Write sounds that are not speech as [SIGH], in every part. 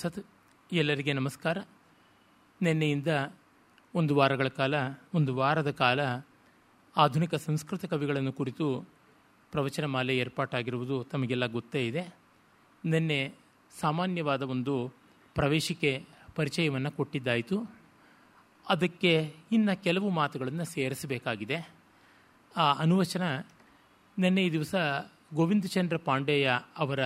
ತತ್ಸತ್ ಎಲ್ಲರಿಗೆ ನಮಸ್ಕಾರ. ನಿನ್ನೆಯಿಂದ ಒಂದು ವಾರಗಳ ಕಾಲ, ಒಂದು ವಾರದ ಕಾಲ ಆಧುನಿಕ ಸಂಸ್ಕೃತ ಕವಿಗಳನ್ನು ಕುರಿತು ಪ್ರವಚನ ಮಾಲೆ ಏರ್ಪಾಟಾಗಿರುವುದು ತಮಗೆಲ್ಲ ಗೊತ್ತೇ ಇದೆ. ನಿನ್ನೆ ಸಾಮಾನ್ಯವಾದ ಒಂದು ಪ್ರವೇಶಿಕೆ ಪರಿಚಯವನ್ನು ಕೊಟ್ಟಿದ್ದಾಯಿತು. ಅದಕ್ಕೆ ಇನ್ನು ಕೆಲವು ಮಾತುಗಳನ್ನು ಸೇರಿಸಬೇಕಾಗಿದೆ. ಆ ಅನುವಚನ ನಿನ್ನೆ ಈ ದಿವಸ ಗೋವಿಂದಚಂದ್ರ ಪಾಂಡೆಯ ಅವರ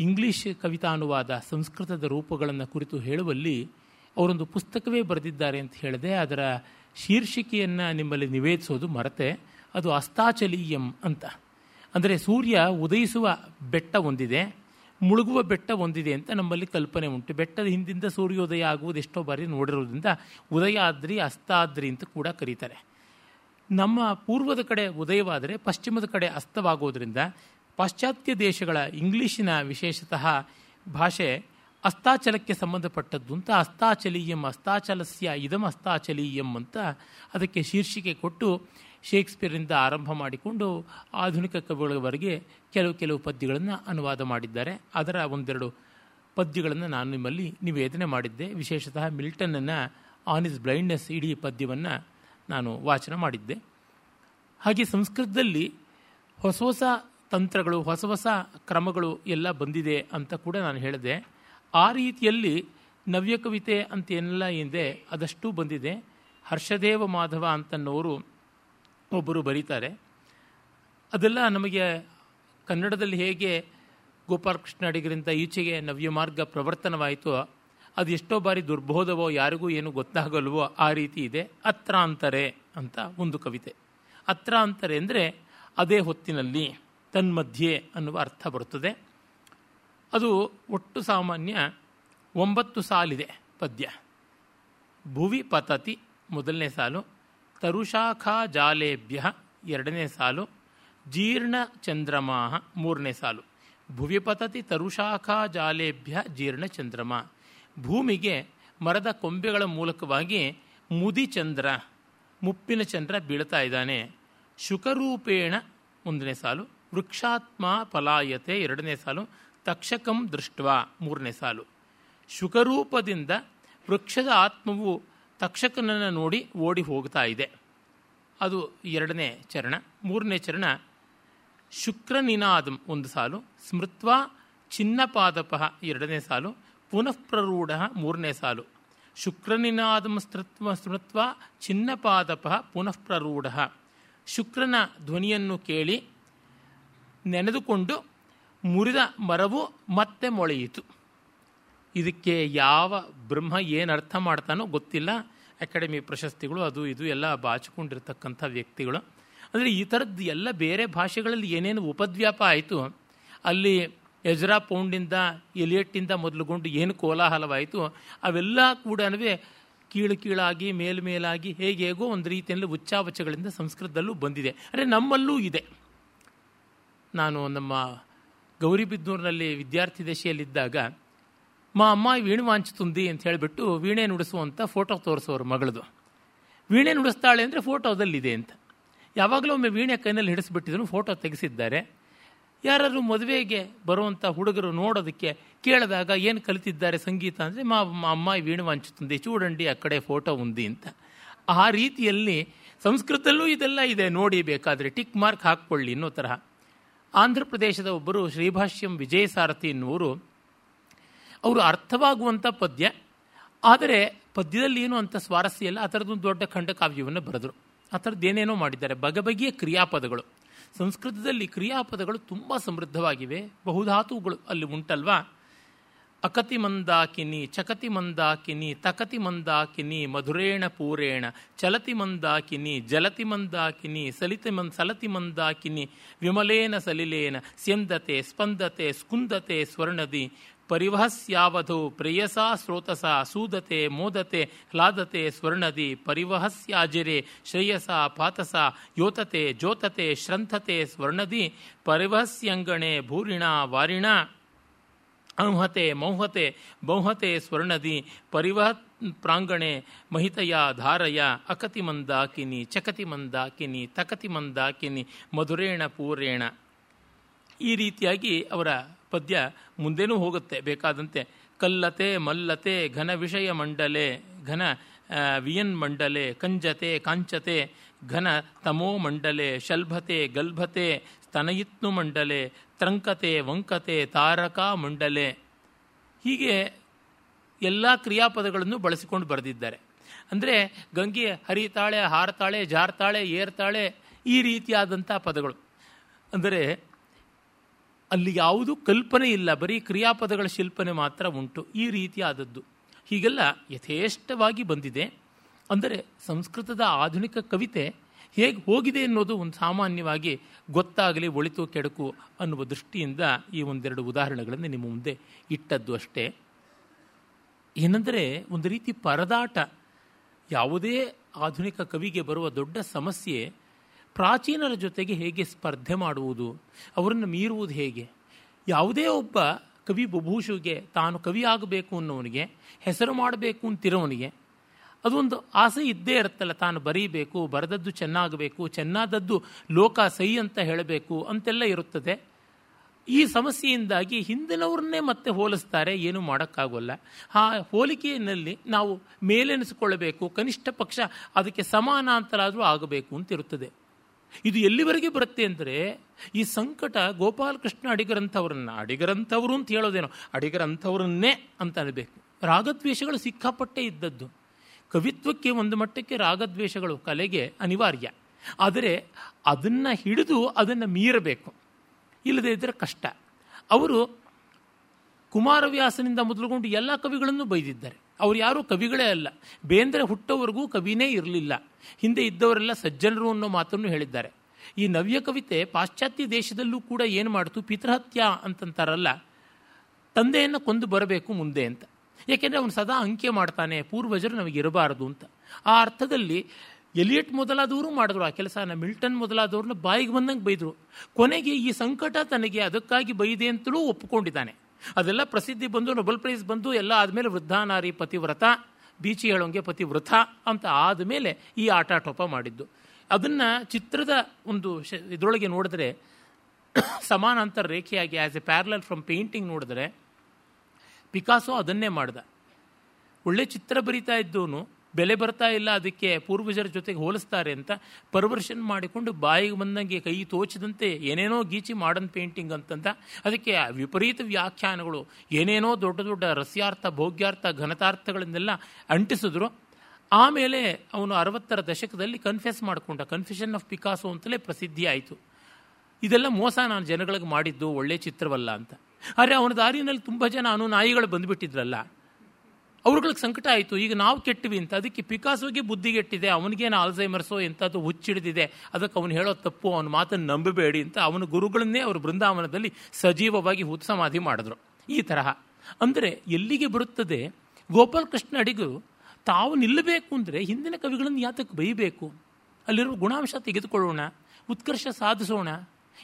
ಇಂಗ್ಲಿಷ್ ಕವಿತಾನುವಾದ ಸಂಸ್ಕೃತದ ರೂಪಗಳನ್ನು ಕುರಿತು ಹೇಳುವಲ್ಲಿ ಅವರೊಂದು ಪುಸ್ತಕವೇ ಬರೆದಿದ್ದಾರೆ ಅಂತ ಹೇಳಿದೆ ಅದರ ಶೀರ್ಷಿಕೆಯನ್ನು ನಿಮ್ಮಲ್ಲಿ ನಿವೇದಿಸೋದು ಮರತೆ. ಅದು ಅಸ್ತಾಚಲೀಯಂ ಅಂತ. ಅಂದರೆ ಸೂರ್ಯ ಉದಯಿಸುವ ಬೆಟ್ಟ ಒಂದಿದೆ ಮುಳುಗುವ ಬೆಟ್ಟ ಒಂದಿದೆ ಅಂತ ನಮ್ಮಲ್ಲಿ ಕಲ್ಪನೆ ಉಂಟು. ಬೆಟ್ಟದ ಹಿಂದಿಂದ ಸೂರ್ಯೋದಯ ಆಗುವುದು ಎಷ್ಟೋ ಬಾರಿ ನೋಡಿರೋದ್ರಿಂದ ಉದಯಾದ್ರಿ, ಅಸ್ತಾದ್ರಿ ಅಂತ ಕೂಡ ಕರೀತಾರೆ. ನಮ್ಮ ಪೂರ್ವದ ಕಡೆ ಉದಯವಾದರೆ ಪಶ್ಚಿಮದ ಕಡೆ ಅಸ್ತವಾಗೋದ್ರಿಂದ ಪಾಶ್ಚಾತ್ಯ ದೇಶಗಳ ಇಂಗ್ಲೀಷಿನ ವಿಶೇಷತಃ ಭಾಷೆ ಅಸ್ತಾಚಲಕ್ಕೆ ಸಂಬಂಧಪಟ್ಟದ್ದು ಅಂತ ಅಸ್ತಾಚಲೀಯಂ ಅಸ್ತಾಚಲಸ್ಯ ಇದಂ ಅಸ್ತಾಚಲೀಯಂ ಅಂತ ಅದಕ್ಕೆ ಶೀರ್ಷಿಕೆ ಕೊಟ್ಟು ಶೇಕ್ಸ್ಪಿಯರಿಂದ ಆರಂಭ ಮಾಡಿಕೊಂಡು ಆಧುನಿಕ ಕವಿಗಳವರೆಗೆ ಕೆಲವು ಕೆಲವು ಪದ್ಯಗಳನ್ನು ಅನುವಾದ ಮಾಡಿದ್ದಾರೆ. ಅದರ ಒಂದೆರಡು ಪದ್ಯಗಳನ್ನು ನಾನು ನಿಮ್ಮಲ್ಲಿ ನಿವೇದನೆ ಮಾಡಿದ್ದೆ. ವಿಶೇಷತಃ ಮಿಲ್ಟನನ್ನು ಆನ್ ಇಸ್ ಬ್ಲೈಂಡ್ನೆಸ್ ಇಡೀ ಪದ್ಯವನ್ನು ನಾನು ವಾಚನ ಮಾಡಿದ್ದೆ. ಹಾಗೆ ಸಂಸ್ಕೃತದಲ್ಲಿ ಹೊಸ ಹೊಸ ತಂತ್ರಗಳು, ಹೊಸ ಹೊಸ ಕ್ರಮಗಳು ಎಲ್ಲ ಬಂದಿದೆ ಅಂತ ಕೂಡ ನಾನು ಹೇಳಿದೆ. ಆ ರೀತಿಯಲ್ಲಿ ನವ್ಯ ಕವಿತೆ ಅಂತ ಏನೆಲ್ಲ ಇದೆ, ಅದಷ್ಟು ಬಂದಿದೆ. ಹರ್ಷದೇವ ಮಾಧವ ಅಂತನ್ನೋರು ಒಬ್ಬರು ಬರೀತಾರೆ. ಅದೆಲ್ಲ ನಮಗೆ ಕನ್ನಡದಲ್ಲಿ ಹೇಗೆ ಗೋಪಾಲಕೃಷ್ಣ ಅಡಿಗರಿಂದ ಈಚೆಗೆ ನವ್ಯ ಮಾರ್ಗ ಪ್ರವರ್ತನವಾಯಿತು, ಅದು ಎಷ್ಟೋ ಬಾರಿ ದುರ್ಬೋಧವೋ, ಯಾರಿಗೂ ಏನು ಗೊತ್ತಾಗಲ್ವೋ ಆ ರೀತಿ ಇದೆ. ಅತ್ರಾಂತರೆ ಅಂತ ಒಂದು ಕವಿತೆ. ಅತ್ರಾಂತರೆ ಅಂದರೆ ಅದೇ ಹೊತ್ತಿನಲ್ಲಿ ತನ್ಮಧ್ಯೆ ಅನ್ನುವ ಅರ್ಥ ಬರುತ್ತದೆ. ಅದು ಒಟ್ಟು ಸಾಮಾನ್ಯ ಒಂಬತ್ತು ಸಾಲಿದೆ ಪದ್ಯ. ಭುವಿ ಪತತಿ ಮೊದಲನೇ ಸಾಲು ತರುಶಾಖಾ ಜಾಲೇಭ್ಯ ಎರಡನೇ ಸಾಲು, ಜೀರ್ಣ ಚಂದ್ರಮಾ ಮೂರನೇ ಸಾಲು. ಭುವಿ ಪತತಿ ತರುಶಾಖಾ ಜಾಲೇಭ್ಯ, ಜೀರ್ಣ ಚಂದ್ರಮ. ಭೂಮಿಗೆ ಮರದ ಕೊಂಬೆಗಳ ಮೂಲಕವಾಗಿ ಮುದಿ ಚಂದ್ರ, ಮುಪ್ಪಿನ ಚಂದ್ರ ಬೀಳ್ತಾ ಇದ್ದಾನೆ. ಶುಕರೂಪೇಣ ಒಂದನೇ ಸಾಲು. ವೃಕ್ಷಾತ್ಮ ಫಲಾಯತೆ ಎರಡನೇ ಸಾಲು ತಕ್ಷಕಂ ದೃಷ್ಟ ಮೂರನೇ ಸಾಲು. ಶುಕರೂಪದಿಂದ ವೃಕ್ಷದ ಆತ್ಮವು ತಕ್ಷಕನನ್ನು ನೋಡಿ ಓಡಿ ಹೋಗ್ತಾ ಇದೆ. ಅದು ಎರಡನೇ ಚರಣ. ಮೂರನೇ ಚರಣ ಶುಕ್ರನಿನಾದಂ ಒಂದು ಸಾಲು. ಸ್ಮೃತ್ವ ಚಿನ್ನಪಾದಪ ಎರಡನೇ ಸಾಲು. ಪುನಃಪ್ರರೂಢ ಮೂರನೇ ಸಾಲು. ಶುಕ್ರನಿನಾದಂ ಸ್ಮೃತ್ವ ಸ್ಮೃತ್ವ ಚಿನ್ನಪಾದಪ ಪುನಃ ಪ್ರರೂಢ ಶುಕ್ರನ ಧ್ವನಿಯನ್ನು ಕೇಳಿ ನೆನೆದುಕೊಂಡು ಮುರಿದ ಮರವು ಮತ್ತೆ ಮೊಳೆಯಿತು. ಇದಕ್ಕೆ ಯಾವ ಬ್ರಹ್ಮ ಏನು ಅರ್ಥ ಮಾಡ್ತಾನೋ ಗೊತ್ತಿಲ್ಲ. ಅಕಾಡೆಮಿ ಪ್ರಶಸ್ತಿಗಳು ಅದು ಇದು ಎಲ್ಲ ಬಾಚಿಕೊಂಡಿರ್ತಕ್ಕಂಥ ವ್ಯಕ್ತಿಗಳು. ಅಂದರೆ ಈ ಥರದ್ದು ಎಲ್ಲ ಬೇರೆ ಭಾಷೆಗಳಲ್ಲಿ ಏನೇನು ಉಪದ್ವ್ಯಾಪ ಆಯಿತು, ಅಲ್ಲಿ ಎಜ್ರಾ ಪೌಂಡಿಂದ, ಎಲಿಯಟ್ಟಿಂದ ಮೊದಲುಗೊಂಡು ಏನು ಕೋಲಾಹಲವಾಯಿತು, ಅವೆಲ್ಲ ಕೂಡ ಕೀಳು ಕೀಳಾಗಿ ಮೇಲ್ಮೇಲಾಗಿ ಹೇಗೆ ಹೇಗೋ ಒಂದು ರೀತಿಯಲ್ಲಿ ಉಚ್ಚಾವಚಗಳಿಂದ ಸಂಸ್ಕೃತದಲ್ಲೂ ಬಂದಿದೆ. ಅಂದರೆ ನಮ್ಮಲ್ಲೂ ಇದೆ. ನಾನು ನಮ್ಮ ಗೌರಿಬಿದ್ನೂರಿನಲ್ಲಿ ವಿದ್ಯಾರ್ಥಿ ದಶೆಯಲ್ಲಿದ್ದಾಗ, ಮಾ, ಅಮ್ಮ ವೀಣೆ ವಾಂಚುತುಂದಿ ಅಂತ ಹೇಳಿಬಿಟ್ಟು ವೀಣೆ ನುಡಿಸುವಂಥ ಫೋಟೋ ತೋರಿಸೋರು ಮಗಳದು. ವೀಣೆ ನುಡಿಸ್ತಾಳೆ ಅಂದರೆ ಫೋಟೋದಲ್ಲಿದೆ ಅಂತ. ಯಾವಾಗಲೂ ಒಮ್ಮೆ ವೀಣೆ ಕೈನಲ್ಲಿ ಹಿಡಿಸ್ಬಿಟ್ಟಿದ್ರು ಫೋಟೋ ತೆಗೆಸಿದ್ದಾರೆ. ಯಾರಾದರೂ ಮದುವೆಗೆ ಬರುವಂಥ ಹುಡುಗರು ನೋಡೋದಕ್ಕೆ ಕೇಳಿದಾಗ ಏನು ಕಲಿತಿದ್ದಾರೆ ಸಂಗೀತ ಅಂದರೆ, ಮಾ ಅಮ್ಮ ವೀಣೆ ವಾಂಚುತ್ತುಂದಿ ಚೂಡಂಡಿ ಆ ಕಡೆ ಫೋಟೋ ಉಂದಿ ಅಂತ. ಆ ರೀತಿಯಲ್ಲಿ ಸಂಸ್ಕೃತದಲ್ಲೂ ಇದೆಲ್ಲ ಇದೆ, ನೋಡಿ ಬೇಕಾದರೆ ಟಿಕ್ ಮಾರ್ಕ್ ಹಾಕ್ಕೊಳ್ಳಿ ಅನ್ನೋ ತರಹ. ಆಂಧ್ರ ಪ್ರದೇಶದ ಒಬ್ಬರು ಶ್ರೀಭಾಷ್ಯಂ ವಿಜಯ ಸಾರಥಿ ಎನ್ನುವರು. ಅವರು ಅರ್ಥವಾಗುವಂಥ ಪದ್ಯ, ಆದರೆ ಪದ್ಯದಲ್ಲಿ ಏನು ಅಂತ ಸ್ವಾರಸ್ಯ ಇಲ್ಲ. ಆ ಥರದ್ದೊಂದು ದೊಡ್ಡ ಖಂಡಕಾವ್ಯವನ್ನು ಬರೆದರು. ಆ ಥರದ್ದು ಏನೇನೋ ಮಾಡಿದ್ದಾರೆ. ಬಗೆಬಗೆಯ ಕ್ರಿಯಾಪದಗಳು. ಸಂಸ್ಕೃತದಲ್ಲಿ ಕ್ರಿಯಾಪದಗಳು ತುಂಬ ಸಮೃದ್ಧವಾಗಿವೆ. ಬಹುಧಾತುಗಳು ಅಲ್ಲಿ ಉಂಟಲ್ವಾ? ಅಕತಿ ಮಂದಾಕಿನಿ, ಚಕತಿ ಮಂದಾಕಿನಿ, ತಕತಿ ಮಂದಾಕಿನಿ, ಮಧುರೇಣ ಪೂರೇಣ, ಚಲತಿ ಮಂದಾಕಿನಿ, ಜಲತಿ ಮಂದಾಕಿನಿ, ಸಲಿತಿ ಮನ್, ಸಲತಿ ಮಂದಾಕಿನಿ, ವಿಮಲೇನ ಸಲಿಲೇನ, ಸ್ಯಂದತೆ, ಸ್ಪಂದತೆ, ಸ್ಕುಂದತೆ, ಸ್ವರ್ಣದಿ, ಪರಿವಹಸ್ಯಾವಧೌ, ಪ್ರೇಯಸಾ, ಸ್ರೋತಸ, ಸೂದತೆ, ಮೋದತೆ ಹ್ಲಾದತೆ ಸ್ವರ್ಣದಿ, ಪರಿವಹಸ್ಯಾಜಿರೆ, ಶ್ರೇಯಸ, ಪಾತಸ, ಯೋತತೆ, ಜ್ಯೋತತೆ, ಶ್ರಂಥತೆ, ಸ್ವರ್ಣದಿ, ಪರಿವಹಸ್ಯಂಗಣೆ, ಭೂರಿಣ, ವಾರಿಣ. ಅಂಹತೆ ಮೌಹತೆ, ಬೌಹತೆ, ಸ್ವರ್ಣದಿ, ಪರಿವಹತ್ ಪ್ರಾಂಗಣೆ, ಮಹಿತಯ, ಧಾರಯ ಅಕತಿ ಮಂದಾಕಿನಿ ಚಕತಿ ಮಂದಾಕಿನಿ ತಕತಿ ಮಂದಾಕಿನಿ ಮಧುರೇಣ, ಪೂರೇಣ. ಈ ರೀತಿಯಾಗಿ ಅವರ ಪದ್ಯ ಮುಂದೇನೂ ಹೋಗುತ್ತೆ. ಬೇಕಾದಂತೆ ಕಲ್ಲತೆ, ಮಲ್ಲತೆ, ಘನ ವಿಷಯ ಮಂಡಲೆ, ಘನ ವಿಯನ್ ಮಂಡಲೆ, ಕಂಜತೆ, ಕಾಂಚತೆ, ಘನ ತಮೋ ಮಂಡಲೆ, ಶಲ್ಭತೆ, ಗಲ್ಭತೆ ಸ್ತನಯಿತ್ನು ಮಂಡಲೆ, ತ್ರಂಕತೆ ವಂಕತೆ ತಾರಕ ಮಂಡಲೆ. ಹೀಗೆ ಎಲ್ಲ ಕ್ರಿಯಾಪದಗಳನ್ನು ಬಳಸಿಕೊಂಡು ಬರೆದಿದ್ದಾರೆ. ಅಂದರೆ ಗಂಗೆ ಹರಿತಾಳೆ, ಹಾರತಾಳೆ, ಜಾರ್ತಾಳೆ, ಏರ್ತಾಳೆ, ಈ ರೀತಿಯಾದಂಥ ಪದಗಳು. ಅಂದರೆ ಅಲ್ಲಿ ಯಾವುದು ಕಲ್ಪನೆ ಇಲ್ಲ, ಬರೀ ಕ್ರಿಯಾಪದಗಳ ಶಿಲ್ಪನೆ ಮಾತ್ರ ಉಂಟು, ಈ ರೀತಿಯಾದದ್ದು. ಹೀಗೆಲ್ಲ ಯಥೇಷ್ಟವಾಗಿ ಬಂದಿದೆ. ಅಂದರೆ ಸಂಸ್ಕೃತದ ಆಧುನಿಕ ಕವಿತೆ ಹೇಗೆ ಹೋಗಿದೆ ಅನ್ನೋದು ಒಂದು ಸಾಮಾನ್ಯವಾಗಿ ಗೊತ್ತಾಗಲಿ, ಒಳಿತು, ಕೆಡಕು ಅನ್ನುವ ದೃಷ್ಟಿಯಿಂದ ಈ ಒಂದೆರಡು ಉದಾಹರಣೆಗಳನ್ನು ನಿಮ್ಮ ಮುಂದೆ ಇಟ್ಟದ್ದು ಅಷ್ಟೇ. ಏನೆಂದರೆ, ಒಂದು ರೀತಿ ಪರದಾಟ, ಯಾವುದೇ ಆಧುನಿಕ ಕವಿಗೆ ಬರುವ ದೊಡ್ಡ ಸಮಸ್ಯೆ, ಪ್ರಾಚೀನರ ಜೊತೆಗೆ ಹೇಗೆ ಸ್ಪರ್ಧೆ ಮಾಡುವುದು, ಅವರನ್ನು ಮೀರುವುದು ಹೇಗೆ, ಯಾವುದೇ ಒಬ್ಬ ಕವಿ ಬಭೂಷುಗೆ ತಾನು ಕವಿ ಆಗಬೇಕು ಅನ್ನೋವನಿಗೆ, ಹೆಸರು ಮಾಡಬೇಕು ಅಂತಿರೋವನಿಗೆ ಅದೊಂದು ಆಸೆ ಇದ್ದೇ ಇರುತ್ತಲ್ಲ, ತಾನು ಬರೀಬೇಕು, ಬರೆದದ್ದು ಚೆನ್ನಾಗಬೇಕು, ಚೆನ್ನಾದದ್ದು ಲೋಕ ಸೈ ಅಂತ ಹೇಳಬೇಕು ಅಂತೆಲ್ಲ ಇರುತ್ತದೆ. ಈ ಸಮಸ್ಯೆಯಿಂದಾಗಿ ಹಿಂದಿನವ್ರನ್ನೇ ಮತ್ತೆ ಹೋಲಿಸ್ತಾರೆ, ಏನು ಮಾಡೋಕ್ಕಾಗೋಲ್ಲ. ಆ ಹೋಲಿಕೆಯಲ್ಲಿ ನಾವು ಮೇಲೆನಿಸಿಕೊಳ್ಳಬೇಕು, ಕನಿಷ್ಠ ಪಕ್ಷ ಅದಕ್ಕೆ ಸಮಾನಾಂತರಾದರೂ ಆಗಬೇಕು ಅಂತ ಇರುತ್ತದೆ. ಇದು ಎಲ್ಲಿವರೆಗೆ ಬರುತ್ತೆ ಅಂದರೆ, ಈ ಸಂಕಟ ಗೋಪಾಲಕೃಷ್ಣ ಅಡಿಗರಂಥವ್ರನ್ನ, ಅಡಿಗರಂಥವರು ಅಂತ ಹೇಳೋದೇನೋ, ಅಡಿಗರಂಥವ್ರನ್ನೇ ಅಂತ ಅನ್ಬೇಕು. ರಾಗದ್ವೇಷಗಳು ಸಿಕ್ಕಾಪಟ್ಟೆ ಇದ್ದದ್ದು. ಕವಿತ್ವಕ್ಕೆ ಒಂದು ಮಟ್ಟಕ್ಕೆ ರಾಗದ್ವೇಷಗಳು ಕಲೆಗೆ ಅನಿವಾರ್ಯ. ಆದರೆ ಅದನ್ನು ಹಿಡಿದು ಅದನ್ನು ಮೀರಬೇಕು. ಇಲ್ಲದೇ ಇದ್ದರೆ ಕಷ್ಟ. ಅವರು ಕುಮಾರವ್ಯಾಸನಿಂದ ಮೊದಲುಗೊಂಡು ಎಲ್ಲ ಕವಿಗಳನ್ನು ಬೈದಿದ್ದಾರೆ. ಅವರು ಯಾರೂ ಕವಿಗಳೇ ಅಲ್ಲ. ಬೇಂದ್ರೆ ಹುಟ್ಟೋವರೆಗೂ ಕವಿನೇ ಇರಲಿಲ್ಲ. ಹಿಂದೆ ಇದ್ದವರೆಲ್ಲ ಸಜ್ಜನರು ಅನ್ನೋ ಮಾತನ್ನು ಹೇಳಿದ್ದಾರೆ. ಈ ನವ್ಯ ಕವಿತೆ ಪಾಶ್ಚಾತ್ಯ ದೇಶದಲ್ಲೂ ಕೂಡ ಏನು ಮಾಡ್ತು? ಪಿತೃಹತ್ಯ ಅಂತಂತಾರಲ್ಲ. ತಂದೆಯನ್ನು ಕೊಂದು ಬರಬೇಕು ಮುಂದೆ ಅಂತ. ಏಕೆಂದರೆ ಅವನು ಸದಾ ಅಂಕೆ ಮಾಡ್ತಾನೆ, ಪೂರ್ವಜರು ನಮಗೆ ಇರಬಾರದು ಅಂತ. ಆ ಅರ್ಥದಲ್ಲಿ ಎಲಿಯಟ್ ಮೊದಲಾದವರು ಮಾಡಿದ್ರು, ಆ ಕೆಲಸನ ಮಿಲ್ಟನ್ ಮೊದಲಾದವ್ರನ್ನ ಬಾಯಿಗೆ ಬಂದಂಗೆ ಬೈದರು. ಕೊನೆಗೆ ಈ ಸಂಕಟ ತನಗೆ ಅದಕ್ಕಾಗಿ ಬೈದೆ ಅಂತಲೂ ಒಪ್ಪಿಕೊಂಡಿದ್ದಾನೆ. ಅದೆಲ್ಲ ಪ್ರಸಿದ್ಧಿ ಬಂದು, ನೊಬೆಲ್ ಪ್ರೈಸ್ ಬಂದು, ಎಲ್ಲ ಆದಮೇಲೆ ವೃದ್ಧಾನಾರಿ ಪತಿವ್ರತ, ಬೀಚಿ ಹೇಳೋಂಗೆ ಪತಿವ್ರತ ಅಂತ ಆದಮೇಲೆ ಈ ಆಟಾಟೋಪ ಮಾಡಿದ್ದು. ಅದನ್ನು ಚಿತ್ರದ ಒಂದು ಇದರೊಳಗೆ ನೋಡಿದ್ರೆ, ಸಮಾನಾಂತರ ರೇಖೆಯಾಗಿ as a parallel from painting ನೋಡಿದ್ರೆ ಪಿಕಾಸೋ ಅದನ್ನೇ ಮಾಡ್ದ. ಒಳ್ಳೆ ಚಿತ್ರ ಬರಿತಾ ಇದ್ದವನು, ಬೆಲೆ ಬರ್ತಾ ಇಲ್ಲ, ಅದಕ್ಕೆ ಪೂರ್ವಜರ ಜೊತೆಗೆ ಹೋಲಿಸ್ತಾರೆ ಅಂತ ಪರ್ವರ್ಷನ್ ಮಾಡಿಕೊಂಡು ಬಾಯಿಗೆ ಬಂದಂಗೆ ಕೈ ತೋಚದಂತೆ ಏನೇನೋ ಗೀಚಿ ಮಾಡನ್ ಪೇಂಟಿಂಗ್ ಅಂತಂದ. ಅದಕ್ಕೆ ವಿಪರೀತ ವ್ಯಾಖ್ಯಾನಗಳು, ಏನೇನೋ ದೊಡ್ಡ ದೊಡ್ಡ ರಸ್ಯಾರ್ಥ, ಭೋಗ್ಯಾರ್ಥ, ಘನತಾರ್ಥಗಳನ್ನೆಲ್ಲ ಅಂಟಿಸಿದ್ರು. ಆಮೇಲೆ ಅವನು ಅರವತ್ತರ ದಶಕದಲ್ಲಿ ಕನ್ಫೆಸ್ ಮಾಡಿಕೊಂಡ. ಕನ್ಫೆಷನ್ ಆಫ್ ಪಿಕಾಸೋ ಅಂತಲೇ ಪ್ರಸಿದ್ಧಿ ಆಯಿತು ಇದೆಲ್ಲ ಮೋಸ ನಾನು ಜನಗಳಿಗೆ ಮಾಡಿದ್ದು ಒಳ್ಳೆಯ ಚಿತ್ರವಲ್ಲ ಅಂತ. ಆದರೆ ಅವನ ದಾರಿನಲ್ಲಿ ತುಂಬ ಜನ ಅನುನಾಯಿಗಳು ಬಂದುಬಿಟ್ಟಿದ್ರಲ್ಲ. ಅವ್ರುಗಳಿಗೆ ಸಂಕಟ ಆಯಿತು. ಈಗ ನಾವು ಕೆಟ್ಟಿವಿ ಅಂತ, ಅದಕ್ಕೆ ಪಿಕಾಸೋಗೆ ಬುದ್ಧಿಗೆಟ್ಟಿದೆ, ಅವನಿಗೇನು ಆಲ್ಝೈಮರ್ಸೋ ಎಂಥದ್ದು ಹುಚ್ಚಿಡಿದಿದೆ, ಅದಕ್ಕೆ ಅವನು ಹೇಳೋ ತಪ್ಪು, ಅವನ ಮಾತನ್ನು ನಂಬಬೇಡಿ ಅಂತ ಅವನ ಗುರುಗಳನ್ನೇ ಅವರು ಬೃಂದಾವನದಲ್ಲಿ ಸಜೀವವಾಗಿ ಹುತ್ಸಮಾಧಿ ಮಾಡಿದ್ರು. ಈ ತರಹ. ಅಂದರೆ ಎಲ್ಲಿಗೆ ಬರುತ್ತದೆ? ಗೋಪಾಲಕೃಷ್ಣ ಅಡಿಗರು ತಾವು ನಿಲ್ಲಬೇಕು ಅಂದರೆ ಹಿಂದಿನ ಕವಿಗಳನ್ನು ಯಾತಕ್ಕೆ ಬೈಬೇಕು? ಅಲ್ಲಿರುವ ಗುಣಾಂಶ ತೆಗೆದುಕೊಳ್ಳೋಣ, ಉತ್ಕರ್ಷ ಸಾಧಿಸೋಣ.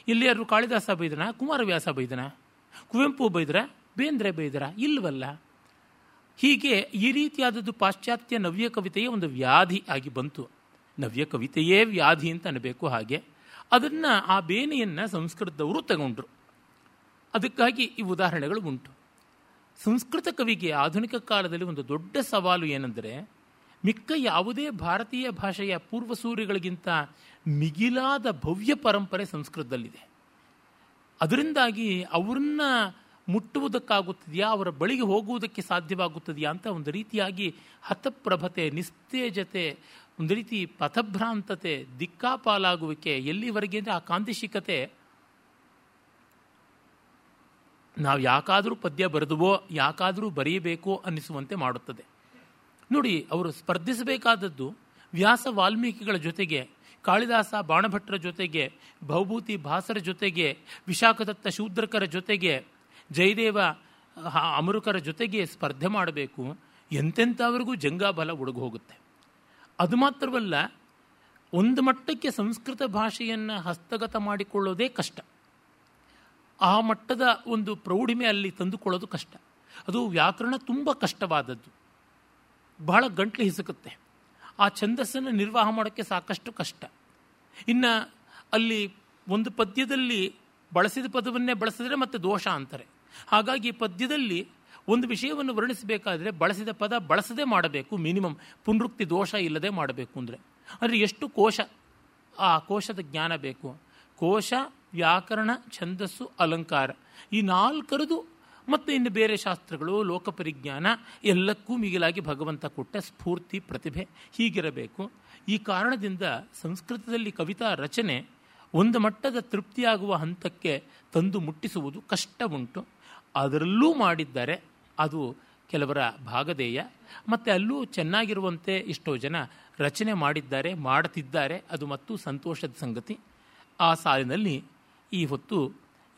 ಎಲ್ಲಿಯಾರು ಕಾಳಿದಾಸ ಬೈದನ, ಕುಮಾರವ್ಯಾಸ ಬೈದನ? ಕುವೆಂಪು ಬೈದ್ರ, ಬೇಂದ್ರೆ ಬೈದ್ರ, ಇಲ್ವಲ್ಲ? ಹೀಗೆ ಈ ರೀತಿಯಾದದ್ದು ಪಾಶ್ಚಾತ್ಯ ನವ್ಯ ಕವಿತೆಯೇ ಒಂದು ವ್ಯಾಧಿ ಆಗಿ ಬಂತು. ನವ್ಯ ಕವಿತೆಯೇ ವ್ಯಾಧಿ ಅಂತ ಅನ್ನಬೇಕು ಹಾಗೆ. ಅದನ್ನು ಆ ಬೇನೆಯನ್ನು ಸಂಸ್ಕೃತದವರು ತಗೊಂಡ್ರು. ಅದಕ್ಕಾಗಿ ಈ ಉದಾಹರಣೆಗಳು ಉಂಟು. ಸಂಸ್ಕೃತ ಕವಿಗೆ ಆಧುನಿಕ ಕಾಲದಲ್ಲಿ ಒಂದು ದೊಡ್ಡ ಸವಾಲು ಏನೆಂದರೆ, ಮಿಕ್ಕ ಯಾವುದೇ ಭಾರತೀಯ ಭಾಷೆಯ ಪೂರ್ವಸೂರಿಗಳಿಗಿಂತ ಮಿಗಿಲಾದ ಭವ್ಯ ಪರಂಪರೆ ಸಂಸ್ಕೃತದಲ್ಲಿದೆ. ಅದರಿಂದಾಗಿ ಅವ್ರನ್ನ ಮುಟ್ಟುವುದಕ್ಕಾಗುತ್ತದೆಯಾ, ಅವರ ಬಳಿಗೆ ಹೋಗುವುದಕ್ಕೆ ಸಾಧ್ಯವಾಗುತ್ತದೆಯಾ ಅಂತ ಒಂದು ರೀತಿಯಾಗಿ ಹತಪ್ರಭತೆ, ನಿಸ್ತೇಜತೆ, ಒಂದು ರೀತಿ ಪಥಭ್ರಾಂತತೆ, ದಿಕ್ಕಾಪಾಲಾಗುವಿಕೆ ಎಲ್ಲಿವರೆಗೆ ಅಂದರೆ ಆ ಕಾಂತಿಶಿಕತೆ. ನಾವು ಯಾಕಾದರೂ ಪದ್ಯ ಬರೆದುವೋ, ಯಾಕಾದರೂ ಬರೆಯಬೇಕು ಅನ್ನಿಸುವಂತೆ ಮಾಡುತ್ತದೆ. ನೋಡಿ, ಅವರು ಸ್ಪರ್ಧಿಸಬೇಕಾದದ್ದು ವ್ಯಾಸ ವಾಲ್ಮೀಕಿಗಳ ಜೊತೆಗೆ ಕಾಳಿದಾಸ ಬಾಣಭಟ್ಟರ ಜೊತೆಗೆ, ಭೌಭೂತಿ ಭಾಸರ ಜೊತೆಗೆ, ವಿಶಾಖದತ್ತ ಶೂದ್ರಕರ ಜೊತೆಗೆ, ಜಯದೇವ ಅಮರುಕರ ಜೊತೆಗೆ ಸ್ಪರ್ಧೆ ಮಾಡಬೇಕು. ಎಂತೆಂಥವ್ರಿಗೂ ಜಂಗಾಬಲ ಒಡಗು ಹೋಗುತ್ತೆ ಅದು ಮಾತ್ರವಲ್ಲ, ಒಂದು ಮಟ್ಟಕ್ಕೆ ಸಂಸ್ಕೃತ ಭಾಷೆಯನ್ನು ಹಸ್ತಗತ ಮಾಡಿಕೊಳ್ಳೋದೇ ಕಷ್ಟ. ಆ ಮಟ್ಟದ ಒಂದು ಪ್ರೌಢಿಮೆ ಅಲ್ಲಿ ತಂದುಕೊಳ್ಳೋದು ಕಷ್ಟ. ಅದು ವ್ಯಾಕರಣ ತುಂಬ ಕಷ್ಟವಾದದ್ದು. ಬಹಳ ಗಂಟ್ಲು ಹಿಸುಕುತ್ತೆ. ಆ ಛಂದಸ್ಸನ್ನು ನಿರ್ವಾಹ ಮಾಡೋಕ್ಕೆ ಸಾಕಷ್ಟು ಕಷ್ಟ. ಇನ್ನು ಅಲ್ಲಿ ಒಂದು ಪದ್ಯದಲ್ಲಿ ಬಳಸಿದ ಪದವನ್ನೇ ಬಳಸಿದ್ರೆ ಮತ್ತೆ ದೋಷ ಅಂತಾರೆ. ಹಾಗಾಗಿ ಪದ್ಯದಲ್ಲಿ ಒಂದು ವಿಷಯವನ್ನು ವರ್ಣಿಸಬೇಕಾದರೆ ಬಳಸಿದ ಪದ ಬಳಸದೇ ಮಾಡಬೇಕು, ಮಿನಿಮಮ್ ಪುನರುಕ್ತಿ ದೋಷ ಇಲ್ಲದೆ ಮಾಡಬೇಕು ಅಂದರೆ. ಅಂದರೆ ಎಷ್ಟು ಕೋಶ, ಆ ಕೋಶದ ಜ್ಞಾನ ಬೇಕು. ಕೋಶ, ವ್ಯಾಕರಣ, ಛಂದಸ್ಸು, ಅಲಂಕಾರ. ಈ ನಾಲ್ಕರದು ಮತ್ತು ಇನ್ನು ಬೇರೆ ಶಾಸ್ತ್ರಗಳು ಲೋಕಪರಿಜ್ಞಾನ ಎಲ್ಲಕ್ಕೂ ಮಿಗಿಲಾಗಿ ಭಗವಂತ ಕೊಟ್ಟ ಸ್ಫೂರ್ತಿ, ಪ್ರತಿಭೆ ಹೀಗಿರಬೇಕು. ಈ ಕಾರಣದಿಂದ ಸಂಸ್ಕೃತದಲ್ಲಿ ಕವಿತಾ ರಚನೆ ಒಂದು ಮಟ್ಟದ ತೃಪ್ತಿಯಾಗುವ ಹಂತಕ್ಕೆ ತಂದು ಮುಟ್ಟಿಸುವುದು ಕಷ್ಟ ಉಂಟು. ಅದರಲ್ಲೂ ಮಾಡಿದ್ದಾರೆ ಅದು ಕೆಲವರ ಭಾಗಧೇಯ. ಮತ್ತು ಅಲ್ಲೂ ಚೆನ್ನಾಗಿರುವಂತೆ ಎಷ್ಟೋ ಜನ ರಚನೆ ಮಾಡಿದ್ದಾರೆ ಮಾಡುತ್ತಿದ್ದಾರೆ ಅದು ಮತ್ತು ಸಂತೋಷದ ಸಂಗತಿ. ಆ ಸಾಲಿನಲ್ಲಿ ಈ ಹೊತ್ತು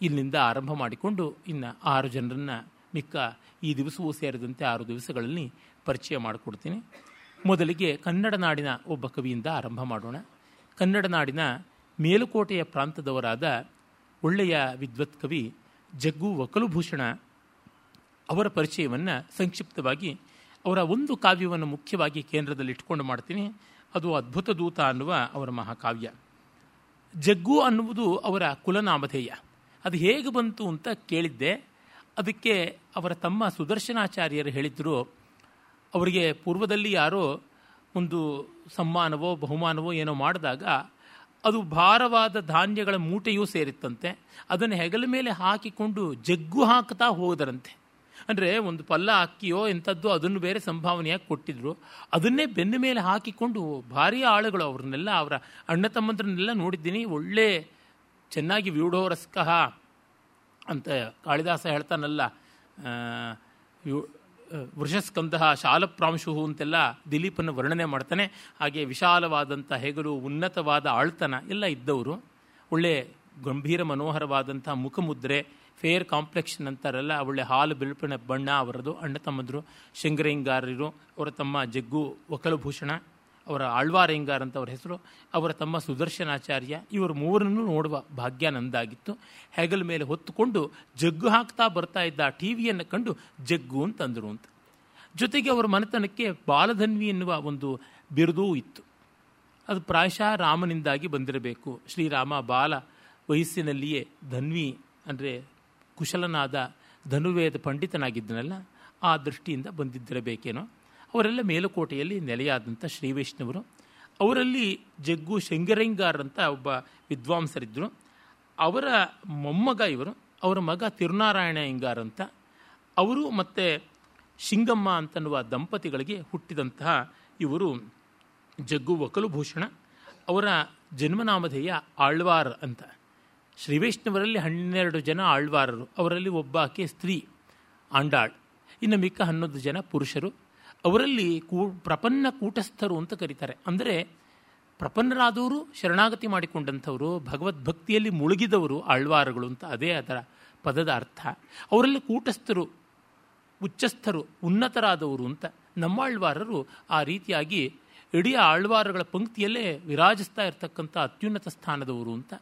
ಇಲ್ಲಿಂದ ಆರಂಭ ಮಾಡಿಕೊಂಡು ಇನ್ನು ಆರು ಜನರನ್ನು ಮಿಕ್ಕ ಈ ದಿವಸವೂ ಸೇರಿದಂತೆ ಆರು ದಿವಸಗಳಲ್ಲಿ ಪರಿಚಯ ಮಾಡಿಕೊಡ್ತೀನಿ. ಮೊದಲಿಗೆ ಕನ್ನಡ ನಾಡಿನ ಒಬ್ಬ ಕವಿಯಿಂದ ಆರಂಭ ಮಾಡೋಣ. ಕನ್ನಡ ನಾಡಿನ ಮೇಲುಕೋಟೆಯ ಪ್ರಾಂತದವರಾದ ಒಳ್ಳೆಯ ವಿದ್ವತ್ ಕವಿ ಜಗ್ಗು ವಕಲುಭೂಷಣ ಅವರ ಪರಿಚಯವನ್ನು ಸಂಕ್ಷಿಪ್ತವಾಗಿ ಅವರ ಒಂದು ಕಾವ್ಯವನ್ನು ಮುಖ್ಯವಾಗಿ ಕೇಂದ್ರದಲ್ಲಿ ಇಟ್ಕೊಂಡು ಮಾಡ್ತೀನಿ. ಅದು ಅದ್ಭುತ ದೂತ ಅನ್ನುವ ಅವರ ಮಹಾಕಾವ್ಯ. ಜಗ್ಗು ಅನ್ನುವುದು ಅವರ ಕುಲನಾಮಧೇಯ. ಅದು ಹೇಗೆ ಬಂತು ಅಂತ ಕೇಳಿದ್ದೆ. ಅದಕ್ಕೆ ಅವರ ತಮ್ಮ ಸುದರ್ಶನಾಚಾರ್ಯರು ಹೇಳಿದ್ರು, ಅವರಿಗೆ ಪೂರ್ವದಲ್ಲಿ ಯಾರೋ ಒಂದು ಸಮ್ಮಾನವೋ ಬಹುಮಾನವೋ ಏನೋ ಮಾಡಿದಾಗ ಅದು ಭಾರವಾದ ಧಾನ್ಯಗಳ ಮೂಟೆಯೂ ಸೇರಿತ್ತಂತೆ. ಅದನ್ನು ಹೆಗಲ ಮೇಲೆ ಹಾಕಿಕೊಂಡು ಜಗ್ಗು ಹಾಕ್ತಾ ಹೋದರಂತೆ. ಅಂದರೆ ಒಂದು ಪಲ್ಲ ಅಕ್ಕಿಯೋ ಎಂಥದ್ದು ಅದನ್ನು ಬೇರೆ ಸಂಭಾವನೆಯಾಗಿ ಕೊಟ್ಟಿದ್ರು. ಅದನ್ನೇ ಬೆನ್ನ ಮೇಲೆ ಹಾಕಿಕೊಂಡು ಭಾರೀ ಆಳುಗಳು ಅವ್ರನ್ನೆಲ್ಲ, ಅವರ ಅಣ್ಣ ತಮ್ಮಂದ್ರನ್ನೆಲ್ಲ ನೋಡಿದ್ದೀನಿ, ಒಳ್ಳೆ ಚೆನ್ನಾಗಿ ವ್ಯೂಢೋರಸ್ಕಃ ಅಂತ ಕಾಳಿದಾಸ ಹೇಳ್ತಾನಲ್ಲ ವೃಷಸ್ಕಂಧ ಶಾಲಪ್ರಾಂಶು ಅಂತೆಲ್ಲ ದಿಲೀಪನ ವರ್ಣನೆ ಮಾಡ್ತಾನೆ. ಹಾಗೆ ವಿಶಾಲವಾದಂಥ, ಹೆಗಲು ಉನ್ನತವಾದ ಆಳ್ತನ ಎಲ್ಲ ಇದ್ದವರು, ಒಳ್ಳೆ ಗಂಭೀರ ಮನೋಹರವಾದಂಥ ಮುಖಮುದ್ರೆ, ಫೇರ್ ಕಾಂಪ್ಲೆಕ್ಷನ್ ಅಂತಾರಲ್ಲ, ಒಳ್ಳೆ ಹಾಲು ಬಿಳುಪಿನ ಬಣ್ಣ ಅವರದು, ಅಣ್ಣ ತಮ್ಮದರು, ಶೃಂಗರಿಂಗಾರರು, ಅವರ ತಮ್ಮ ಜಗ್ಗು ವಕಲಭೂಷಣ. ಅವರ ಆಳ್ವಾರೆಂಗಾರ್ ಅಂತ ಅವರ ಹೆಸರು, ಅವರ ತಮ್ಮ ಸುದರ್ಶನಾಚಾರ್ಯ, ಇವರು ಮೂವರನ್ನು ನೋಡುವ ಭಾಗ್ಯ ನಂದಾಗಿತ್ತು. ಹೆಗಲ ಮೇಲೆ ಹೊತ್ತುಕೊಂಡು ಜಗ್ಗು ಹಾಕ್ತಾ ಬರ್ತಾ ಇದ್ದ ಟಿ ವಿಯನ್ನು ಕಂಡು ಜಗ್ಗು ಅಂತಂದರು ಅಂತ. ಜೊತೆಗೆ ಅವರ ಮನೆತನಕ್ಕೆ ಬಾಲಧನ್ವಿ ಎನ್ನುವ ಒಂದು ಬಿರುದೂ ಇತ್ತು. ಅದು ಪ್ರಾಯಶಃ ರಾಮನಿಂದಾಗಿ ಬಂದಿರಬೇಕು. ಶ್ರೀರಾಮ ಬಾಲ ವಯಸ್ಸಿನಲ್ಲಿಯೇ ಧನ್ವಿ ಅಂದರೆ ಕುಶಲನಾದ ಧನುವೇದ ಪಂಡಿತನಾಗಿದ್ದನಲ್ಲ, ಆ ದೃಷ್ಟಿಯಿಂದ ಬಂದಿದ್ದಿರಬೇಕೇನೋ. ಅವರೆಲ್ಲ ಮೇಲುಕೋಟೆಯಲ್ಲಿ ನೆಲೆಯಾದಂಥ ಶ್ರೀ ವೈಷ್ಣವರು. ಅವರಲ್ಲಿ ಜಗ್ಗು ಶಂಗರಂಗಾರ್ ಅಂತ ಒಬ್ಬ ವಿದ್ವಾಂಸರಿದ್ದರು. ಅವರ ಮೊಮ್ಮಗ ಇವರು, ಅವರ ಮಗ ತಿರುನಾರಾಯಣ ಹಿಂಗಾರ್ ಅಂತ ಅವರು ಮತ್ತು ಶಿಂಗಮ್ಮ ಅಂತನ್ನುವ ದಂಪತಿಗಳಿಗೆ ಹುಟ್ಟಿದಂತಹ ಇವರು ಜಗ್ಗು ವಕಲುಭೂಷಣ, ಅವರ ಜನ್ಮನಾಮಧೇಯ ಆಳ್ವಾರ್ ಅಂತ. ಶ್ರೀ ವೈಷ್ಣವರಲ್ಲಿ ಹನ್ನೆರಡು ಜನ ಆಳ್ವಾರರು, ಅವರಲ್ಲಿ ಒಬ್ಬ ಆಕೆ ಸ್ತ್ರೀ, ಆಂಡಾಳ್. ಇನ್ನು ಮಿಕ್ಕ ಹನ್ನೊಂದು ಜನ ಪುರುಷರು. ಅವರಲ್ಲಿ ಕೂ, ಪ್ರಪನ್ನ ಕೂಟಸ್ಥರು ಅಂತ ಕರೀತಾರೆ. ಅಂದರೆ ಪ್ರಪನ್ನರಾದವರು ಶರಣಾಗತಿ ಮಾಡಿಕೊಂಡಂಥವರು ಭಗವದ್ಭಕ್ತಿಯಲ್ಲಿ ಮುಳುಗಿದವರು ಆಳ್ವಾರಗಳು ಅಂತ ಅದೇ ಅದರ ಪದದ ಅರ್ಥ. ಅವರಲ್ಲಿ ಕೂಟಸ್ಥರು, ಉಚ್ಚಸ್ಥರು, ಉನ್ನತರಾದವರು ಅಂತ ನಮ್ಮಾಳ್ವಾರರು ಆ ರೀತಿಯಾಗಿ ಇಡೀ ಆಳ್ವಾರಗಳ ಪಂಕ್ತಿಯಲ್ಲೇ ವಿರಾಜಿಸ್ತಾ ಇರತಕ್ಕಂಥ ಅತ್ಯುನ್ನತ ಸ್ಥಾನದವರು ಅಂತ.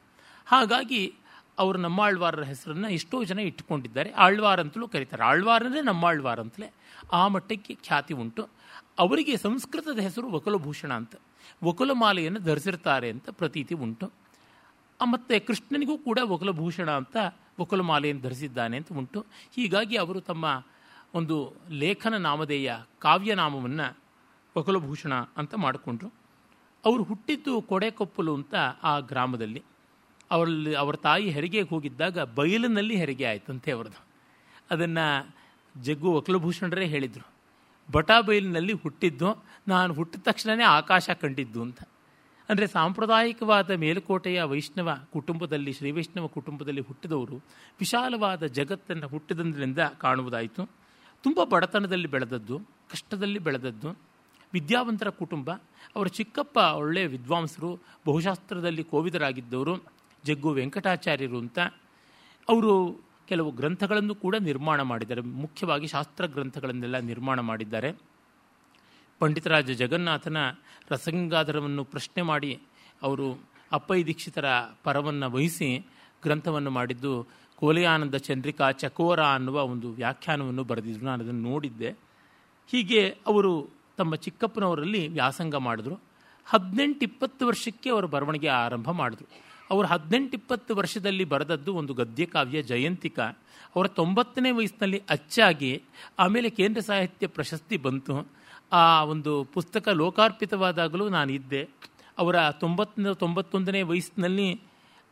ಹಾಗಾಗಿ ಅವರು ನಮ್ಮಾಳ್ವಾರರ ಹೆಸರನ್ನು ಎಷ್ಟೋ ಜನ ಇಟ್ಟುಕೊಂಡಿದ್ದಾರೆ. ಆಳ್ವಾರ ಅಂತಲೂ ಕರೀತಾರೆ. ಆಳ್ವಾರ ಅಂದರೆ ನಮ್ಮಾಳ್ವಾರ ಅಂತಲೇ. ಆ ಮಟ್ಟಕ್ಕೆ ಖ್ಯಾತಿ ಉಂಟು. ಅವರಿಗೆ ಸಂಸ್ಕೃತದ ಹೆಸರು ವಕಲಭೂಷಣ ಅಂತ. ವಕುಲಮಾಲೆಯನ್ನು ಧರಿಸಿರ್ತಾರೆ ಅಂತ ಪ್ರತೀತಿ ಉಂಟು. ಮತ್ತು ಕೃಷ್ಣನಿಗೂ ಕೂಡ ವಕುಲಭೂಷಣ ಅಂತ ವಕುಲಮಾಲೆಯನ್ನು ಧರಿಸಿದ್ದಾನೆ ಅಂತ ಉಂಟು. ಹೀಗಾಗಿ ಅವರು ತಮ್ಮ ಒಂದು ಲೇಖನ ನಾಮಧೇಯ ಕಾವ್ಯನಾಮವನ್ನು ವಕುಲಭೂಷಣ ಅಂತ ಮಾಡಿಕೊಂಡ್ರು. ಅವರು ಹುಟ್ಟಿದ್ದು ಕೊಡೆಕೊಪ್ಪಲು ಅಂತ ಆ ಗ್ರಾಮದಲ್ಲಿ. ಅವರಲ್ಲಿ, ಅವರ ತಾಯಿ ಹೆರಿಗೆಗೆ ಹೋಗಿದ್ದಾಗ ಬಯಲಿನಲ್ಲಿ ಹೆರಿಗೆ ಆಯ್ತಂತೆ ಅವ್ರದ್ದು ಅದನ್ನು ಜಗ್ಗು ವಕ್ಲಭೂಷಣರೇ ಹೇಳಿದರು. ಬಟಾ ಬಯಲಿನಲ್ಲಿ ಹುಟ್ಟಿದ್ದು, ನಾನು ಹುಟ್ಟಿದ ತಕ್ಷಣವೇ ಆಕಾಶ ಕಂಡಿದ್ದು ಅಂತ. ಅಂದರೆ ಸಾಂಪ್ರದಾಯಿಕವಾದ ಮೇಲುಕೋಟೆಯ ವೈಷ್ಣವ ಕುಟುಂಬದಲ್ಲಿ, ಶ್ರೀ ವೈಷ್ಣವ ಕುಟುಂಬದಲ್ಲಿ ಹುಟ್ಟಿದವರು ವಿಶಾಲವಾದ ಜಗತ್ತನ್ನು ಹುಟ್ಟಿದಂದ್ರಿಂದ ಕಾಣುವುದಾಯಿತು. ತುಂಬ ಬಡತನದಲ್ಲಿ ಬೆಳೆದದ್ದು, ಕಷ್ಟದಲ್ಲಿ ಬೆಳೆದದ್ದು, ವಿದ್ಯಾವಂತರ ಕುಟುಂಬ, ಅವರ ಚಿಕ್ಕಪ್ಪ ಒಳ್ಳೆಯ ವಿದ್ವಾಂಸರು, ಬಹುಶಾಸ್ತ್ರದಲ್ಲಿ ಕೋವಿದರಾಗಿದ್ದವರು ಜಗ್ಗು ವೆಂಕಟಾಚಾರ್ಯರು ಅಂತ ಅವರು ಕೆಲವು ಗ್ರಂಥಗಳನ್ನು ಕೂಡ ನಿರ್ಮಾಣ ಮಾಡಿದ್ದಾರೆ. ಮುಖ್ಯವಾಗಿ ಶಾಸ್ತ್ರ ಗ್ರಂಥಗಳನ್ನೆಲ್ಲ ನಿರ್ಮಾಣ ಮಾಡಿದ್ದಾರೆ. ಪಂಡಿತರಾಜ ಜಗನ್ನಾಥನ ರಸಗಂಗಾಧರವನ್ನು ಪ್ರಶ್ನೆ ಮಾಡಿ ಅವರು ಅಪ್ಪೈ ದೀಕ್ಷಿತರ ಪರವನ್ನು ವಹಿಸಿ ಗ್ರಂಥವನ್ನು ಮಾಡಿದ್ದು, ಕೋಲೆಯಾನಂದ ಚಂದ್ರಿಕಾ ಚಕೋರ ಅನ್ನುವ ಒಂದು ವ್ಯಾಖ್ಯಾನವನ್ನು ಬರೆದಿದ್ರು. ನಾನು ಅದನ್ನು ನೋಡಿದ್ದೆ. ಹೀಗೆ ಅವರು ತಮ್ಮ ಚಿಕ್ಕಪ್ಪನವರಲ್ಲಿ ವ್ಯಾಸಂಗ ಮಾಡಿದ್ರು. ಹದಿನೆಂಟು ಇಪ್ಪತ್ತು ವರ್ಷಕ್ಕೆ ಅವರು ಬರವಣಿಗೆ ಆರಂಭ ಮಾಡಿದ್ರು. ಅವರು ಹದಿನೆಂಟಿಪ್ಪತ್ತು ವರ್ಷದಲ್ಲಿ ಬರೆದದ್ದು ಒಂದು ಗದ್ಯ ಕಾವ್ಯ ಜಯಂತಿಕ. ಅವರ ತೊಂಬತ್ತನೇ ವಯಸ್ಸಿನಲ್ಲಿ ಅಚ್ಚಾಗಿ ಆಮೇಲೆ ಕೇಂದ್ರ ಸಾಹಿತ್ಯ ಪ್ರಶಸ್ತಿ ಬಂತು. ಆ ಒಂದು ಪುಸ್ತಕ ಲೋಕಾರ್ಪಿತವಾದಾಗಲೂ ನಾನಿದ್ದೆ. ಅವರ ತೊಂಬತ್ತ ತೊಂಬತ್ತೊಂದನೇ ವಯಸ್ಸಿನಲ್ಲಿ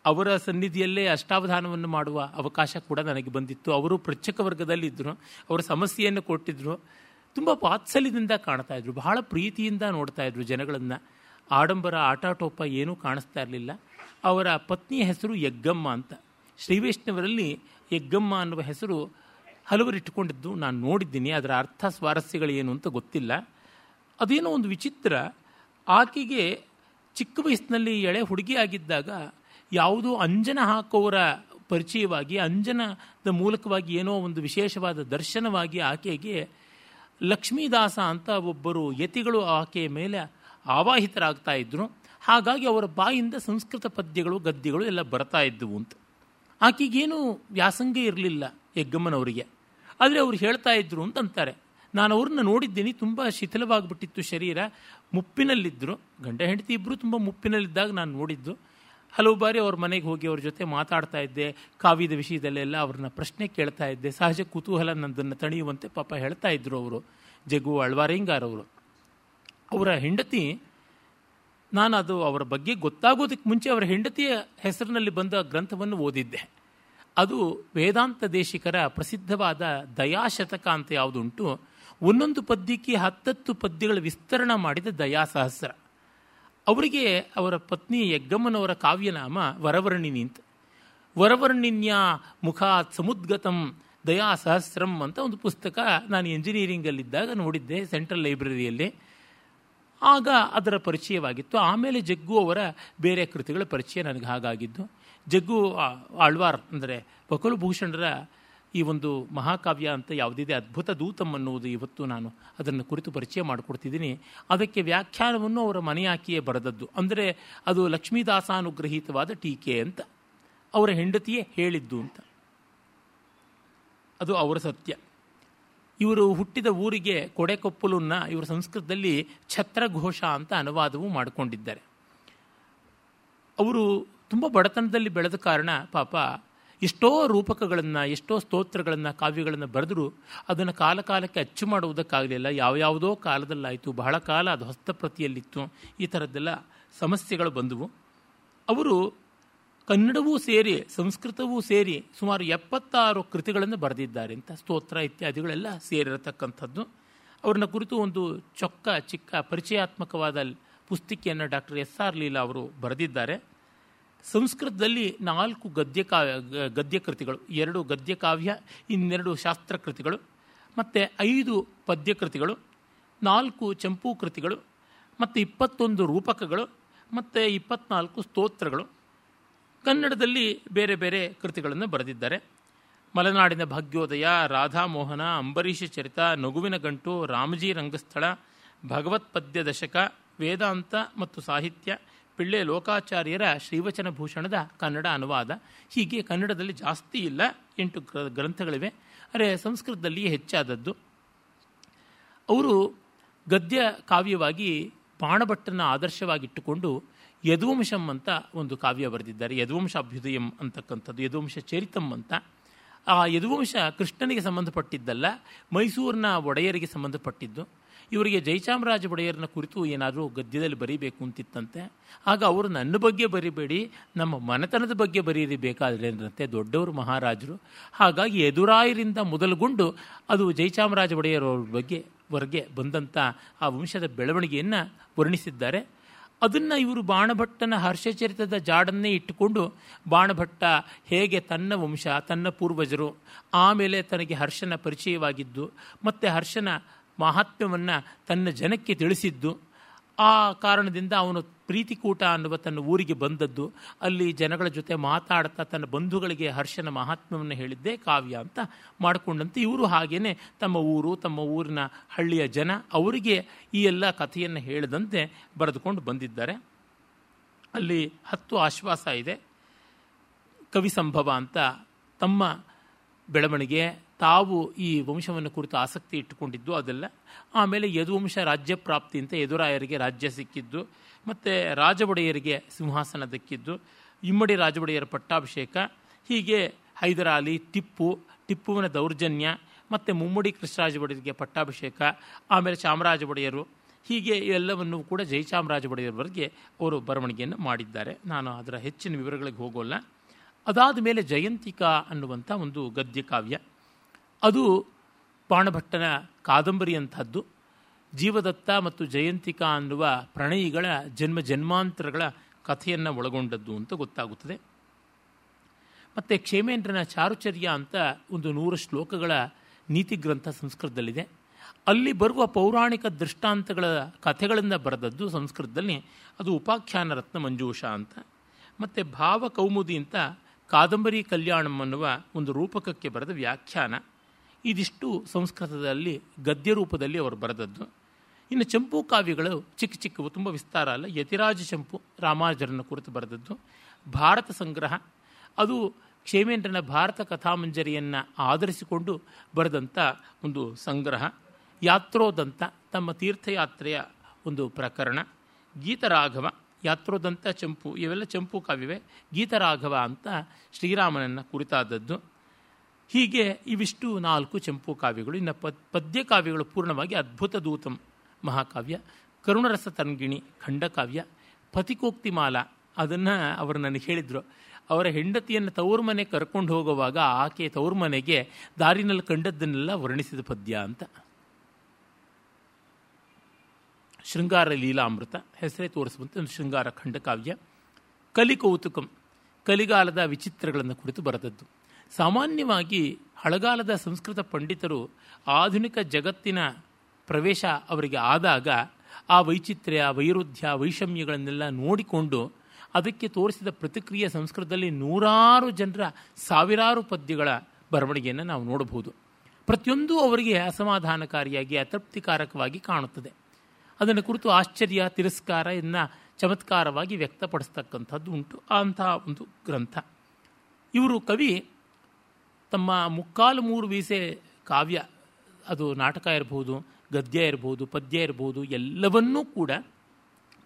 ಅವರ ಸನ್ನಿಧಿಯಲ್ಲೇ ಅಷ್ಟಾವಧಾನವನ್ನು ಮಾಡುವ ಅವಕಾಶ ಕೂಡ ನನಗೆ ಬಂದಿತ್ತು. ಅವರು ಪೃಚ್ಛಕ ವರ್ಗದಲ್ಲಿದ್ದರು. ಅವರ ಸಮಸ್ಯೆಯನ್ನು ಕೊಟ್ಟಿದ್ದರು ತುಂಬ ವಾತ್ಸಲ್ಯದಿಂದ ಕಾಣ್ತಾ ಇದ್ರು. ಬಹಳ ಪ್ರೀತಿಯಿಂದ ನೋಡ್ತಾ ಇದ್ರು ಜನಗಳನ್ನು. ಆಡಂಬರ, ಆಟಾಟೋಪ ಏನೂ ಕಾಣಿಸ್ತಾ ಇರಲಿಲ್ಲ. ಅವರ ಪತ್ನಿಯ ಹೆಸರು ಯಗ್ಗಮ್ಮ ಅಂತ. ಶ್ರೀವೈಷ್ಣವರಲ್ಲಿ ಯಗ್ಗಮ್ಮ ಅನ್ನುವ ಹೆಸರು ಹಲವರಿಟ್ಟುಕೊಂಡಿದ್ದು ನಾನು ನೋಡಿದ್ದೀನಿ, ಅದರ ಅರ್ಥ ಸ್ವಾರಸ್ಯಗಳೇನು ಅಂತ ಗೊತ್ತಿಲ್ಲ. ಅದೇನೋ ಒಂದು ವಿಚಿತ್ರ, ಆಕೆಗೆ ಚಿಕ್ಕ ವಯಸ್ಸಿನಲ್ಲಿ ಎಳೆ ಹುಡುಗಿಯಾಗಿದ್ದಾಗ ಯಾವುದೋ ಅಂಜನ ಹಾಕೋರ ಪರಿಚಯವಾಗಿ, ಅಂಜನದ ಮೂಲಕವಾಗಿ ಏನೋ ಒಂದು ವಿಶೇಷವಾದ ದರ್ಶನವಾಗಿ ಆಕೆಗೆ ಲಕ್ಷ್ಮೀದಾಸ ಅಂತ ಒಬ್ಬರು ಯತಿಗಳು ಆಕೆಯ ಮೇಲೆ ಆವಾಹಿತರಾಗ್ತಾ ಇದ್ರು. ಹಾಗಾಗಿ ಅವರ ಬಾಯಿಂದ ಸಂಸ್ಕೃತ ಪದ್ಯಗಳು, ಗದ್ಯಗಳು ಎಲ್ಲ ಬರ್ತಾ ಇದ್ದವು ಅಂತ. ಆಕೆಗೇನು ವ್ಯಾಸಂಗ ಇರಲಿಲ್ಲ ಯಗ್ಗಮ್ಮನವರಿಗೆ. ಆದರೆ ಅವ್ರು ಹೇಳ್ತಾ ಇದ್ರು ಅಂತ ಅಂತಾರೆ. ನಾನು ಅವ್ರನ್ನ ನೋಡಿದ್ದೀನಿ, ತುಂಬ ಶಿಥಿಲವಾಗಿಬಿಟ್ಟಿತ್ತು ಶರೀರ. ಮುಪ್ಪಿನಲ್ಲಿದ್ದರು ಗಂಡ ಹೆಂಡತಿ ಇಬ್ಬರು ತುಂಬ ಮುಪ್ಪಿನಲ್ಲಿದ್ದಾಗ ನಾನು ನೋಡಿದ್ದು. ಹಲವು ಬಾರಿ ಅವ್ರ ಮನೆಗೆ ಹೋಗಿ ಅವ್ರ ಜೊತೆ ಮಾತಾಡ್ತಾ ಇದ್ದೆ. ಕಾವ್ಯದ ವಿಷಯದಲ್ಲೆಲ್ಲ ಅವ್ರನ್ನ ಪ್ರಶ್ನೆ ಕೇಳ್ತಾ ಇದ್ದೆ. ಸಹಜ ಕುತೂಹಲ ನನ್ನನ್ನು ತಣಿಯುವಂತೆ ಪಾಪ ಹೇಳ್ತಾ ಇದ್ರು ಅವರು. ಜಗು ಅಳ್ವಾರಿಂಗಾರವರು. ಅವರ ಹೆಂಡತಿ ನಾನು ಅದು ಅವರ ಬಗ್ಗೆ ಗೊತ್ತಾಗೋದಕ್ಕೆ ಮುಂಚೆ ಅವರ ಹೆಂಡತಿಯ ಹೆಸರಿನಲ್ಲಿ ಬಂದ ಗ್ರಂಥವನ್ನು ಓದಿದ್ದೆ. ಅದು ವೇದಾಂತ ದೇಶಿಕರ ಪ್ರಸಿದ್ಧವಾದ ದಯಾಶತಕ ಅಂತ ಯಾವುದುಂಟು, ಒಂದೊಂದು ಪದ್ಯಕ್ಕೆ ಹತ್ತತ್ತು ಪದ್ಯಗಳ ವಿಸ್ತರಣೆ ಮಾಡಿದ ದಯಾ ಸಹಸ್ರ ಅವರಿಗೆ ಅವರ ಪತ್ನಿ ಯಗ್ಗಮ್ಮನವರ ಕಾವ್ಯನಾಮ ವರವರ್ಣಿನಿ ಅಂತ. ವರವರ್ಣಿನ್ಯ ಮುಖಾತ್ ಸಮುದ್ಗತಂ ದಯಾ ಸಹಸ್ರಂ ಅಂತ ಒಂದು ಪುಸ್ತಕ ನಾನು ಇಂಜಿನಿಯರಿಂಗಲ್ಲಿದ್ದಾಗ ನೋಡಿದ್ದೆ ಸೆಂಟ್ರಲ್ ಲೈಬ್ರರಿಯಲ್ಲಿ ಆಗ ಅದರ ಪರಿಚಯವಾಗಿತ್ತು. ಆಮೇಲೆ ಜಗ್ಗು ಅವರ ಬೇರೆ ಕೃತಿಗಳ ಪರಿಚಯ ನನಗೆ ಹಾಗಾಗಿದ್ದು. ಜಗ್ಗು ಆಳ್ವಾರ್ ಅಂದರೆ ಬಕುಲಭೂಷಣರ ಈ ಒಂದು ಮಹಾಕಾವ್ಯ ಅಂತ ಯಾವುದಿದೆ, ಅದ್ಭುತ ದೂತಮ್ ಅನ್ನುವುದು ಇವತ್ತು ನಾನು ಅದನ್ನು ಕುರಿತು ಪರಿಚಯ ಮಾಡಿಕೊಡ್ತಿದ್ದೀನಿ. ಅದಕ್ಕೆ ವ್ಯಾಖ್ಯಾನವನ್ನು ಅವರ ಮನೆಯಾಕಿಯೇ ಬರೆದದ್ದು. ಅಂದರೆ ಅದು ಲಕ್ಷ್ಮೀದಾಸಾನುಗ್ರಹೀತವಾದ ಟೀಕೆ ಅಂತ. ಅವರ ಹೆಂಡತಿಯೇ ಹೇಳಿದ್ದು ಅಂತ. ಅದು ಅವರ ಸತ್ಯ. ಇವರು ಹುಟ್ಟಿದ ಊರಿಗೆ ಕೊಡೆಕೊಪ್ಪಲನ್ನ ಇವರು ಸಂಸ್ಕೃತದಲ್ಲಿ ಛತ್ರಘೋಷ ಅಂತ ಅನುವಾದವೂ ಮಾಡಿಕೊಂಡಿದ್ದಾರೆ. ಅವರು ತುಂಬ ಬಡತನದಲ್ಲಿ ಬೆಳೆದ ಕಾರಣ ಪಾಪ ಎಷ್ಟೋ ರೂಪಕಗಳನ್ನು, ಎಷ್ಟೋ ಸ್ತೋತ್ರಗಳನ್ನು, ಕಾವ್ಯಗಳನ್ನು ಬರೆದರೂ ಅದನ್ನು ಕಾಲಕಾಲಕ್ಕೆ ಅಚ್ಚು ಮಾಡುವುದಕ್ಕಾಗಲಿಲ್ಲ. ಯಾವ್ಯಾವುದೋ ಕಾಲದಲ್ಲಾಯಿತು, ಬಹಳ ಕಾಲ ಅದು ಹಸ್ತಪ್ರತಿಯಲ್ಲಿತ್ತು ಈ ಥರದ್ದೆಲ್ಲ ಸಮಸ್ಯೆಗಳು ಬಂದವು. ಅವರು ಕನ್ನಡವೂ ಸೇರಿ, ಸಂಸ್ಕೃತವೂ ಸೇರಿ ಸುಮಾರು ಎಪ್ಪತ್ತಾರು ಕೃತಿಗಳನ್ನು ಬರೆದಿದ್ದಾರೆ ಅಂತ ಸ್ತೋತ್ರ ಇತ್ಯಾದಿಗಳೆಲ್ಲ ಸೇರಿರತಕ್ಕಂಥದ್ದು. ಅವ್ರನ್ನ ಕುರಿತು ಒಂದು ಚೊಕ್ಕ, ಚಿಕ್ಕ, ಪರಿಚಯಾತ್ಮಕವಾದ ಪುಸ್ತಿಕೆಯನ್ನು ಡಾಕ್ಟರ್ ಎಸ್ ಆರ್ ಲೀಲಾ ಅವರು ಬರೆದಿದ್ದಾರೆ. ಸಂಸ್ಕೃತದಲ್ಲಿ ನಾಲ್ಕು ಗದ್ಯ ಕಾವ್ಯ ಗದ್ಯ ಕೃತಿಗಳು ಎರಡು ಗದ್ಯ ಕಾವ್ಯ ಇನ್ನೆರಡು ಶಾಸ್ತ್ರ ಕೃತಿಗಳು ಮತ್ತು ಐದು ಪದ್ಯ ಕೃತಿಗಳು ನಾಲ್ಕು ಚಂಪೂ ಕೃತಿಗಳು ಮತ್ತು ಇಪ್ಪತ್ತೊಂದು ರೂಪಕಗಳು, ಮತ್ತು ಇಪ್ಪತ್ನಾಲ್ಕು ಸ್ತೋತ್ರಗಳು. ಕನ್ನಡದಲ್ಲಿ ಬೇರೆ ಬೇರೆ ಕೃತಿಗಳನ್ನು ಬರೆದಿದ್ದಾರೆ. ಮಲೆನಾಡಿನ ಭಾಗ್ಯೋದಯ, ರಾಧಾಮೋಹನ, ಅಂಬರೀಷ ಚರಿತ, ನಗುವಿನ ಗಂಟು, ರಾಮಜಿ ರಂಗಸ್ಥಳ, ಭಗವತ್ ಪದ್ಯ ದಶಕ, ವೇದಾಂತ ಮತ್ತು ಸಾಹಿತ್ಯ, ಪಿಳ್ಳೆ ಲೋಕಾಚಾರ್ಯರ ಶ್ರೀವಚನ ಭೂಷಣದ ಕನ್ನಡ ಅನುವಾದ. ಹೀಗೆ ಕನ್ನಡದಲ್ಲಿ ಜಾಸ್ತಿ ಇಲ್ಲ, ಎಂಟು ಗ್ರಂಥಗಳಿವೆ. ಅರೆ ಸಂಸ್ಕೃತದಲ್ಲಿಯೇ ಹೆಚ್ಚಾದದ್ದು. ಅವರು ಗದ್ಯ ಕಾವ್ಯವಾಗಿ ಬಾಣಭಟ್ಟನ ಆದರ್ಶವಾಗಿಟ್ಟುಕೊಂಡು ಯದುವಂಶಂ ಅಂತ ಒಂದು ಕಾವ್ಯ ಬರೆದಿದ್ದಾರೆ. ಯದುವಂಶ ಅಭ್ಯುದಯಂ ಅಂತಕ್ಕಂಥದ್ದು, ಯದುವಂಶ ಚರಿತಂ ಅಂತ. ಆ ಯದುವಂಶ ಕೃಷ್ಣನಿಗೆ ಸಂಬಂಧಪಟ್ಟಿದ್ದಲ್ಲ, ಮೈಸೂರಿನ ಒಡೆಯರಿಗೆ ಸಂಬಂಧಪಟ್ಟಿದ್ದು. ಇವರಿಗೆ ಜಯಚಾಮರಾಜ ಒಡೆಯರನ್ನ ಕುರಿತು ಏನಾದರೂ ಗದ್ಯದಲ್ಲಿ ಬರೀಬೇಕು ಅಂತಿತ್ತಂತೆ. ಆಗ ಅವರು ನನ್ನ ಬಗ್ಗೆ ಬರಿಬೇಡಿ, ನಮ್ಮ ಮನೆತನದ ಬಗ್ಗೆ ಬರೀರಿ ಬೇಕಾದರೆ ಅಂದ್ರಂತೆ ದೊಡ್ಡವರು ಮಹಾರಾಜರು. ಹಾಗಾಗಿ ಎದುರಾಯರಿಂದ ಮೊದಲುಗೊಂಡು ಅದು ಜಯಚಾಮರಾಜ ಒಡೆಯರವ್ರ ಬಗ್ಗೆ, ವರೆಗೆ ಬಂದಂಥ ಆ ವಂಶದ ಬೆಳವಣಿಗೆಯನ್ನು ವರ್ಣಿಸಿದ್ದಾರೆ. ಅದನ್ನು ಇವರು ಬಾಣಭಟ್ಟನ ಹರ್ಷಚರಿತದ ಜಾಡನ್ನೇ ಇಟ್ಟುಕೊಂಡು ಬಾಣಭಟ್ಟ ಹೇಗೆ ತನ್ನ ವಂಶ, ತನ್ನ ಪೂರ್ವಜರು, ಆಮೇಲೆ ತನಗೆ ಹರ್ಷನ ಪರಿಚಯವಾಗಿದ್ದು, ಮತ್ತು ಹರ್ಷನ ಮಹಾತ್ಮ್ಯವನ್ನು ತನ್ನ ಜನಕ್ಕೆ ತಿಳಿಸಿದ್ದು ಆ ಕಾರಣದಿಂದ ಅವನು ಪ್ರೀತಿಕೂಟ ಅನ್ನುವ ತನ್ನ ಊರಿಗೆ ಬಂದದ್ದು. ಅಲ್ಲಿ ಜನಗಳ ಜೊತೆ ಮಾತಾಡ್ತಾ ತನ್ನ ಬಂಧುಗಳಿಗೆ ಹರ್ಷನ ಮಹಾತ್ಮವನ್ನು ಹೇಳಿದ್ದೇ ಕಾವ್ಯ ಅಂತ ಮಾಡಿಕೊಂಡಂತೆ. ಇವರು ಹಾಗೆಯೇ ತಮ್ಮ ಊರು, ತಮ್ಮ ಊರಿನ ಹಳ್ಳಿಯ ಜನ ಅವರಿಗೆ ಈ ಎಲ್ಲ ಕಥೆಯನ್ನು ಹೇಳಿದಂತೆ ಬರೆದುಕೊಂಡು ಬಂದಿದ್ದಾರೆ. ಅಲ್ಲಿ ಹತ್ತು ಆಶ್ವಾಸ ಇದೆ. ಕವಿ ಸಂಭವ ಅಂತ ತಮ್ಮ ಬೆಳವಣಿಗೆ ತಾವು ಈ ವಂಶವನ್ನು ಕುರಿತು ಆಸಕ್ತಿ ಇಟ್ಟುಕೊಂಡಿದ್ದು ಅದೆಲ್ಲ. ಆಮೇಲೆ ಯದುವಂಶ ರಾಜ್ಯ ಪ್ರಾಪ್ತಿ ಅಂತ ಯದುರಾಯರಿಗೆ ರಾಜ್ಯ ಸಿಕ್ಕಿದ್ದು, ಮತ್ತು ರಾಜ ಒಡೆಯರಿಗೆ ಸಿಂಹಾಸನ ದಕ್ಕಿದ್ದು, ಇಮ್ಮಡಿ ರಾಜೊಡೆಯರ ಪಟ್ಟಾಭಿಷೇಕ, ಹೀಗೆ ಹೈದರಾಲಿ, ಟಿಪ್ಪು, ಟಿಪ್ಪುವಿನ ದೌರ್ಜನ್ಯ, ಮತ್ತು ಮುಮ್ಮಡಿ ಕೃಷ್ಣರಾಜ ಒಡೆಯರಿಗೆ ಪಟ್ಟಾಭಿಷೇಕ, ಆಮೇಲೆ ಚಾಮರಾಜ ಒಡೆಯರು ಹೀಗೆ ಎಲ್ಲವನ್ನು ಕೂಡ ಜಯಚಾಮರಾಜ ಒಡೆಯರವರೆಗೆ ಅವರು ಬರವಣಿಗೆಯನ್ನು ಮಾಡಿದ್ದಾರೆ. ನಾನು ಅದರ ಹೆಚ್ಚಿನ ವಿವರಗಳಿಗೆ ಹೋಗೋಲ್ಲ. ಅದಾದ ಮೇಲೆ ಜಯಂತಿಕಾ ಅನ್ನುವಂಥ ಒಂದು ಗದ್ಯ ಕಾವ್ಯ ಅದು ಬಾಣಭಟ್ಟನ ಕಾದಂಬರಿಯಂಥದ್ದು. ಜೀವದತ್ತ ಮತ್ತು ಜಯಂತಿಕಾ ಅನ್ನುವ ಪ್ರಣಯಿಗಳ ಜನ್ಮ ಜನ್ಮಾಂತರಗಳ ಕಥೆಯನ್ನು ಒಳಗೊಂಡದ್ದು ಅಂತ ಗೊತ್ತಾಗುತ್ತದೆ. ಮತ್ತು ಕ್ಷೇಮೇಂದ್ರನ ಚಾರುಚರ್ಯ ಅಂತ ಒಂದು ನೂರು ಶ್ಲೋಕಗಳ ನೀತಿ ಗ್ರಂಥ ಸಂಸ್ಕೃತದಲ್ಲಿದೆ. ಅಲ್ಲಿ ಬರುವ ಪೌರಾಣಿಕ ದೃಷ್ಟಾಂತಗಳ ಕಥೆಗಳಿಂದ ಬರೆದದ್ದು ಸಂಸ್ಕೃತದಲ್ಲಿ. ಅದು ಉಪಾಖ್ಯಾನ ರತ್ನ ಮಂಜೂಷ ಅಂತ. ಮತ್ತು ಭಾವ ಕೌಮುದಿ ಅಂತ ಕಾದಂಬರಿ ಕಲ್ಯಾಣಂ ಅನ್ನುವ ಒಂದು ರೂಪಕಕ್ಕೆ ಬರೆದ ವ್ಯಾಖ್ಯಾನ. ಇದಿಷ್ಟು ಸಂಸ್ಕೃತದಲ್ಲಿ, ಗದ್ಯ ರೂಪದಲ್ಲಿ ಅವರು ಬರೆದದ್ದು. ಇನ್ನು ಚಂಪು ಕಾವ್ಯಗಳು ಚಿಕ್ಕ ಚಿಕ್ಕವು, ತುಂಬ ವಿಸ್ತಾರ ಅಲ್ಲ. ಯತಿರಾಜ ಚಂಪು ರಾಮಾನುಜರನ್ನು ಕುರಿತು ಬರೆದದ್ದು. ಭಾರತ ಸಂಗ್ರಹ, ಅದು ಕ್ಷೇಮೇಂದ್ರನ ಭಾರತ ಕಥಾಮಂಜರಿಯನ್ನು ಆಧರಿಸಿಕೊಂಡು ಬರೆದಂಥ ಒಂದು ಸಂಗ್ರಹ. ಯಾತ್ರೋದಂತ, ತಮ್ಮ ತೀರ್ಥಯಾತ್ರೆಯ ಒಂದು ಪ್ರಕರಣ. ಗೀತರಾಘವ, ಯಾತ್ರೋದಂತ ಚಂಪು, ಇವೆಲ್ಲ ಚಂಪು ಕಾವ್ಯವೇ. ಗೀತರಾಘವ ಅಂತ ಶ್ರೀರಾಮನನ್ನು ಕುರಿತಾದದ್ದು. ಹೀಗೆ ಇವಿಷ್ಟು ನಾಲ್ಕು ಚಂಪು ಕಾವ್ಯಗಳು, ಇನ್ನು ಪದ್, ಪದ್ಯ ಕಾವ್ಯಗಳು ಪೂರ್ಣವಾಗಿ ಅದ್ಭುತ ದೂತಂ ಮಹಾಕಾವ್ಯ, ಕರುಣರಸ ತಂಗಿಣಿ ಖಂಡಕಾವ್ಯ ಪತಿಕೋಕ್ತಿಮಾಲ ಅದನ್ನು ಅವರು ನನಗೆ ಹೇಳಿದರು. ಅವರ ಹೆಂಡತಿಯನ್ನು ತವ್ರ ಮನೆ ಕರ್ಕೊಂಡು ಹೋಗುವಾಗ ಆಕೆ ತವ್ರ ಮನೆಗೆ ದಾರಿನಲ್ಲಿ ಕಂಡದ್ದನ್ನೆಲ್ಲ ವರ್ಣಿಸಿದ ಪದ್ಯ ಅಂತ. ಶೃಂಗಾರ ಲೀಲಾಮೃತ, ಹೆಸರೇ ತೋರಿಸುವಂಥ ಶೃಂಗಾರ ಖಂಡಕಾವ್ಯ, ಕಲಿಕೌತುಕಂ, ಕಲಿಗಾಲದ ವಿಚಿತ್ರಗಳನ್ನು ಕುರಿತು ಬರೆದದ್ದು. ಸಾಮಾನ್ಯವಾಗಿ ಹಳಗಾಲದ ಸಂಸ್ಕೃತ ಪಂಡಿತರು ಆಧುನಿಕ ಜಗತ್ತಿನ ಪ್ರವೇಶ ಅವರಿಗೆ ಆದಾಗ ಆ ವೈಚಿತ್ರ್ಯ, ವೈರುಧ್ಯ, ವೈಷಮ್ಯಗಳನ್ನೆಲ್ಲ ನೋಡಿಕೊಂಡು ಅದಕ್ಕೆ ತೋರಿಸಿದ ಪ್ರತಿಕ್ರಿಯೆ ಸಂಸ್ಕೃತದಲ್ಲಿ ನೂರಾರು ಜನರ ಸಾವಿರಾರು ಪದ್ಯಗಳ ಬರವಣಿಗೆಯನ್ನು ನಾವು ನೋಡಬಹುದು. ಪ್ರತಿಯೊಂದು ಅವರಿಗೆ ಅಸಮಾಧಾನಕಾರಿಯಾಗಿ, ಅತೃಪ್ತಿಕಾರಕವಾಗಿ ಕಾಣುತ್ತದೆ. ಅದನ್ನು ಕುರಿತು ಆಶ್ಚರ್ಯ, ತಿರಸ್ಕಾರ ಇನ್ನ ಚಮತ್ಕಾರವಾಗಿ ವ್ಯಕ್ತಪಡಿಸ್ತಕ್ಕಂಥದ್ದು ಉಂಟು. ಅಂತಹ ಒಂದು ಗ್ರಂಥ. ಇವರು ಕವಿ ತಮ್ಮ ಮುಕ್ಕಾಲು ಮೂರು ವೀಸೆ ಕಾವ್ಯ, ಅದು ನಾಟಕ ಇರಬಹುದು ಗದ್ಯ ಇರಬಹುದು ಪದ್ಯ ಇರಬಹುದು ಎಲ್ಲವನ್ನೂ ಕೂಡ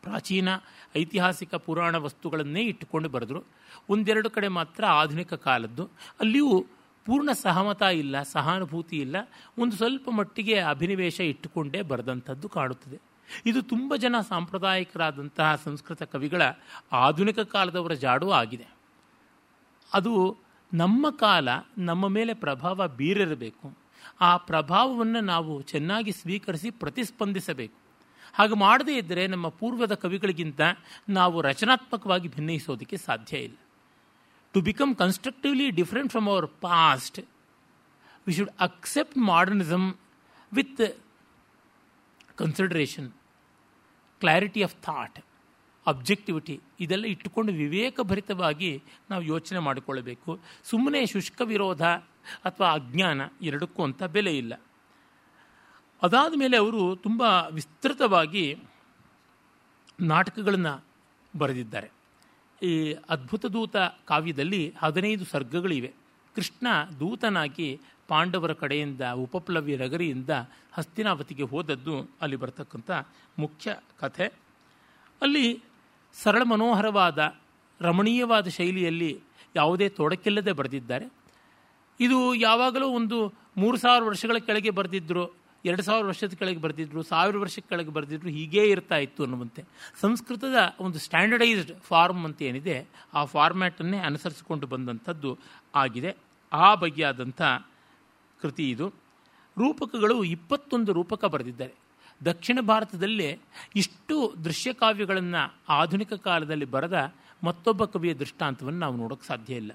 ಪ್ರಾಚೀನ ಐತಿಹಾಸಿಕ ಪುರಾಣ ವಸ್ತುಗಳನ್ನೇ ಇಟ್ಟುಕೊಂಡು ಬರೆದರು. ಒಂದೆರಡು ಕಡೆ ಮಾತ್ರ ಆಧುನಿಕ ಕಾಲದ್ದು. ಅಲ್ಲಿಯೂ ಪೂರ್ಣ ಸಹಮತ ಇಲ್ಲ, ಸಹಾನುಭೂತಿ ಇಲ್ಲ. ಒಂದು ಸ್ವಲ್ಪ ಮಟ್ಟಿಗೆ ಅಭಿನಿವೇಶ ಇಟ್ಟುಕೊಂಡೇ ಬರೆದಂಥದ್ದು ಕಾಣುತ್ತದೆ. ಇದು ತುಂಬ ಜನ ಸಾಂಪ್ರದಾಯಿಕರಾದಂತಹ ಸಂಸ್ಕೃತ ಕವಿಗಳ ಆಧುನಿಕ ಕಾಲದವರ ಜಾಡು ಆಗಿದೆ. ಅದು ನಮ್ಮ ಕಾಲ ನಮ್ಮ ಮೇಲೆ ಪ್ರಭಾವ ಬೀರಿರಬೇಕು. ಆ ಪ್ರಭಾವವನ್ನು ನಾವು ಚೆನ್ನಾಗಿ ಸ್ವೀಕರಿಸಿ ಪ್ರತಿಸ್ಪಂದಿಸಬೇಕು. ಹಾಗೆ ಮಾಡದೇ ಇದ್ದರೆ ನಮ್ಮ ಪೂರ್ವದ ಕವಿಗಳಿಗಿಂತ ನಾವು ರಚನಾತ್ಮಕವಾಗಿ ಭಿನ್ನಯಿಸೋದಕ್ಕೆ ಸಾಧ್ಯ ಇಲ್ಲ. To become constructively different from our past we should accept modernism with consideration clarity of thought objectivity ಇದೆಲ್ಲ ಇಟ್ಟುಕೊಂಡು ವಿವೇಕಭರಿತವಾಗಿ ನಾವು ಯೋಚನೆ ಮಾಡಿಕೊಳ್ಳಬೇಕು. ಸುಮ್ಮನೆ ಶುಷ್ಕ ವಿರೋಧ ಅಥವಾ ಅಜ್ಞಾನ ಎರಡಕ್ಕೂ ಅಂತ ಬೆಲೆ ಇಲ್ಲ. ಅದಾದ ಮೇಲೆ ಅವರು ತುಂಬ ವಿಸ್ತೃತವಾಗಿ ನಾಟಕಗಳನ್ನು ಬರೆದಿದ್ದಾರೆ. ಈ ಅದ್ಭುತ ದೂತ ಕಾವ್ಯದಲ್ಲಿ ಹದಿನೈದು ಸರ್ಗಗಳಿವೆ. ಕೃಷ್ಣ ದೂತನಾಗಿ ಪಾಂಡವರ ಕಡೆಯಿಂದ, ಉಪಪ್ಲವ್ಯ ನಗರಿಯಿಂದ ಹಸ್ತಿನಾವತಿಗೆ ಹೋದದ್ದು ಅಲ್ಲಿ ಬರ್ತಕ್ಕಂಥ ಮುಖ್ಯ ಕಥೆ. ಅಲ್ಲಿ ಸರಳ ಮನೋಹರವಾದ ರಮಣೀಯವಾದ ಶೈಲಿಯಲ್ಲಿ ಯಾವುದೇ ತೊಡಕಿಲ್ಲದೆ ಬರೆದಿದ್ದಾರೆ. ಇದು ಯಾವಾಗಲೂ ಒಂದು ಮೂರು ಸಾವಿರ ವರ್ಷಗಳ ಕೆಳಗೆ ಬರೆದಿದ್ದರು ಎರಡು ಸಾವಿರ ವರ್ಷದ ಕೆಳಗೆ ಬರೆದಿದ್ರು, ಸಾವಿರ ವರ್ಷದ ಕೆಳಗೆ ಬರೆದಿದ್ರು, ಹೀಗೇ ಇರ್ತಾ ಇತ್ತು ಅನ್ನುವಂತೆ. ಸಂಸ್ಕೃತದ ಒಂದು ಸ್ಟ್ಯಾಂಡರ್ಡೈಸ್ಡ್ ಫಾರ್ಮ್ ಅಂತ ಏನಿದೆ, ಆ ಫಾರ್ಮ್ಯಾಟನ್ನೇ ಅನುಸರಿಸಿಕೊಂಡು ಬಂದಂಥದ್ದು ಆಗಿದೆ. ಆ ಬಗೆಯಾದಂಥ ಕೃತಿ ಇದು. ರೂಪಕಗಳು ಇಪ್ಪತ್ತೊಂದು ರೂಪಕ ಬರೆದಿದ್ದಾರೆ. ದಕ್ಷಿಣ ಭಾರತದಲ್ಲಿ ಇಷ್ಟು ದೃಶ್ಯಕಾವ್ಯಗಳನ್ನು ಆಧುನಿಕ ಕಾಲದಲ್ಲಿ ಬರೆದ ಮತ್ತೊಬ್ಬ ಕವಿಯ ದೃಷ್ಟಾಂತವನ್ನು ನಾವು ನೋಡೋಕ್ಕೆ ಸಾಧ್ಯ ಇಲ್ಲ.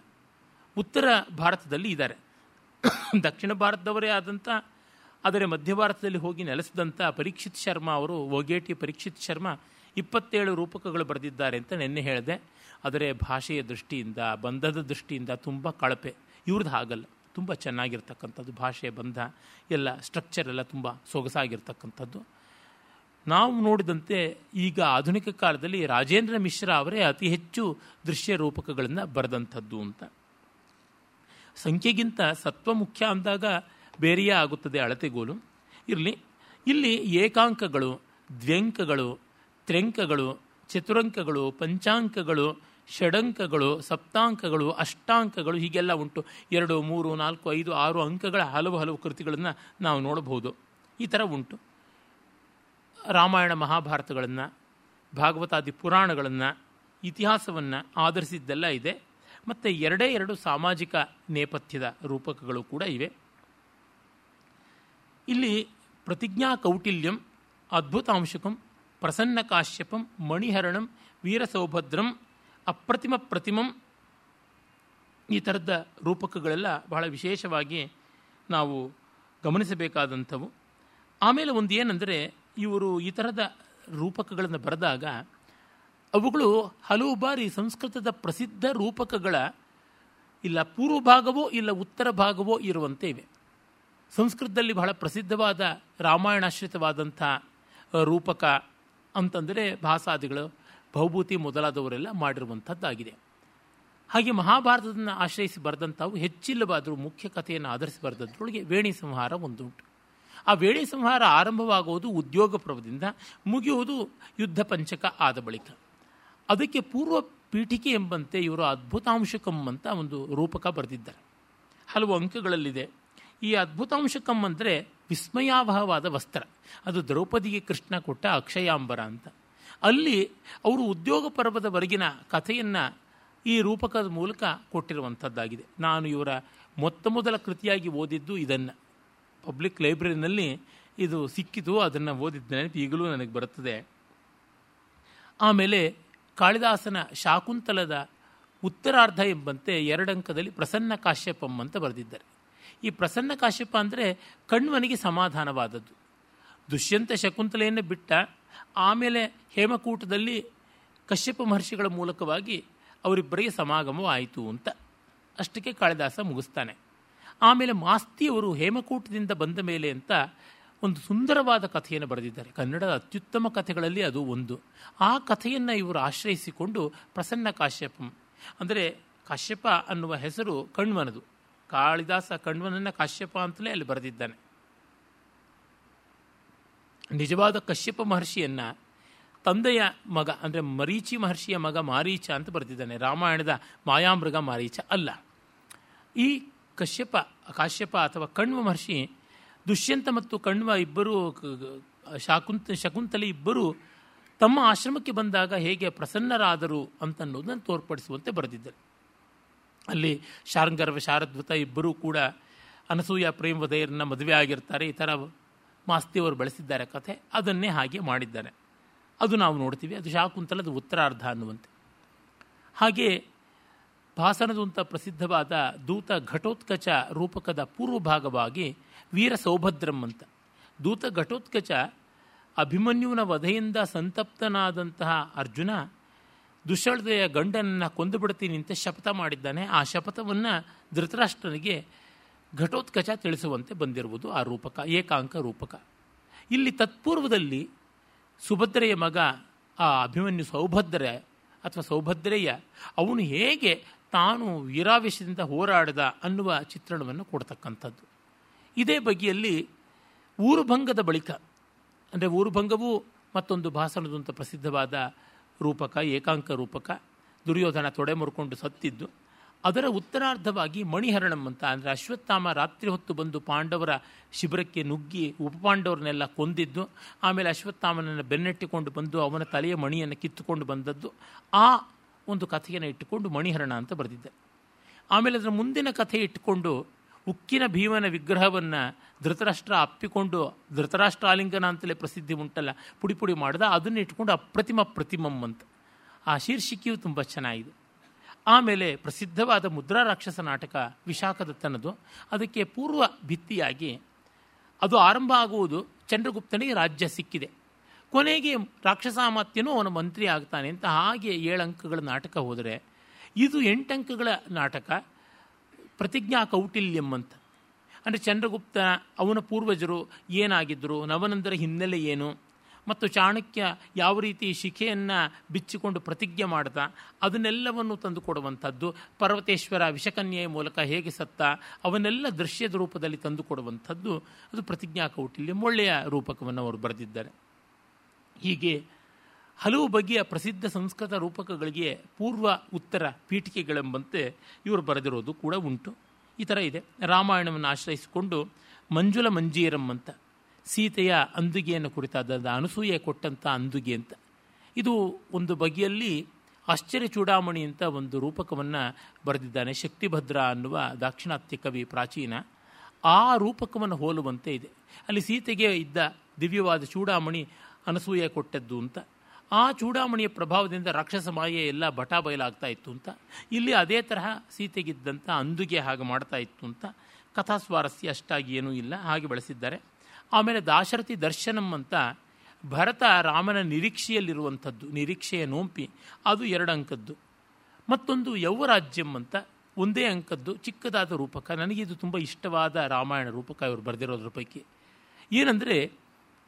ಉತ್ತರ ಭಾರತದಲ್ಲಿ ಇದ್ದಾರೆ. ದಕ್ಷಿಣ ಭಾರತದವರೇ ಆದಂಥ ಆದರೆ ಮಧ್ಯ ಭಾರತದಲ್ಲಿ ಹೋಗಿ ನೆಲೆಸಿದಂಥ ಪರೀಕ್ಷಿತ್ ಶರ್ಮಾ ಅವರು ಒಗೇಟಿ ಪರೀಕ್ಷಿತ್ ಶರ್ಮಾ ಇಪ್ಪತ್ತೇಳು ರೂಪಕಗಳು ಬರೆದಿದ್ದಾರೆ ಅಂತ ನಿನ್ನೆ ಹೇಳಿದೆ. ಆದರೆ ಭಾಷೆಯ ದೃಷ್ಟಿಯಿಂದ, ಬಂಧದ ದೃಷ್ಟಿಯಿಂದ ತುಂಬ ಕಳಪೆ. ಇವ್ರದ್ದು ಆಗಲ್ಲ ತುಂಬ ಚೆನ್ನಾಗಿರ್ತಕ್ಕಂಥದ್ದು ಭಾಷೆಯ ಬಂಧ, ಎಲ್ಲ ಸ್ಟ್ರಕ್ಚರ್ ಎಲ್ಲ ತುಂಬ ಸೊಗಸಾಗಿರ್ತಕ್ಕಂಥದ್ದು. ನಾವು ನೋಡಿದಂತೆ ಈಗ ಆಧುನಿಕ ಕಾಲದಲ್ಲಿ ರಾಜೇಂದ್ರ ಮಿಶ್ರಾ ಅವರೇ ಅತಿ ಹೆಚ್ಚು ದೃಶ್ಯ ರೂಪಕಗಳನ್ನು ಬರೆದಂಥದ್ದು ಅಂತ. ಸಂಖ್ಯೆಗಿಂತ ಸತ್ವ ಮುಖ್ಯ ಅಂದಾಗ ಬೇರೆಯೇ ಆಗುತ್ತದೆ ಅಳತೆಗೋಲು. ಇರಲಿ, ಇಲ್ಲಿ ಏಕಾಂಕಗಳು, ದ್ವ್ಯಂಕಗಳು, ತ್ರ್ಯಂಕಗಳು, ಚತುರಂಕಗಳು, ಪಂಚಾಂಕಗಳು, ಷಡಂಕಗಳು, ಸಪ್ತಾಂಕಗಳು, ಅಷ್ಟಾಂಕಗಳು ಹೀಗೆಲ್ಲ ಉಂಟು. ಎರಡು, ಮೂರು, ನಾಲ್ಕು, ಐದು, ಆರು ಅಂಕಗಳ ಹಲವು ಹಲವು ಕೃತಿಗಳನ್ನು ನಾವು ನೋಡಬಹುದು. ಈ ಥರ ಉಂಟು. ರಾಮಾಯಣ ಮಹಾಭಾರತಗಳನ್ನು, ಭಾಗವತಾದಿ ಪುರಾಣಗಳನ್ನು, ಇತಿಹಾಸವನ್ನು ಆಧರಿಸಿದ್ದೆಲ್ಲ ಇದೆ. ಮತ್ತು ಎರಡೇ ಎರಡು ಸಾಮಾಜಿಕ ನೇಪಥ್ಯದ ರೂಪಕಗಳು ಕೂಡ ಇವೆ. ಇಲ್ಲಿ ಪ್ರತಿಜ್ಞಾ ಕೌಟಿಲ್ಯಂ, ಅದ್ಭುತಾಂಶಕಂ, ಪ್ರಸನ್ನ ಕಾಶ್ಯಪಂ ಮಣಿಹರಣಂ ವೀರಸೌಭದ್ರಂ, ಅಪ್ರತಿಮ ಪ್ರತಿಮಂ ಈ ಥರದ ರೂಪಕಗಳೆಲ್ಲ ಬಹಳ ವಿಶೇಷವಾಗಿ ನಾವು ಗಮನಿಸಬೇಕಾದಂಥವು. ಆಮೇಲೆ ಒಂದು ಏನಂದರೆ ಇವರು ಈ ಥರದ ರೂಪಕಗಳನ್ನು ಬರೆದಾಗ, ಅವುಗಳು ಹಲವು ಬಾರಿ ಸಂಸ್ಕೃತದ ಪ್ರಸಿದ್ಧ ರೂಪಕಗಳ, ಇಲ್ಲ ಪೂರ್ವ ಭಾಗವೋ ಇಲ್ಲ ಉತ್ತರ ಭಾಗವೋ ಇರುವಂತೆ ಇವೆ. ಸಂಸ್ಕೃತದಲ್ಲಿ ಬಹಳ ಪ್ರಸಿದ್ಧವಾದ ರಾಮಾಯಣಾಶ್ರಿತವಾದಂಥ ರೂಪಕ ಅಂತಂದರೆ ಭಾಸಾದಿಗಳು, ಭೌಭೂತಿ ಮೊದಲಾದವರೆಲ್ಲ ಮಾಡಿರುವಂಥದ್ದಾಗಿದೆ. ಹಾಗೆ ಮಹಾಭಾರತವನ್ನು ಆಶ್ರಯಿಸಿ ಬರೆದಂಥವು ಹೆಚ್ಚಿಲ್ಲವಾದರೂ ಮುಖ್ಯ ಕಥೆಯನ್ನು ಆಧರಿಸಿ ಬರೆದದ್ರೊಳಗೆ ವೇಣಿ ಸಂಹಾರ ಒಂದುಂಟು. ಆ ವೇಳೆ ಸಂಹಾರ ಆರಂಭವಾಗುವುದು ಉದ್ಯೋಗ ಪರ್ವದಿಂದ ಮುಗಿಯುವುದು ಯುದ್ಧ ಪಂಚಕ ಆದ ಬಳಿಕ. ಅದಕ್ಕೆ ಪೂರ್ವ ಪೀಠಿಕೆ ಎಂಬಂತೆ ಇವರು ಅದ್ಭುತಾಂಶಕಂ ಅಂತ ಒಂದು ರೂಪಕ ಬರೆದಿದ್ದಾರೆ. ಹಲವು ಅಂಕಗಳಲ್ಲಿದೆ. ಈ ಅದ್ಭುತಾಂಶಕಂ ಅಂದರೆ ವಿಸ್ಮಯಾವಹವಾದ ವಸ್ತ್ರ. ಅದು ದ್ರೌಪದಿಗೆ ಕೃಷ್ಣ ಕೊಟ್ಟ ಅಕ್ಷಯಾಂಬರ ಅಂತ. ಅಲ್ಲಿ ಅವರು ಉದ್ಯೋಗ ಪರ್ವದವರೆಗಿನ ಕಥೆಯನ್ನು ಈ ರೂಪಕದ ಮೂಲಕ ಕೊಟ್ಟಿರುವಂಥದ್ದಾಗಿದೆ ನಾನು ಇವರ ಮೊತ್ತ ಮೊದಲ ಕೃತಿಯಾಗಿ ಓದಿದ್ದು ಇದನ್ನು. ಪಬ್ಲಿಕ್ ಲೈಬ್ರರಿನಲ್ಲಿ ಇದು ಸಿಕ್ಕಿತು, ಅದನ್ನು ಓದಿದ್ದ ನೆನಪು ಈಗಲೂ ನನಗೆ ಬರುತ್ತದೆ. ಆಮೇಲೆ ಕಾಳಿದಾಸನ ಶಾಕುಂತಲದ ಉತ್ತರಾರ್ಧ ಎಂಬಂತೆ ಎರಡಂಕದಲ್ಲಿ ಪ್ರಸನ್ನ ಕಾಶ್ಯಪಂ ಅಂತ ಬರೆದಿದ್ದಾರೆ. ಈ ಪ್ರಸನ್ನ ಕಾಶ್ಯಪ ಅಂದರೆ ಕಣ್ವನಿಗೆ ಸಮಾಧಾನವಾದದ್ದು. ದುಷ್ಯಂತ ಶಕುಂತಲೆಯನ್ನು ಬಿಟ್ಟ, ಆಮೇಲೆ ಹೇಮಕೂಟದಲ್ಲಿ ಕಶ್ಯಪ ಮಹರ್ಷಿಗಳ ಮೂಲಕವಾಗಿ ಅವರಿಬ್ಬರಿಗೆ ಸಮಾಗಮವಾಯಿತು ಅಂತ. ಅಷ್ಟಕ್ಕೆ ಕಾಳಿದಾಸ ಮುಗಿಸ್ತಾನೆ. ಆಮೇಲೆ ಮಾಸ್ತಿಯವರು ಹೇಮಕೂಟದಿಂದ ಬಂದ ಮೇಲೆ ಅಂತ ಒಂದು ಸುಂದರವಾದ ಕಥೆಯನ್ನು ಬರೆದಿದ್ದಾರೆ. ಕನ್ನಡದ ಅತ್ಯುತ್ತಮ ಕಥೆಗಳಲ್ಲಿ ಅದು ಒಂದು. ಆ ಕಥೆಯನ್ನು ಇವರು ಆಶ್ರಯಿಸಿಕೊಂಡು ಪ್ರಸನ್ನ ಕಾಶ್ಯಪಂ. ಅಂದರೆ ಕಾಶ್ಯಪ ಅನ್ನುವ ಹೆಸರು ಕಣ್ವನದು. ಕಾಳಿದಾಸ ಕಣ್ವನನ್ನು ಕಾಶ್ಯಪ ಅಂತಲೇ ಅಲ್ಲಿ ಬರೆದಿದ್ದಾನೆ. ನಿಜವಾದ ಕಶ್ಯಪ ಮಹರ್ಷಿಯನ್ನು ತಂದೆಯ ಮಗ, ಅಂದರೆ ಮರೀಚಿ ಮಹರ್ಷಿಯ ಮಗ ಮಾರೀಚ ಅಂತ ಬರೆದಿದ್ದಾನೆ. ರಾಮಾಯಣದ ಮಾಯಾಮೃಗ ಮಾರೀಚ ಅಲ್ಲ. ಈ ಕಶ್ಯಪ, ಕಾಶ್ಯಪ ಅಥವಾ ಕಣ್ವ ಮಹರ್ಷಿ, ದುಷ್ಯಂತ ಮತ್ತು ಕಣ್ವ ಇಬ್ಬರು ಶಾಕುಂತ, ಶಕುಂತಲೆ ಇಬ್ಬರು ತಮ್ಮ ಆಶ್ರಮಕ್ಕೆ ಬಂದಾಗ ಹೇಗೆ ಪ್ರಸನ್ನರಾದರು ಅಂತನ್ನೋದನ್ನು ತೋರ್ಪಡಿಸುವಂತೆ ಬರೆದಿದ್ದರು ಅಲ್ಲಿ ಶಾರಂಗರ್ವ ಶಾರದ್ವತ ಇಬ್ಬರೂ ಕೂಡ ಅನಸೂಯ ಪ್ರೇಮವದಯರನ್ನ ಮದುವೆ ಆಗಿರ್ತಾರೆ. ಈ ಥರ ಮಾಸ್ತಿಯವರು ಬಳಸಿದ್ದಾರೆ ಕಥೆ. ಅದನ್ನೇ ಹಾಗೆ ಮಾಡಿದ್ದಾರೆ. ಅದು ನಾವು ನೋಡ್ತೀವಿ. ಅದು ಶಾಕುಂತಲದ ಉತ್ತರಾರ್ಧ ಅನ್ನುವಂತೆ. ಹಾಗೆ ಭಾಸನದಂಥ ಪ್ರಸಿದ್ಧವಾದ ದೂತ ಘಟೋತ್ಕಚ ರೂಪಕದ ಪೂರ್ವ ಭಾಗವಾಗಿ ವೀರ ಸೌಭದ್ರಂ ಅಂತ. ದೂತ ಘಟೋತ್ಕಚ ಅಭಿಮನ್ಯುವಿನ ವಧೆಯಿಂದ ಸಂತಪ್ತನಾದಂತಹ ಅರ್ಜುನ ದುಶ್ಶಳತೆಯ ಗಂಡನನ್ನು ಕೊಂದುಬಿಡ್ತೀನಿ ಅಂತ ಶಪಥ ಮಾಡಿದ್ದಾನೆ. ಆ ಶಪಥವನ್ನು ಧೃತರಾಷ್ಟ್ರನಿಗೆ ಘಟೋತ್ಕಚ ತಿಳಿಸುವಂತೆ ಬಂದಿರುವುದು ಆ ರೂಪಕ, ಏಕಾಂಕ ರೂಪಕ. ಇಲ್ಲಿ ತತ್ಪೂರ್ವದಲ್ಲಿ ಸುಭದ್ರೆಯ ಮಗ ಆ ಅಭಿಮನ್ಯು ಸೌಭದ್ರ ಅಥವಾ ಸೌಭದ್ರೆಯ, ಅವನು ಹೇಗೆ ತಾನು ವೀರಾವೇಶದಿಂದ ಹೋರಾಡಿದ ಅನ್ನುವ ಚಿತ್ರಣವನ್ನು ಕೊಡ್ತಕ್ಕಂಥದ್ದು. ಇದೇ ಬಗೆಯಲ್ಲಿ ಊರುಭಂಗದ ಬಳಿಕ, ಅಂದರೆ ಊರುಭಂಗವು ಮತ್ತೊಂದು ಭಾಸನದಂಥ ಪ್ರಸಿದ್ಧವಾದ ರೂಪಕ, ಏಕಾಂಕ ರೂಪಕ, ದುರ್ಯೋಧನ ತೊಡೆ ಮುರ್ಕೊಂಡು ಸತ್ತಿದ್ದು, ಅದರ ಉತ್ತರಾರ್ಧವಾಗಿ ಮಣಿಹರಣಂ ಅಂತ, ಅಂದರೆ ಅಶ್ವತ್ಥಾಮ ರಾತ್ರಿ ಹೊತ್ತು ಬಂದು ಪಾಂಡವರ ಶಿಬಿರಕ್ಕೆ ನುಗ್ಗಿ ಉಪಪಾಂಡವರನ್ನೆಲ್ಲ ಕೊಂದಿದ್ದು, ಆಮೇಲೆ ಅಶ್ವತ್ಥಾಮನನ್ನು ಬೆನ್ನಟ್ಟಿಕೊಂಡು ಬಂದು ಅವನ ತಲೆಯ ಮಣಿಯನ್ನು ಕಿತ್ತುಕೊಂಡು ಬಂದದ್ದು, ಆ ಒಂದು ಕಥೆಯನ್ನು ಇಟ್ಟುಕೊಂಡು ಮಣಿಹರಣ ಅಂತ ಬರೆದಿದ್ದ. ಆಮೇಲೆ ಅದರ ಮುಂದಿನ ಕಥೆ ಇಟ್ಟುಕೊಂಡು ಉಕ್ಕಿನ ಭೀಮನ ವಿಗ್ರಹವನ್ನು ಧೃತರಾಷ್ಟ್ರ ಅಪ್ಪಿಕೊಂಡು, ಧೃತರಾಷ್ಟ್ರ ಆಲಿಂಗನ ಅಂತಲೇ ಪ್ರಸಿದ್ಧಿ ಉಂಟಲ್ಲ, ಪುಡಿ ಪುಡಿ ಮಾಡಿದ, ಅದನ್ನು ಇಟ್ಕೊಂಡು ಅಪ್ರತಿಮ ಪ್ರತಿಮಂ ಅಂತ. ಆ ಶೀರ್ಷಿಕೆಯು ತುಂಬ ಚೆನ್ನಾಗಿದೆ. ಆಮೇಲೆ ಪ್ರಸಿದ್ಧವಾದ ಮುದ್ರಾ ರಾಕ್ಷಸ ನಾಟಕ ವಿಶಾಖದತ್ತನದು. ಅದಕ್ಕೆ ಪೂರ್ವ ಭಿತ್ತಿಯಾಗಿ ಅದು ಆರಂಭ ಆಗುವುದು ಚಂದ್ರಗುಪ್ತನಿಗೆ ರಾಜ್ಯ ಸಿಕ್ಕಿದೆ. ಕೊನೆಗೆ ರಾಕ್ಷಸಾಮತ್ಯನೂ ಅವನ ಮಂತ್ರಿ ಆಗ್ತಾನೆ ಅಂತ ಹಾಗೆ ಏಳು ಅಂಕಗಳ ನಾಟಕ ಹೋದರೆ, ಇದು ಎಂಟು ಅಂಕಗಳ ನಾಟಕ, ಪ್ರತಿಜ್ಞಾ ಕೌಟಿಲ್ಯಂ ಅಂತ. ಅಂದರೆ ಚಂದ್ರಗುಪ್ತ, ಅವನ ಪೂರ್ವಜರು ಏನಾಗಿದ್ದರು ನವನಂದರ ಹಿನ್ನೆಲೆ ಏನು, ಮತ್ತು ಚಾಣಕ್ಯ ಯಾವ ರೀತಿ ಶಿಖೆಯನ್ನು ಬಿಚ್ಚಿಕೊಂಡು ಪ್ರತಿಜ್ಞೆ ಮಾಡ್ದ ಅದನ್ನೆಲ್ಲವನ್ನು ತಂದು ಕೊಡುವಂಥದ್ದು, ಪರ್ವತೇಶ್ವರ ವಿಷಕನ್ಯೆಯ ಮೂಲಕ ಹೇಗೆ ಸತ್ತ, ಅವನ್ನೆಲ್ಲ ದೃಶ್ಯದ ರೂಪದಲ್ಲಿ ತಂದು ಕೊಡುವಂಥದ್ದು, ಅದು ಪ್ರತಿಜ್ಞಾ ಕೌಟಿಲ್ಯಂ ಒಳ್ಳೆಯ ರೂಪಕವನ್ನು ಅವರು ಬರೆದಿದ್ದಾರೆ. ಹೀಗೆ ಹಲವು ಬಗೆಯ ಪ್ರಸಿದ್ಧ ಸಂಸ್ಕೃತ ರೂಪಕಗಳಿಗೆ ಪೂರ್ವ ಉತ್ತರ ಪೀಠಿಕೆಗಳೆಂಬಂತೆ ಇವರು ಬರೆದಿರೋದು ಕೂಡ ಉಂಟು. ಈ ಥರ ಇದೆ. ರಾಮಾಯಣವನ್ನು ಆಶ್ರಯಿಸಿಕೊಂಡು ಮಂಜುಲ ಮಂಜೀರಂ ಅಂತ ಸೀತೆಯ ಅಂದುಗೆಯನ್ನು ಕುರಿತಾದ ಅನಸೂಯೆ ಕೊಟ್ಟಂಥ ಅಂದುಗೆ ಅಂತ. ಇದು ಒಂದು ಬಗೆಯಲ್ಲಿ ಆಶ್ಚರ್ಯ ಚೂಡಾಮಣಿ ಅಂತ ಒಂದು ರೂಪಕವನ್ನು ಬರೆದಿದ್ದಾನೆ. ಶಕ್ತಿಭದ್ರ ಅನ್ನುವ ದಾಕ್ಷಿಣಾತ್ಯ ಕವಿ ಪ್ರಾಚೀನ. ಆ ರೂಪಕವನ್ನು ಹೋಲುವಂತೆ ಇದೆ. ಅಲ್ಲಿ ಸೀತೆಗೆ ಇದ್ದ ದಿವ್ಯವಾದ ಚೂಡಾಮಣಿ ಅನಸೂಯೆ ಕೊಟ್ಟದ್ದು ಅಂತ, ಆ ಚೂಡಾಮಣಿಯ ಪ್ರಭಾವದಿಂದ ರಾಕ್ಷಸ ಮಾಯೆ ಎಲ್ಲ ಬಟಾ ಬಯಲಾಗ್ತಾ ಇತ್ತು ಅಂತ, ಇಲ್ಲಿ ಅದೇ ತರಹ ಸೀತೆಗಿದ್ದಂಥ ಅಂದುಗೆ ಹಾಗೆ ಮಾಡ್ತಾ ಇತ್ತು ಅಂತ ಕಥಾ ಸ್ವಾರಸ್ಯ ಅಷ್ಟಾಗಿ ಏನೂ ಇಲ್ಲ, ಹಾಗೆ ಬಳಸಿದ್ದಾರೆ. ಆಮೇಲೆ ದಾಶರಥಿ ದರ್ಶನಂ ಅಂತ ಭರತ ರಾಮನ ನಿರೀಕ್ಷೆಯಲ್ಲಿರುವಂಥದ್ದು, ನಿರೀಕ್ಷೆಯ ನೋಂಪಿ, ಅದು ಎರಡು ಅಂಕದ್ದು ಮತ್ತೊಂದು ಯೌವರಾಜ್ಯಂ ಅಂತ ಒಂದೇ ಅಂಕದ್ದು, ಚಿಕ್ಕದಾದ ರೂಪಕ. ನನಗೆ ಇದು ತುಂಬ ಇಷ್ಟವಾದ ರಾಮಾಯಣ ರೂಪಕ ಇವರು ಬರೆದಿರೋದ್ರ ಪೈಕಿ. ಏನಂದರೆ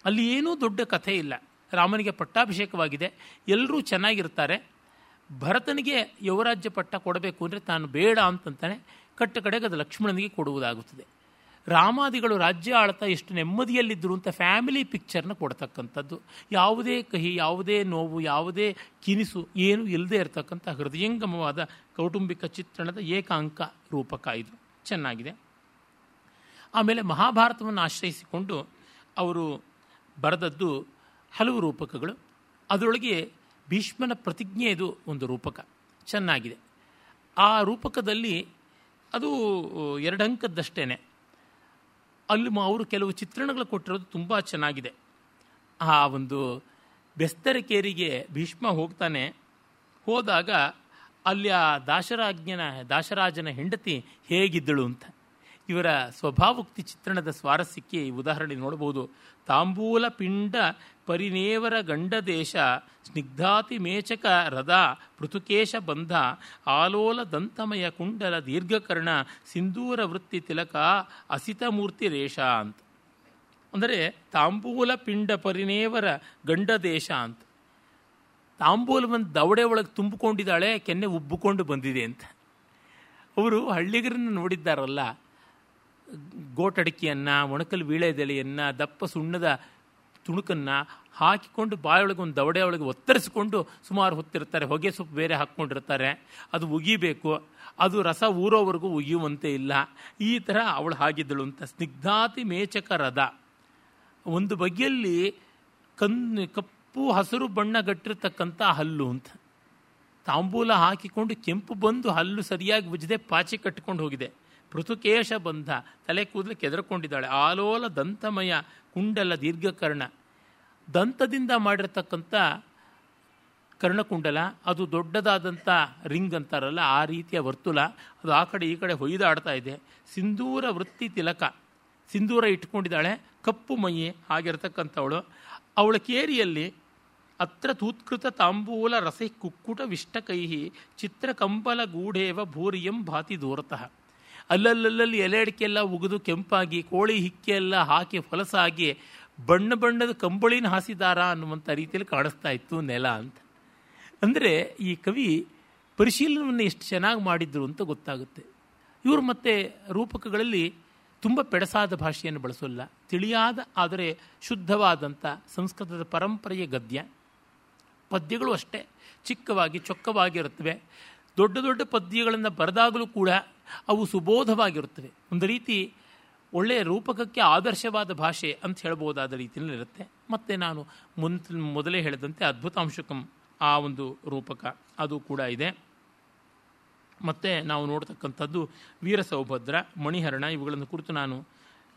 ಅಲ್ಲಿ ಏನೂ ದೊಡ್ಡ ಕಥೆ ಇಲ್ಲ. ರಾಮನಿಗೆ ಪಟ್ಟಾಭಿಷೇಕವಾಗಿದೆ. ಎಲ್ಲರೂ ಚೆನ್ನಾಗಿರ್ತಾರೆ. ಭರತನಿಗೆ ಯುವರಾಜ್ಯ ಪಟ್ಟ ಕೊಡಬೇಕು ಅಂದರೆ ತಾನು ಬೇಡ ಅಂತಂತಾನೆ ಕಟ್ಟ ಕಡೆಗೆ ಅದು ಲಕ್ಷ್ಮಣನಿಗೆ ಕೊಡುವುದಾಗುತ್ತದೆ. ರಾಮಾದಿಗಳು ರಾಜ್ಯ ಆಳ್ತಾ ಎಷ್ಟು ನೆಮ್ಮದಿಯಲ್ಲಿದ್ದರು ಅಂತ ಫ್ಯಾಮಿಲಿ ಪಿಕ್ಚರ್ನ ಕೊಡ್ತಕ್ಕಂಥದ್ದು. ಯಾವುದೇ ಕಹಿ, ಯಾವುದೇ ನೋವು, ಯಾವುದೇ ಕಿನಿಸು ಏನು ಇಲ್ಲದೆ ಇರತಕ್ಕಂಥ ಹೃದಯಂಗಮವಾದ ಕೌಟುಂಬಿಕ ಚಿತ್ರಣದ ಏಕಾಂಕ ರೂಪಕ ಇದು. ಚೆನ್ನಾಗಿದೆ. ಆಮೇಲೆ ಮಹಾಭಾರತವನ್ನು ಆಶ್ರಯಿಸಿಕೊಂಡು ಅವರು ಬರೆದದ್ದು ಹಲವು ರೂಪಕಗಳು. ಅದರೊಳಗೆ ಭೀಷ್ಮನ ಪ್ರತಿಜ್ಞೆ ಇದು ಒಂದು ರೂಪಕ. ಚೆನ್ನಾಗಿದೆ. ಆ ರೂಪಕದಲ್ಲಿ ಅದು ಎರಡು ಅಂಕದ್ದಷ್ಟೇ ಅಲ್ಲಿ ಅವರು ಕೆಲವು ಚಿತ್ರಣಗಳು ಕೊಟ್ಟಿರೋದು ತುಂಬ ಚೆನ್ನಾಗಿದೆ. ಆ ಒಂದು ಬೆಸ್ತರಕೇರಿಗೆ ಭೀಷ್ಮ ಹೋಗ್ತಾನೆ. ಹೋದಾಗ ಅಲ್ಲಿ ಆ ದಾಶರಾಜ್ಞನ, ದಾಶರಾಜನ ಹೆಂಡತಿ ಹೇಗಿದ್ದಳು ಅಂತ. ಇವರ ಸ್ವಭಾವೋಕ್ತಿ ಚಿತ್ರಣದ ಸ್ವಾರಸ್ಯಕ್ಕೆ ಈ ಉದಾಹರಣೆ ನೋಡಬಹುದು. ತಾಂಬೂಲ ಪಿಂಡ ಪರಿನೇವರ ಗಂಡದೇಶ, ಸ್ನಿಗ್ಧಾತಿ ಮೇಚಕ ರದ, ಪೃಥುಕೇಶ ಬಂಧ, ಆಲೋಲ ದಂತಮಯ ಕುಂಡಲ ದೀರ್ಘಕರ್ಣ, ಸಿಂಧೂರ ವೃತ್ತಿ ತಿಲಕ ಅಸಿತಮೂರ್ತಿ ರೇಷ ಅಂತ. ಅಂದರೆ ತಾಂಬೂಲ ಪಿಂಡ ಪರಿನೇವರ ಗಂಡದೇಶ ಅಂತ. ತಾಂಬೂಲವನ್ನು ದವಡೆ ಒಳಗೆ ತುಂಬಿಕೊಂಡಿದ್ದಾಳೆ, ಕೆನ್ನೆ ಉಬ್ಬಿಕೊಂಡು ಬಂದಿದೆ ಅಂತ. ಅವರು ಹಳ್ಳಿಗರನ್ನು ನೋಡಿದ್ದಾರಲ್ಲ ಗೋಟಡಿಕೆಯನ್ನು, ಒಣಕಲ್ ವೀಳೆದೆಲೆಯನ್ನು ದಪ್ಪ ಸುಣ್ಣದ ತುಣುಕನ್ನು ಹಾಕಿಕೊಂಡು ಬಾಯೊಳಗೆ ಒಂದು ದವಡೆ ಒಳಗೆ ಒತ್ತರಿಸಿಕೊಂಡು ಸುಮಾರು ಹೊತ್ತಿರ್ತಾರೆ ಹೊಗೆ ಸೊಪ್ಪು ಬೇರೆ ಹಾಕ್ಕೊಂಡಿರ್ತಾರೆ ಅದು ಉಗಿಬೇಕು. ಅದು ರಸ ಊರೋವರೆಗೂ ಉಗಿಯುವಂತೆ ಇಲ್ಲ. ಈ ಥರ ಅವಳು ಹಾಗಿದ್ದಳು ಅಂತ ಸ್ನಿಗ್ಧಾತಿ ಮೇಚಕ ರದ ಒಂದು ಬಗೆಯಲ್ಲಿ ಕನ್ ಕಪ್ಪು, ಹಸಿರು ಬಣ್ಣಗಟ್ಟಿರ್ತಕ್ಕಂಥ ಹಲ್ಲು ಅಂತ. ತಾಂಬೂಲ ಹಾಕಿಕೊಂಡು ಕೆಂಪು ಬಂದು ಹಲ್ಲು ಸರಿಯಾಗಿ ಉಜ್ಜದೆ ಪಾಚಿ ಕಟ್ಕೊಂಡು ಹೋಗಿದೆ. ಪೃಥುಕೇಶ ಬಂಧ, ತಲೆ ಕೂದಲು ಕೆದರ್ಕೊಂಡಿದ್ದಾಳೆ. ಆಲೋಲ ದಂತಮಯ ಕುಂಡಲ ದೀರ್ಘಕರ್ಣ. ದಂತದಿಂದ ಮಾಡಿರ್ತಕ್ಕಂಥ ಕರ್ಣಕುಂಡಲ, ಅದು ದೊಡ್ಡದಾದಂಥ ರಿಂಗ್ ಅಂತಾರಲ್ಲ, ಆ ರೀತಿಯ ವರ್ತುಲ, ಅದು ಆ ಕಡೆ ಈ ಕಡೆ ಹೊಯ್ದಾಡ್ತಾ ಇದೆ. ಸಿಂಧೂರ ವೃತ್ತಿ ತಿಲಕ, ಸಿಂಧೂರ ಇಟ್ಕೊಂಡಿದ್ದಾಳೆ, ಕಪ್ಪು ಮೈಯೆ ಆಗಿರ್ತಕ್ಕಂಥವಳು. ಅವಳ ಕೇರಿಯಲ್ಲಿ ಅತ್ರ ತೂತ್ಕೃತ ತಾಂಬೂಲ ರಸೈ ಕುಕ್ಕುಟ ವಿಷ್ಟಕೈಹಿ, ಚಿತ್ರಕಂಬಲ ಗೂಢೇವ ಭೂರಿಯಂ ಭಾತಿ ದೂರತಃ. ಅಲ್ಲಲ್ಲಲ್ಲಿ ಎಲೆ ಅಡಿಕೆಲ್ಲ ಉಗಿದು ಕೆಂಪಾಗಿ, ಕೋಳಿ ಹಿಕ್ಕೆ ಎಲ್ಲ ಹಾಕಿ ಹೊಲಸಾಗಿ ಬಣ್ಣ ಬಣ್ಣದ ಕಂಬಳಿನ ಹಾಸಿದಾರ ಅನ್ನುವಂಥ ರೀತಿಯಲ್ಲಿ ಕಾಣಿಸ್ತಾ ಇತ್ತು ನೆಲ ಅಂತ. ಅಂದರೆ ಈ ಕವಿ ಪರಿಶೀಲನವನ್ನು ಎಷ್ಟು ಚೆನ್ನಾಗಿ ಮಾಡಿದ್ರು ಅಂತ ಗೊತ್ತಾಗುತ್ತೆ. ಇವರು ಮತ್ತೆ ರೂಪಕಗಳಲ್ಲಿ ತುಂಬ ಪೆಡಸಾದ ಭಾಷೆಯನ್ನು ಬಳಸೋಲ್ಲ. ತಿಳಿಯಾದ ಆದರೆ ಶುದ್ಧವಾದಂಥ ಸಂಸ್ಕೃತದ ಪರಂಪರೆಯ ಗದ್ಯ. ಪದ್ಯಗಳು ಅಷ್ಟೇ ಚಿಕ್ಕವಾಗಿ ಚೊಕ್ಕವಾಗಿರುತ್ತವೆ. ದೊಡ್ಡ ದೊಡ್ಡ ಪದ್ಯಗಳನ್ನು ಬರೆದಾಗಲೂ ಕೂಡ ಅವು ಸುಬೋಧವಾಗಿರುತ್ತವೆ. ಒಂದು ರೀತಿ ಒಳ್ಳೆಯ ರೂಪಕಕ್ಕೆ ಆದರ್ಶವಾದ ಭಾಷೆ ಅಂತ ಹೇಳ್ಬೋದಾದ ರೀತಿಯಲ್ಲಿ ಇರುತ್ತೆ. ಮತ್ತು ನಾನು ಮುನ್, ಮೊದಲೇ ಹೇಳಿದಂತೆ ಅದ್ಭುತಾಂಶಕಂ ಆ ಒಂದು ರೂಪಕ ಅದು ಕೂಡ ಇದೆ. ಮತ್ತು ನಾವು ನೋಡ್ತಕ್ಕಂಥದ್ದು ವೀರ ಸೌಭದ್ರ, ಮಣಿಹರಣ ಇವುಗಳನ್ನು ಕುರಿತು ನಾನು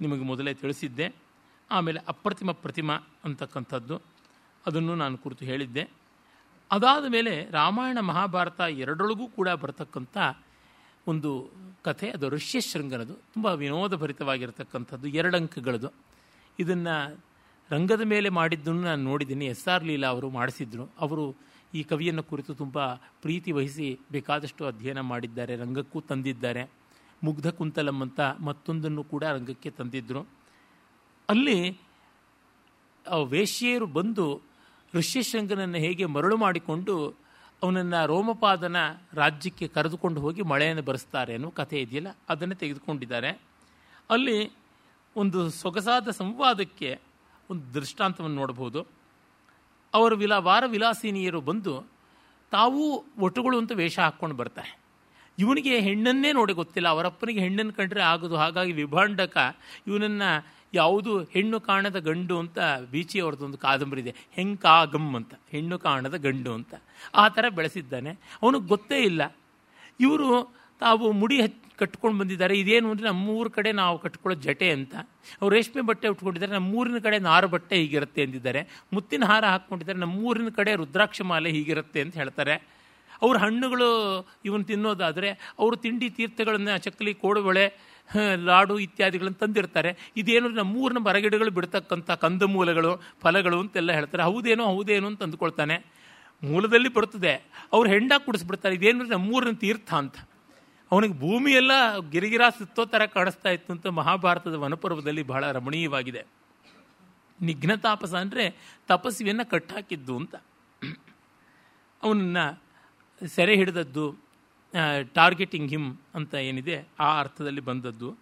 ನಿಮಗೆ ಮೊದಲೇ ತಿಳಿಸಿದ್ದೆ. ಆಮೇಲೆ ಅಪ್ರತಿಮ ಪ್ರತಿಮ ಅಂತಕ್ಕಂಥದ್ದು ಅದನ್ನು ನಾನು ಕುರಿತು ಹೇಳಿದ್ದೆ. ಅದಾದ ಮೇಲೆ ರಾಮಾಯಣ ಮಹಾಭಾರತ ಎರಡರೊಳಗೂ ಕೂಡ ಬರತಕ್ಕಂಥ ಒಂದು ಕಥೆ, ಅದು ಋಷ್ಯಶೃಂಗನದು ತುಂಬ ವಿನೋದಭರಿತವಾಗಿರ್ತಕ್ಕಂಥದ್ದು ಎರಡು ಅಂಕಗಳದು ಇದನ್ನು ರಂಗದ ಮೇಲೆ ಮಾಡಿದ್ದನ್ನು ನಾನು ನೋಡಿದ್ದೀನಿ, ಎಸ್ ಆರ್ ಲೀಲಾ ಅವರು ಮಾಡಿಸಿದ್ರು. ಅವರು ಈ ಕವಿಯನ್ನು ಕುರಿತು ತುಂಬ ಪ್ರೀತಿ ವಹಿಸಿ ಬೇಕಾದಷ್ಟು ಅಧ್ಯಯನ ಮಾಡಿದ್ದಾರೆ, ರಂಗಕ್ಕೂ ತಂದಿದ್ದಾರೆ. ಮುಗ್ಧ ಕುಂತಲಂ ಅಂತ ಮತ್ತೊಂದನ್ನು ಕೂಡ ರಂಗಕ್ಕೆ ತಂದಿದ್ದರು ಅಲ್ಲಿ ವೇಶ್ಯೆಯರು ಬಂದು ಋಷ್ಯಶೃಂಗನನ್ನು ಹೇಗೆ ಮರಳು ಮಾಡಿಕೊಂಡು ಅವನನ್ನು ರೋಮಪಾದನ ರಾಜ್ಯಕ್ಕೆ ಕರೆದುಕೊಂಡು ಹೋಗಿ ಮಳೆಯನ್ನು ಬರೆಸ್ತಾರೆ ಅನ್ನೋ ಕಥೆ ಇದೆಯಲ್ಲ, ಅದನ್ನು ತೆಗೆದುಕೊಂಡಿದ್ದಾರೆ. ಅಲ್ಲಿ ಒಂದು ಸೊಗಸಾದ ಸಂವಾದಕ್ಕೆ ಒಂದು ದೃಷ್ಟಾಂತವನ್ನು ನೋಡಬಹುದು. ಅವರ ವಿಲಾ, ವಾರ ವಿಲಾಸಿನಿಯರು ಬಂದು ತಾವೂ ಒಟುಗಳು ಅಂತ ವೇಷ ಹಾಕ್ಕೊಂಡು ಬರ್ತಾರೆ. ಇವನಿಗೆ ಹೆಣ್ಣನ್ನೇ ನೋಡಿ ಗೊತ್ತಿಲ್ಲ, ಅವರಪ್ಪನಿಗೆ ಹೆಣ್ಣನ್ನು ಕಂಡ್ರೆ ಆಗೋದು ಹಾಗಾಗಿ ವಿಭಾಂಡಕ ಇವನನ್ನು ಯಾವುದು ಹೆಣ್ಣು ಕಾಣದ ಗಂಡು ಅಂತ ಬೀಚಿ ಅವ್ರದ್ದೊಂದು ಕಾದಂಬರಿ ಇದೆ. ಹೆಂಕಾಗಮ್ ಅಂತ. ಹೆಣ್ಣು ಕಾಣದ ಗಂಡು ಅಂತ. ಆ ಥರ ಬೆಳೆಸಿದ್ದಾನೆ. ಅವನಿಗೆ ಗೊತ್ತೇ ಇಲ್ಲ. ಇವರು ತಾವು ಮುಡಿ ಹಚ್ ಕಟ್ಕೊಂಡು ಬಂದಿದ್ದಾರೆ. ಇದೇನು ಅಂದರೆ ನಮ್ಮೂರ ಕಡೆ ನಾವು ಕಟ್ಕೊಳ್ಳೋ ಜಟೆ ಅಂತ. ಅವ್ರು ರೇಷ್ಮೆ ಬಟ್ಟೆ ಉಟ್ಕೊಂಡಿದ್ದಾರೆ. ನಮ್ಮೂರಿನ ಕಡೆ ನಾರು ಬಟ್ಟೆ ಹೀಗಿರುತ್ತೆ ಅಂದಿದ್ದಾರೆ ಮುತ್ತಿನ ಹಾರ ಹಾಕ್ಕೊಂಡಿದ್ದಾರೆ. ನಮ್ಮೂರಿನ ಕಡೆ ರುದ್ರಾಕ್ಷ ಮಾಲೆ ಹೀಗಿರುತ್ತೆ ಅಂತ ಹೇಳ್ತಾರೆ. ಅವ್ರ ಹಣ್ಣುಗಳು ಇವನು ತಿನ್ನೋದಾದರೆ ಅವರು ತಿಂಡಿ ತೀರ್ಥಗಳನ್ನು ಚಕ್ಕಲಿ ಕೋಡುಬಳೆ ಲಾಡು ಇತ್ಯಾದಿಗಳನ್ನು ತಂದಿರ್ತಾರೆ. ಇದೇನು ನಮ್ಮೂರಿನ ಮರಗಿಡಗಳು ಬಿಡ್ತಕ್ಕಂಥ ಕಂದಮೂಲಗಳು, ಫಲಗಳು ಅಂತೆಲ್ಲ ಹೇಳ್ತಾರೆ. ಹೌದೇನೋ ಹೌದೇನೋ ಅಂತ ಅಂದ್ಕೊಳ್ತಾನೆ. ಮೂಲದಲ್ಲಿ ಬರ್ತದೆ ಅವ್ರು ಹೆಂಡ ಕುಡಿಸ್ಬಿಡ್ತಾರೆ. ಇದೇನು ನಮ್ಮೂರಿನ ತೀರ್ಥ ಅಂತ. ಅವನಿಗೆ ಭೂಮಿಯೆಲ್ಲ ಗಿರಿಗಿರಾ ಸುತ್ತೋ ಥರ ಕಾಣಿಸ್ತಾ ಇತ್ತು ಅಂತ ಮಹಾಭಾರತದ ವನಪರ್ವದಲ್ಲಿ ಬಹಳ ರಮಣೀಯವಾಗಿದೆ. ನಿಘ್ನ ತಾಪಸ ಅಂದರೆ ತಪಸ್ವಿಯನ್ನು ಕಟ್ಟಾಕಿದ್ದು ಅಂತ. ಅವನನ್ನು ಸೆರೆ ಹಿಡಿದದ್ದು ಟಾರ್ಗೆಟಿಂಗ್ ಹಿಮ್ ಅಂತ ಏನಿದೆ, ಆ ಅರ್ಥದಲ್ಲಿ ಬಂದದ್ದು.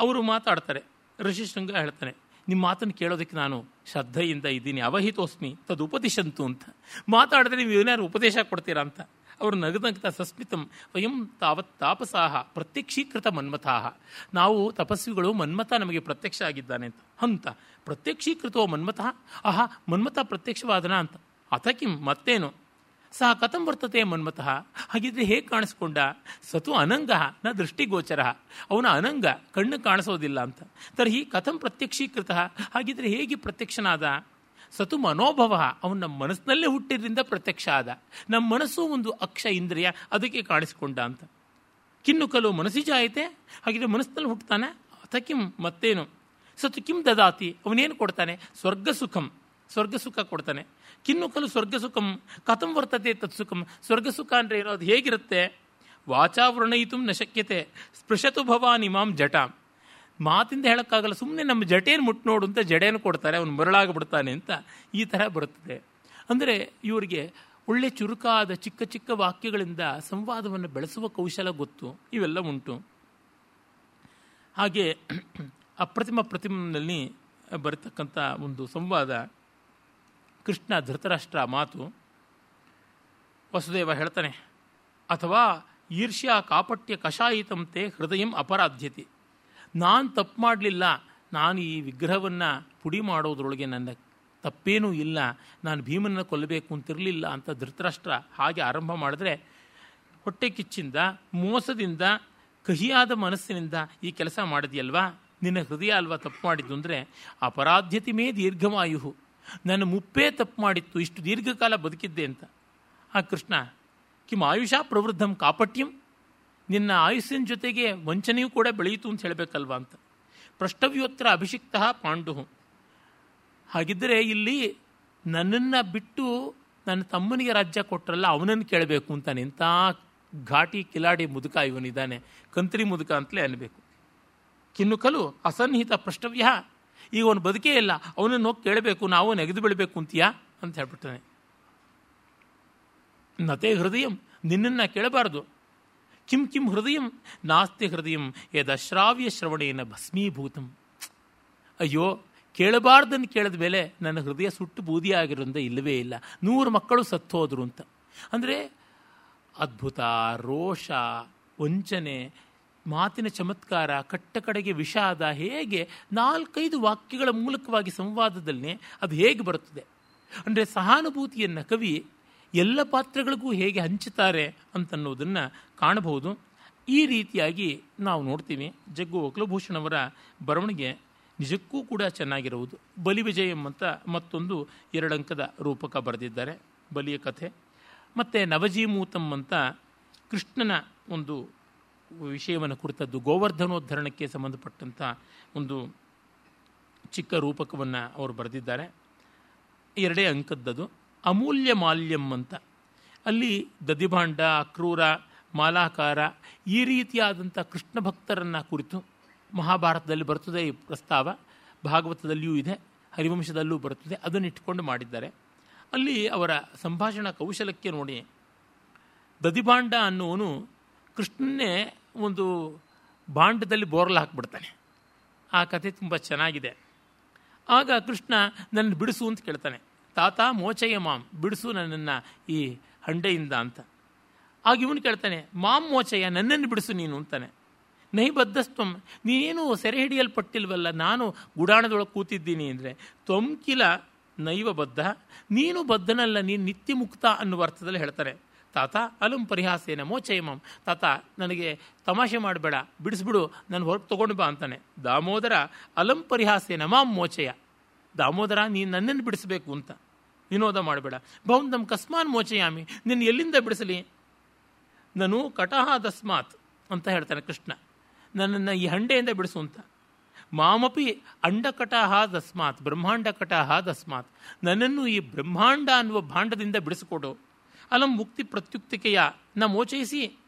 ಅವರು ಮಾತಾಡ್ತಾರೆ. ಋಷಿಶೃಂಗ ಹೇಳ್ತಾನೆ ನಿಮ್ಮ ಮಾತನ್ನು ಕೇಳೋದಕ್ಕೆ ನಾನು ಶ್ರದ್ಧೆಯಿಂದ ಇದ್ದೀನಿ, ಅವಹಿತೋಸ್ಮಿ ತದು ಉಪದಿಶಂತು ಅಂತ. ಮಾತಾಡಿದ್ರೆ ನೀವು ಏನಾದ್ರು ಉಪದೇಶ ಕೊಡ್ತೀರಾ ಅಂತ. ಅವರು ನಗದಂತ ಸಸ್ಮಿತಂ ವಯಂ ತಾವತ್ ತಾಪಸಾಹ, ಪ್ರತ್ಯಕ್ಷೀಕೃತ ಮನ್ಮಥಾಹ. ನಾವು ತಪಸ್ವಿಗಳು ಮನ್ಮಥ ನಮಗೆ ಪ್ರತ್ಯಕ್ಷ ಆಗಿದ್ದಾನೆ ಅಂತ. ಹಂತ. ಪ್ರತ್ಯಕ್ಷೀಕೃತೋ ಮನ್ಮಥ? ಆಹಾ, ಮನ್ಮಥ ಪ್ರತ್ಯಕ್ಷವಾದನ? ಅಂತ. ಅಥ ಕಿಂ ಮತ್ತೇನು? ಸಹ ಕಥಂ ವರ್ತತೆ ಮನ್ಮತಃ ಹಾಗಿದ್ರೆ ಹೇಗೆ ಕಾಣಿಸ್ಕೊಂಡ? ಸತು ಅನಂಗ, ನ ದೃಷ್ಟಿಗೋಚರ. ಅವನ ಅನಂಗ, ಕಣ್ಣು ಕಾಣಿಸೋದಿಲ್ಲ ಅಂತ. ತರ್ಹಿ ಕಥಂ ಪ್ರತ್ಯಕ್ಷೀಕೃತ, ಹಾಗಿದ್ರೆ ಹೇಗೆ ಪ್ರತ್ಯಕ್ಷನಾದ? ಸತು ಮನೋಭವ, ಅವನ ನಮ್ಮ ಮನಸ್ಸಿನಲ್ಲೇ ಹುಟ್ಟಿದ್ರಿಂದ ಪ್ರತ್ಯಕ್ಷ ಆದ. ನಮ್ಮ ಮನಸ್ಸು ಒಂದು ಅಕ್ಷ ಇಂದ್ರಿಯ, ಅದಕ್ಕೆ ಕಾಣಿಸ್ಕೊಂಡ ಅಂತ. ಕಿನ್ನು ಕಲು ಮನಸ್ಸಿ ಜಾಯತೆ ಹಾಗಿದ್ರೆ ಮನಸ್ಸಿನಲ್ಲಿ ಹುಟ್ಟುತ್ತಾನೆ ಅಥ ಕಿಂ, ಮತ್ತೇನು? ಸತು ಕಿಂ ದದಾತಿ, ಅವನೇನು ಕೊಡ್ತಾನೆ? ಸ್ವರ್ಗ ಸುಖಂ ಸ್ವರ್ಗ ಸುಖ ಕೊಡ್ತಾನೆ. ಕಿನ್ನು ಕಲು ಸ್ವರ್ಗ ಸುಖಂ ಕಥಂ ವರ್ತತೆ ತತ್ಸುಖಂ ಸ್ವರ್ಗ ಸುಖ ಅಂದರೆ ಏನೋ ಅದು ಹೇಗಿರುತ್ತೆ? ವಾಚಾವೃಣಯಿತು ನ ಶಕ್ಯತೆ, ಸ್ಪೃಶತು ಭವಾನ್ ಇಮಾಂ ಜಟ. ಮಾತಿಂದ ಹೇಳೋಕ್ಕಾಗಲ್ಲ ಸುಮ್ಮನೆ ನಮ್ಮ ಜಟೇನು ಮುಟ್ಟು ನೋಡು ಅಂತ ಜಡೇನು ಕೊಡ್ತಾರೆ, ಅವನು ಮರಳಾಗ್ಬಿಡ್ತಾನೆ ಅಂತ ಈ ಥರ ಬರುತ್ತದೆ. ಅಂದರೆ ಇವರಿಗೆ ಒಳ್ಳೆ ಚುರುಕಾದ, ಚಿಕ್ಕ ಚಿಕ್ಕ ವಾಕ್ಯಗಳಿಂದ ಸಂವಾದವನ್ನು ಬೆಳೆಸುವ ಕೌಶಲ ಗೊತ್ತು, ಇವೆಲ್ಲ ಉಂಟು. ಹಾಗೆ ಅಪ್ರತಿಮ ಪ್ರತಿಮನಲ್ಲಿ ಬರತಕ್ಕಂಥ ಒಂದು ಸಂವಾದ. ಕೃಷ್ಣ ಧೃತರಾಷ್ಟ್ರ ಮಾತು, ವಸುದೇವ ಹೇಳ್ತಾನೆ, ಅಥವಾ ಈರ್ಷ್ಯಾ ಕಾಪಟ್ಯ ಕಷಾಯಿತಂತೆ ಹೃದಯಂ ಅಪರಾಧ್ಯತೆ. ನಾನು ತಪ್ಪು ಮಾಡಲಿಲ್ಲ, ನಾನು ಈ ವಿಗ್ರಹವನ್ನು ಪುಡಿ ಮಾಡೋದ್ರೊಳಗೆ ನನ್ನ ತಪ್ಪೇನೂ ಇಲ್ಲ, ನಾನು ಭೀಮನನ್ನು ಕೊಲ್ಲಬೇಕು ಅಂತಿರಲಿಲ್ಲ ಅಂತ ಧೃತರಾಷ್ಟ್ರ ಹಾಗೆ ಆರಂಭ ಮಾಡಿದ್ರೆ, ಹೊಟ್ಟೆ ಕಿಚ್ಚಿಂದ, ಮೋಸದಿಂದ, ಕಹಿಯಾದ ಮನಸ್ಸಿನಿಂದ ಈ ಕೆಲಸ ಮಾಡಿದೆಯಲ್ವಾ? ನಿನ್ನ ಹೃದಯ ಅಲ್ವಾ ತಪ್ಪು ಮಾಡಿದ್ದು ಅಂದರೆ ಅಪರಾಧ್ಯತೆ ಮೇ ದೀರ್ಘಮಾಯು ನನ್ನ ಮುಪ್ಪೇ ತಪ್ಪು ಮಾಡಿತ್ತು, ಇಷ್ಟು ದೀರ್ಘಕಾಲ ಬದುಕಿದ್ದೆ ಅಂತ. ಆ ಕೃಷ್ಣ, ಕಿಮ್ ಆಯುಷ ಪ್ರವೃದ್ಧಂ ಕಾಪಟ್ಯಂ? ನಿನ್ನ ಆಯುಸ್ಸಿನ ಜೊತೆಗೆ ವಂಚನೆಯೂ ಕೂಡ ಬೆಳೆಯಿತು ಅಂತ ಹೇಳಬೇಕಲ್ವಾ? ಅಂತ. ಪ್ರಷ್ಟವ್ಯೋತ್ತರ ಅಭಿಷಿಕ್ತ ಪಾಂಡು. ಹಾಗಿದ್ದರೆ ಇಲ್ಲಿ ನನ್ನನ್ನು ಬಿಟ್ಟು ನನ್ನ ತಮ್ಮನಿಗೆ ರಾಜ್ಯ ಕೊಟ್ಟರಲ್ಲ ಅವನನ್ನು ಕೇಳಬೇಕು ಅಂತ ನಿಂತ ಘಾಟಿ ಕಿಲಾಡಿ ಮುದುಕ ಇವನಿದ್ದಾನೆ, ಕಂತ್ರಿ ಮುದುಕ ಅಂತಲೇ ಅನ್ನಬೇಕು ಕಿನ್ನು ಕಲು ಅಸನ್ನಿಹಿತ ಪೃಷ್ಟವ್ಯ ಈಗ ಅವನು ಬದುಕೇ ಇಲ್ಲ, ಅವನನ್ನು ಹೋಗಿ ಕೇಳಬೇಕು, ನಾವು ನೆಗೆದು ಬೀಳಬೇಕು ಅಂತೀಯಾ? ಅಂತ ಹೇಳ್ಬಿಡ್ತಾನೆ. ನತೆ ಹೃದಯಂ, ನಿನ್ನನ್ನು ಕೇಳಬಾರದು. ಕಿಂ ಕಿಂ ಹೃದಯಂ, ನಾಸ್ತಿ ಹೃದಯಂ ಯದಶ್ರಾವ್ಯ ಶ್ರವಣೇನ ಭಸ್ಮೀಭೂತಂ. ಅಯ್ಯೋ ಕೇಳಬಾರ್ದನ್ನು ಕೇಳಿದ ಮೇಲೆ ನನ್ನ ಹೃದಯ ಸುಟ್ಟು ಬೂದಿಯಾಗಿರೋದ್ರಿಂದ ಇಲ್ಲವೇ ಇಲ್ಲ. ನೂರು ಮಕ್ಕಳು ಸತ್ತೋದ್ರು ಅಂತ. ಅಂದರೆ ಅದ್ಭುತ, ರೋಷ, ವಂಚನೆ ಮಾತಿನ ಚಮತ್ಕಾರ ಕಟ್ಟ ಕಡೆಗೆ ವಿಷಾದ ಹೇಗೆ ನಾಲ್ಕೈದು ವಾಕ್ಯಗಳ ಮೂಲಕವಾಗಿ ಸಂವಾದದಲ್ಲಿ ಅದು ಹೇಗೆ ಬರುತ್ತದೆ? ಅಂದರೆ ಸಹಾನುಭೂತಿಯನ್ನು ಕವಿ ಎಲ್ಲ ಪಾತ್ರಗಳಿಗೂ ಹೇಗೆ ಹಂಚುತ್ತಾರೆ ಅಂತನ್ನೋದನ್ನು ಕಾಣಬಹುದು. ಈ ರೀತಿಯಾಗಿ ನಾವು ನೋಡ್ತೀವಿ ಜಗ್ಗು ಒಕ್ಲಭೂಷಣ್ ಅವರ ಬರವಣಿಗೆ ನಿಜಕ್ಕೂ ಕೂಡ ಚೆನ್ನಾಗಿರುವುದು. ಬಲಿ ವಿಜಯಂ ಅಂತ ಮತ್ತೊಂದು ಎರಡಂಕದ ರೂಪಕ ಬರೆದಿದ್ದಾರೆ. ಬಲಿಯ ಕಥೆ. ಮತ್ತು ನವಜೀಮೂತಂ ಅಂತ ಕೃಷ್ಣನ ಒಂದು ವಿಷಯವನ್ನು ಕುರಿತದ್ದು ಗೋವರ್ಧನೋದ್ಧರಣಕ್ಕೆ ಸಂಬಂಧಪಟ್ಟಂಥ ಒಂದು ಚಿಕ್ಕ ರೂಪಕವನ್ನು ಅವರು ಬರೆದಿದ್ದಾರೆ. ಎರಡೇ ಅಂಕದ್ದದು, ಅಮೂಲ್ಯ ಮಾಲ್ಯಂ ಅಂತ. ಅಲ್ಲಿ ದದಿಭಾಂಡ, ಅಕ್ರೂರ, ಮಾಲಾಕಾರ ಈ ರೀತಿಯಾದಂಥ ಕೃಷ್ಣ ಭಕ್ತರನ್ನು ಕುರಿತು ಮಹಾಭಾರತದಲ್ಲಿ ಬರ್ತದೆ ಈ ಪ್ರಸ್ತಾವ. ಭಾಗವತದಲ್ಲಿಯೂ ಇದೆ, ಹರಿವಂಶದಲ್ಲೂ ಬರುತ್ತದೆ, ಅದನ್ನು ಇಟ್ಕೊಂಡು ಮಾಡಿದ್ದಾರೆ. ಅಲ್ಲಿ ಅವರ ಸಂಭಾಷಣಾ ಕೌಶಲಕ್ಕೆ ನೋಡಿ. ದದಿಭಾಂಡ ಅನ್ನುವನು ಕೃಷ್ಣನ್ನೇ ಒಂದು ಬಾಂಡದಲ್ಲಿ ಬೋರ್ಲ್ ಹಾಕ್ಬಿಡ್ತಾನೆ. ಆ ಕಥೆ ತುಂಬ ಚೆನ್ನಾಗಿದೆ. ಆಗ ಕೃಷ್ಣ ನನ್ನ ಬಿಡಿಸು ಅಂತ ಕೇಳ್ತಾನೆ. ತಾತ ಮೋಚಯ ಮಾಮ್ ಬಿಡಿಸು ನನ್ನನ್ನು ಈ ಹಂಡೆಯಿಂದ ಅಂತ. ಆಗ ಇವನು ಕೇಳ್ತಾನೆ ಮಾಮ್ ಮೋಚಯ, ನನ್ನನ್ನು ಬಿಡಿಸು ನೀನು ಅಂತಾನೆ. ನೈ ಬದ್ಧಸ್ತ್ವಂ ನೀನೇನು ಸೆರೆ ಹಿಡಿಯಲ್ಪಟ್ಟಿಲ್ವಲ್ಲ, ನಾನು ಗುಡಾಣದೊಳಗೆ ಕೂತಿದ್ದೀನಿ ಅಂದರೆ ತ್ವಂಕಿಲ ನೈವ ಬದ್ಧ, ನೀನು ಬದ್ಧನಲ್ಲ, ನೀನು ನಿತ್ಯ ಮುಕ್ತ ಅನ್ನುವ ಅರ್ಥದಲ್ಲಿ ಹೇಳ್ತಾರೆ. ತಾತ, ಅಲಂ ಪರಿಹಾಸೇನ ಮೋಚಯ ಮಾಂ ತಾತ, ನನಗೆ ತಮಾಷೆ ಮಾಡಬೇಡ, ಬಿಡಿಸ್ಬಿಡು ನಾನು ಹೊರಗೆ ತೊಗೊಂಡು ಬಾ ಅಂತಾನೆ. ದಾಮೋದರ, ಅಲಂ ಪರಿಹಾಸೇನ ಮಾಂ ಮೋಚಯ. ದಾಮೋದರ, ನೀನು ನನ್ನನ್ನು ಬಿಡಿಸಬೇಕು ಅಂತ. ವಿನೋದ ಮಾಡಬೇಡ. ಭವಂತಂ ಕಸ್ಮಾನ್ ಮೋಚಯಾಮಿ, ನಿನ್ನ ಎಲ್ಲಿಂದ ಬಿಡಿಸಲಿ? ನಾನು ಕಟಹಾದಸ್ಮಾತ್ ಅಂತ ಹೇಳ್ತಾನೆ ಕೃಷ್ಣ. ನನ್ನನ್ನು ಈ ಹಂಡೆಯಿಂದ ಬಿಡಿಸು ಅಂತ. ಮಾಮಪಿ ಅಂಡಕಟಹಾದಸ್ಮಾತ್ ಬ್ರಹ್ಮಾಂಡ ಕಟಹಾದಸ್ಮಾತ್ ನನ್ನನ್ನು ಈ ಬ್ರಹ್ಮಾಂಡ ಅನ್ನುವ ಭಾಂಡದಿಂದ ಬಿಡಿಸಿಕೊಡು. ಅಲಂ ಮುಕ್ತಿ ಪ್ರತ್ಯುಕ್ತಿಕೆಯ ನ ಮೋಚಯಿಸಿ.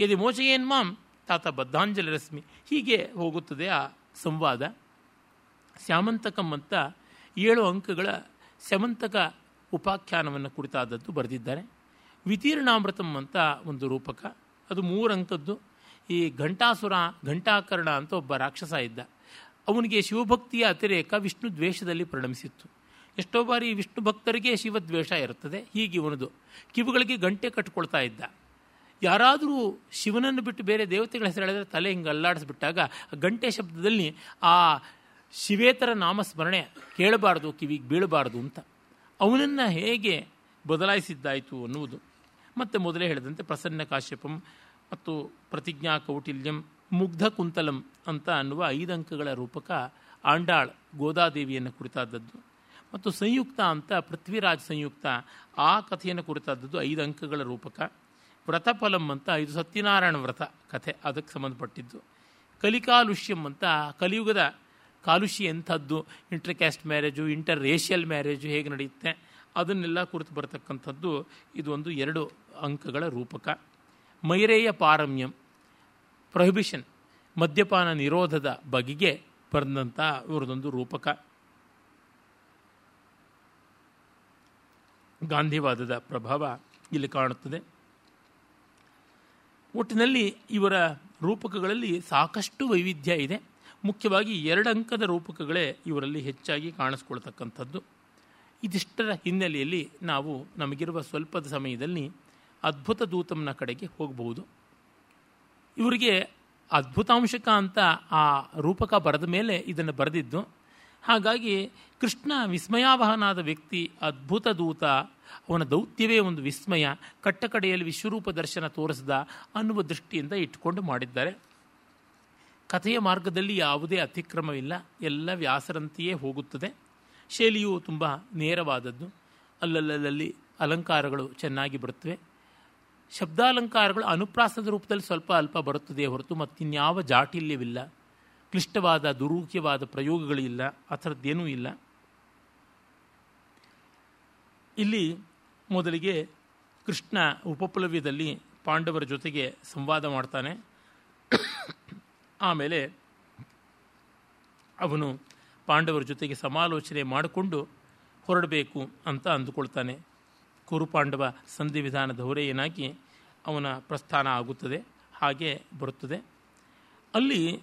ಯದಿ ಮೋಚಯೇನ್ ಮಾಂ, ತಾತ ಬದ್ಧಾಂಜಲಿ ರಶ್ಮಿ ಹೀಗೆ ಹೋಗುತ್ತದೆ ಆ ಸಂವಾದ. ಶ್ಯಾಮಂತಕಂ ಅಂತ ಏಳು ಅಂಕಗಳ ಸ್ಯಮಂತಕ ಉಪಾಖ್ಯಾನವನ್ನು ಕುರಿತಾದದ್ದು ಬರೆದಿದ್ದಾರೆ. ವಿತೀರ್ಣಾಮೃತಂ ಅಂತ ಒಂದು ರೂಪಕ. ಅದು ಮೂರು ಅಂಕದ್ದು. ಈ ಘಂಟಾಸುರ, ಘಂಟಾಕರ್ಣ ಅಂತ ಒಬ್ಬ ರಾಕ್ಷಸ ಇದ್ದ. ಅವನಿಗೆ ಶಿವಭಕ್ತಿಯ ಅತಿರೇಕ ವಿಷ್ಣು ದ್ವೇಷದಲ್ಲಿ ಪರಿಣಮಿಸಿತ್ತು. ಎಷ್ಟೋ ಬಾರಿ ವಿಷ್ಣು ಭಕ್ತರಿಗೆ ಶಿವದ್ವೇಷ ಇರುತ್ತದೆ. ಹೀಗೆ ಇವನದು ಕಿವುಗಳಿಗೆ ಗಂಟೆ ಕಟ್ಕೊಳ್ತಾ ಇದ್ದ. ಯಾರಾದರೂ ಶಿವನನ್ನು ಬಿಟ್ಟು ಬೇರೆ ದೇವತೆಗಳ ಹೆಸರು ಹೇಳಿದ್ರೆ ತಲೆ ಹಿಂಗೆ ಅಲ್ಲಾಡಿಸ್ಬಿಟ್ಟಾಗ ಗಂಟೆ ಶಬ್ದದಲ್ಲಿ ಆ ಶಿವೇತರ ನಾಮಸ್ಮರಣೆ ಕೇಳಬಾರ್ದು, ಕಿವಿಗೆ ಬೀಳಬಾರ್ದು ಅಂತ. ಅವನನ್ನು ಹೇಗೆ ಬದಲಾಯಿಸಿದ್ದಾಯಿತು ಅನ್ನುವುದು ಮತ್ತು ಮೊದಲೇ ಹೇಳಿದಂತೆ ಪ್ರಸನ್ನ ಕಾಶ್ಯಪಂ ಮತ್ತು ಪ್ರತಿಜ್ಞಾ ಕೌಟಿಲ್ಯಂ ಮುಗ್ಧ ಕುಂತಲಂ ಅಂತ ಅನ್ನುವ ಐದು ಅಂಕಗಳ ರೂಪಕ ಆಂಡಾಳ್ ಗೋದಾದೇವಿಯನ್ನು ಕುರಿತಾದದ್ದು. ಮತ್ತು ಸಂಯುಕ್ತ ಅಂತ ಪೃಥ್ವಿರಾಜ್ ಸಂಯುಕ್ತ ಆ ಕಥೆಯನ್ನು ಕುರಿತಾದದ್ದು ಐದು ಅಂಕಗಳ ರೂಪಕ. ವ್ರತಫಲಂ ಅಂತ ಇದು ಸತ್ಯನಾರಾಯಣ ವ್ರತ ಕಥೆ, ಅದಕ್ಕೆ ಸಂಬಂಧಪಟ್ಟಿದ್ದು. ಕಲಿಕಾಲುಷ್ಯಂ ಅಂತ ಕಲಿಯುಗದ ಕಾಲುಷ್ಯ ಎಂಥದ್ದು inter caste marriage inter racial marriage ಹೇಗೆ ನಡೆಯುತ್ತೆ, ಅದನ್ನೆಲ್ಲ ಕುರಿತು ಬರತಕ್ಕಂಥದ್ದು ಇದು ಒಂದು ಎರಡು ಅಂಕಗಳ ರೂಪಕ. ಮೈರೇಯ ಪಾರಮ್ಯಂ ಪ್ರೊಹಿಬಿಷನ್ ಮದ್ಯಪಾನ ನಿರೋಧದ ಬಗೆಗೆ ಬಂದಂಥ ಇವರದೊಂದು ರೂಪಕ. ಗಾಂಧಿವಾದದ ಪ್ರಭಾವ ಇಲ್ಲಿ ಕಾಣುತ್ತದೆ. ಒಟ್ಟಿನಲ್ಲಿ ಇವರ ರೂಪಕಗಳಲ್ಲಿ ಸಾಕಷ್ಟು ವೈವಿಧ್ಯ ಇದೆ. ಮುಖ್ಯವಾಗಿ ಎರಡಂಕದ ರೂಪಕಗಳೇ ಇವರಲ್ಲಿ ಹೆಚ್ಚಾಗಿ ಕಾಣಿಸ್ಕೊಳ್ತಕ್ಕಂಥದ್ದು ಇದಿಷ್ಟರ ಹಿನ್ನೆಲೆಯಲ್ಲಿ ನಾವು ನಮಗಿರುವ ಸ್ವಲ್ಪದ ಸಮಯದಲ್ಲಿ ಅದ್ಭುತ ದೂತಂನ ಕಡೆಗೆ ಹೋಗಬಹುದು. ಇವರಿಗೆ ಅದ್ಭುತಾಂಶಕ ಅಂತ ಆ ರೂಪಕ ಬರೆದ ಮೇಲೆ ಇದನ್ನು ಬರೆದಿದ್ದು ಹಾಗಾಗಿ ಕೃಷ್ಣ ವಿಸ್ಮಯಾವಹನಾದ ವ್ಯಕ್ತಿ, ಅದ್ಭುತ ದೂತ, ಅವನ ದೌತ್ಯವೇ ಒಂದು ವಿಸ್ಮಯ, ಕಟ್ಟಕಡೆಯಲ್ಲಿ ವಿಶ್ವರೂಪ ದರ್ಶನ ತೋರಿಸಿದ ಅನ್ನುವ ದೃಷ್ಟಿಯಿಂದ ಇಟ್ಟುಕೊಂಡು ಮಾಡಿದ್ದಾರೆ. ಕಥೆಯ ಮಾರ್ಗದಲ್ಲಿ ಯಾವುದೇ ಅತಿಕ್ರಮವಿಲ್ಲ, ಎಲ್ಲ ವ್ಯಾಸರಂತೆಯೇ ಹೋಗುತ್ತದೆ. ಶೈಲಿಯು ತುಂಬ ನೇರವಾದದ್ದು. ಅಲ್ಲಲ್ಲಲ್ಲಿ ಅಲಂಕಾರಗಳು ಚೆನ್ನಾಗಿ ಬರುತ್ತವೆ. ಶಬ್ದಾಲಂಕಾರಗಳು ಅನುಪ್ರಾಸದ ರೂಪದಲ್ಲಿ ಸ್ವಲ್ಪ ಅಲ್ಪ ಬರುತ್ತದೆ ಹೊರತು ಮತ್ತಿನ್ಯಾವ ಜಾಟಿಲ್ಯವಿಲ್ಲ. ಕ್ಲಿಷ್ಟವಾದ, ದುರೂಹ್ಯವಾದ ಪ್ರಯೋಗಗಳಿಲ್ಲ ಆ ಥರದ್ದೇನೂ ಇಲ್ಲ. ಇಲ್ಲಿ ಮೊದಲಿಗೆ ಕೃಷ್ಣ ಉಪಪ್ಲವ್ಯದಲ್ಲಿ ಪಾಂಡವರ ಜೊತೆಗೆ ಸಂವಾದ ಮಾಡ್ತಾನೆ. ಆಮೇಲೆ ಅವನು ಪಾಂಡವರ ಜೊತೆಗೆ ಸಮಾಲೋಚನೆ ಮಾಡಿಕೊಂಡು ಹೊರಡಬೇಕು ಅಂತ ಅಂದುಕೊಳ್ತಾನೆ. ಕುರುಪಾಂಡವ ಸಂಧಿ ವಿಧಾನದ ಹೊರೆಯನಾಗಿ ಅವನ ಪ್ರಸ್ಥಾನ ಆಗುತ್ತದೆ, ಹಾಗೆ ಬರುತ್ತದೆ. ಅಲ್ಲಿ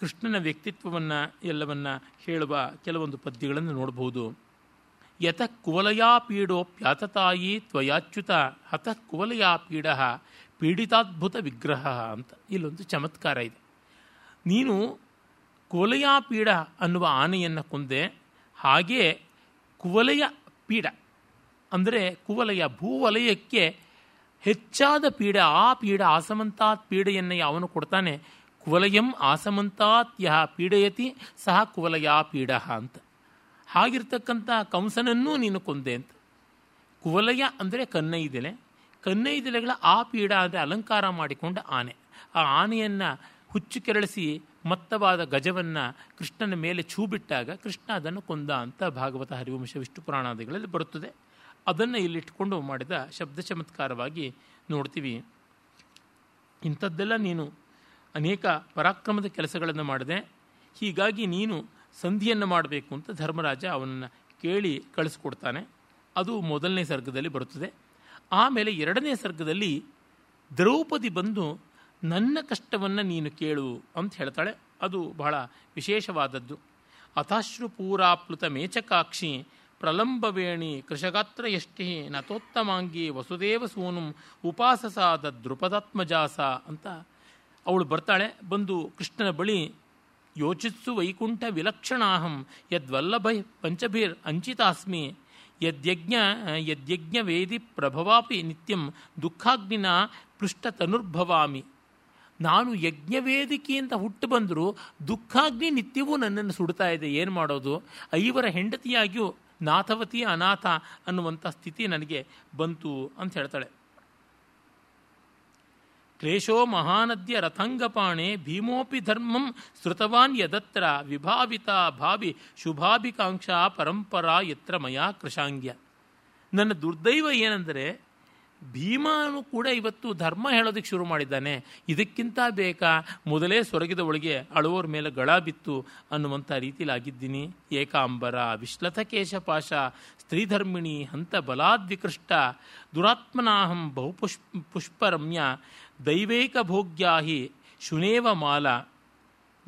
ಕೃಷ್ಣನ ವ್ಯಕ್ತಿತ್ವವನ್ನು ಎಲ್ಲವನ್ನು ಹೇಳುವ ಕೆಲವೊಂದು ಪದ್ಯಗಳನ್ನು ನೋಡಬಹುದು. ಯತ ಕುವಲಯಾ ಪೀಡೋಪ್ಯಾತತಾಯಿ ತ್ವಯಾಚ್ಯುತ ಹತ ಕುವಲಯಾ ಪೀಡ ಪೀಡಿತಾದ್ಭುತ ವಿಗ್ರಹ ಅಂತ ಇಲ್ಲೊಂದು ಚಮತ್ಕಾರ ಇದೆ. ನೀನು ಕುವಲಯಾ ಪೀಡ ಅನ್ನುವ ಆನೆಯನ್ನು ಕೊಂದೆ ಹಾಗೇ ಕುವಲಯ ಪೀಡ ಅಂದರೆ ಕುವಲಯ ಭೂವಲಯಕ್ಕೆ ಹೆಚ್ಚಾದ ಪೀಡೆ ಆ ಪೀಡ ಆಸಮಂತಾತ್ ಪೀಡೆಯನ್ನು ಅವನು ಕೊಡ್ತಾನೆ. ಕುವಲಯಂ ಆಸಮಂತಾತ್ ಯಹ ಪೀಡಯತಿ, ಸಹ ಕುವಲಯ ಪೀಡ ಅಂತ. ಹಾಗಿರ್ತಕ್ಕಂಥ ಕಂಸನನ್ನೂ ನೀನು ಕೊಂದೆ ಅಂತ. ಕುವಲಯ ಅಂದರೆ ಕನ್ನೈದೆಲೆ ಕನ್ನೈದೆಲೆಗಳ ಆ ಪೀಡ ಅಂದರೆ ಅಲಂಕಾರ ಮಾಡಿಕೊಂಡ ಆನೆ. ಆ ಆನೆಯನ್ನು ಹುಚ್ಚು ಕೆರಳಿಸಿ ಮತ್ತವಾದ ಗಜವನ್ನು ಕೃಷ್ಣನ ಮೇಲೆ ಛೂ ಬಿಟ್ಟಾಗ ಕೃಷ್ಣ ಅದನ್ನು ಕೊಂದ ಅಂತ ಭಾಗವತ ಹರಿವಂಶ ವಿಷ್ಣು ಪುರಾಣಾದಿಗಳಲ್ಲಿ ಬರುತ್ತದೆ. ಅದನ್ನು ಇಲ್ಲಿಟ್ಕೊಂಡು ಮಾಡಿದ ಶಬ್ದ ಚಮತ್ಕಾರವಾಗಿ ನೋಡ್ತೀವಿ. ಇಂಥದ್ದೆಲ್ಲ ನೀನು ಅನೇಕ ಪರಾಕ್ರಮದ ಕೆಲಸಗಳನ್ನು ಮಾಡಿದೆ. ಹೀಗಾಗಿ ನೀನು ಸಂಧಿಯನ್ನು ಮಾಡಬೇಕು ಅಂತ ಧರ್ಮರಾಜ ಅವನನ್ನು ಕೇಳಿ ಕಳಿಸ್ಕೊಡ್ತಾನೆ. ಅದು ಮೊದಲನೇ ಸರ್ಗದಲ್ಲಿ ಬರುತ್ತದೆ. ಆಮೇಲೆ ಎರಡನೇ ಸರ್ಗದಲ್ಲಿ ದ್ರೌಪದಿ ಬಂದು, ನನ್ನ ಕಷ್ಟವನ್ನು ನೀನು ಕೇಳು ಅಂತ ಹೇಳ್ತಾಳೆ. ಅದು ಬಹಳ ವಿಶೇಷವಾದದ್ದು. ಅಥಾಶ್ರುಪೂರಾಪ್ಲುತ ಮೇಚಕಾಕ್ಷಿ ಪ್ರಲಂಬವೇಣಿ ಕೃಷಗಾತ್ರ ಎಷ್ಟಿ ನತೋತ್ತಮಾಂಗಿ ವಸುದೇವ ಸೂನುಂ ಉಪಾಸಸಾದ ದೃಪದಾತ್ಮಜಾಸ ಅಂತ ಅವಳು ಬರ್ತಾಳೆ, ಬಂದು ಕೃಷ್ಣನ ಬಳಿ ಯೋಚಿಸು ವೈಕುಂಠ ವಿಲಕ್ಷಣಾಹಂ, ಯದ್ವಲ್ಲಭೈ ಪಂಚಭೀರ್ ಅಂಚಿತಾಸ್ಮಿ, ಯದ್ಯಜ್ಞ ಯದ್ಯಜ್ಞ ವೇದಿ ಪ್ರಭವಾಪಿ ನಿತ್ಯಂ ದುಃಖಾಗ್ನಿನ ಪೃಷ್ಠತನುರ್ಭವಾಮಿ. ನಾನು ಯಜ್ಞವೇದಿಕೆಯಿಂದ ಹುಟ್ಟು ಬಂದರೂ ದುಃಖಾಗ್ನಿ ನಿತ್ಯವೂ ನನ್ನನ್ನು ಸುಡ್ತಾ ಇದೆ, ಏನು ಮಾಡೋದು? ಐವರ ಹೆಂಡತಿಯಾಗಿಯೂ ನಾಥವತಿ ಅನಾಥ ಅನ್ನುವಂಥ ಸ್ಥಿತಿ ನನಗೆ ಬಂತು ಅಂತ ಹೇಳ್ತಾಳೆ. ಕ್ಲೇಶೋ ಮಹಾನದ್ಯ ರಥಂಗಪಾಣೆ ಭೀಮೋಪಿ ಧರ್ಮಂ ಶ್ರುತವಾನ್ ಯದತ್ರ ವಿಭಾವಿತ ಭಾವಿ ಶುಭಾಭಿಕಾಂಕ್ಷಾ ಪರಂಪರಾ ಯತ್ರ ಮಯಾ ಕೃಷಾಂಗ್ಯ ನನ್ನ ದುರ್ದೈವ ಏನೆಂದರೆ, ಭೀಮನು ಕೂಡ ಇವತ್ತು ಧರ್ಮ ಹೇಳೋದಕ್ಕೆ ಶುರು ಮಾಡಿದ್ದಾನೆ. ಇದಕ್ಕಿಂತ ಬೇಕಾ ಮೊದಲೇ ಸೊರಗಿದ ಒಳಗೆ ಅಳುವರ ಮೇಲೆ ಗಳ ಬಿತ್ತು ಅನ್ನುವಂಥ ರೀತಿಲಾಗಿದ್ದೀನಿ. ಏಕಾಂಬರ, ವಿಶ್ಲಥ ಕೇಶಪಾಶ, ಸ್ತ್ರೀಧರ್ಮಿಣಿ, ಹಂತ ಬಲಾದ್ವಿಕೃಷ್ಟ, ದುರಾತ್ಮನಾಹಂ ಬಹುಪುಷ್, ಪುಷ್ಪರಮ್ಯ ದೈವೈಕ ಭೋಗ್ಯಾಹಿ ಶುನೇವ ಮಾಲ.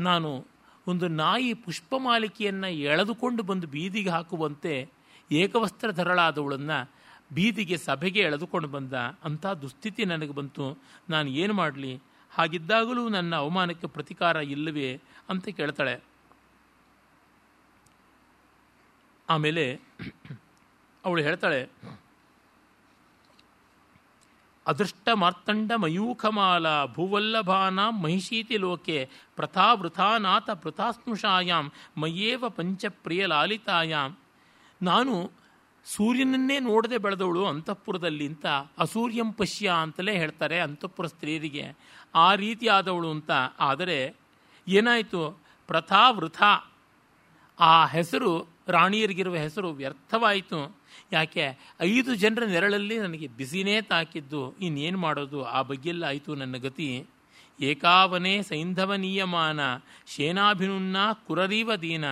ನಾನು ಒಂದು ನಾಯಿ ಪುಷ್ಪಮಾಲಿಕೆಯನ್ನು ಎಳೆದುಕೊಂಡು ಬಂದು ಬೀದಿಗೆ ಹಾಕುವಂತೆ ಏಕವಸ್ತ್ರಧರಳಾದವಳನ್ನು ಬೀದಿಗೆ ಸಭೆಗೆ ಎಳೆದುಕೊಂಡು ಬಂದ. ಅಂಥ ದುಸ್ಥಿತಿ ನನಗೆ ಬಂತು. ನಾನು ಏನು ಮಾಡಲಿ? ಹಾಗಿದ್ದಾಗಲೂ ನನ್ನ ಅವಮಾನಕ್ಕೆ ಪ್ರತಿಕಾರ ಇಲ್ಲವೇ ಅಂತ ಕೇಳ್ತಾಳೆ. ಆಮೇಲೆ ಅವಳು ಹೇಳ್ತಾಳೆ ಅದೃಷ್ಟ ಮಾರ್ತಂಡ ಮಯೂಖಮಾಲ ಭೂವಲ್ಲಭಾನ ಮಹಿಷೀತಿ ಲೋಕೆ ಪ್ರಥಾವೃಥಾನಾಥ ಪೃಥಾಸ್ನುಷಾಯಾಂ ಮಯೇವ ಪಂಚಪ್ರಿಯ ಲಾಲಿತಾಯಾಂ. ನಾನು ಸೂರ್ಯನನ್ನೇ ನೋಡದೆ ಬೆಳೆದವಳು ಅಂತಃಪುರದಲ್ಲಿ ಅಂತ ಅಸೂರ್ಯಂ ಪಶ್ಯ ಅಂತಲೇ ಹೇಳ್ತಾರೆ ಅಂತಃಪುರ ಸ್ತ್ರೀಯರಿಗೆ ಆ ರೀತಿ ಆದವಳು ಅಂತ. ಆದರೆ ಏನಾಯಿತು? ಪ್ರಥಾವೃಥ. ಆ ಹೆಸರು, ರಾಣಿಯರಿಗಿರುವ ಹೆಸರು ವ್ಯರ್ಥವಾಯಿತು. ಯಾಕೆ? ಐದು ಜನರ ನೆರಳಲ್ಲಿ ನನಗೆ ಬಿಸಿನೇ ತಾಕಿದ್ದು. ಇನ್ನೇನು ಮಾಡೋದು? ಆ ಬಗ್ಗೆಲ್ಲ ಆಯಿತು ನನ್ನ ಗತಿ. ಏಕಾವನೇ ಸೈಂಧವನೀಯಮಾನ ಶೇನಾಭಿನುನ್ನ ಕುರರೀವ ದೀನ,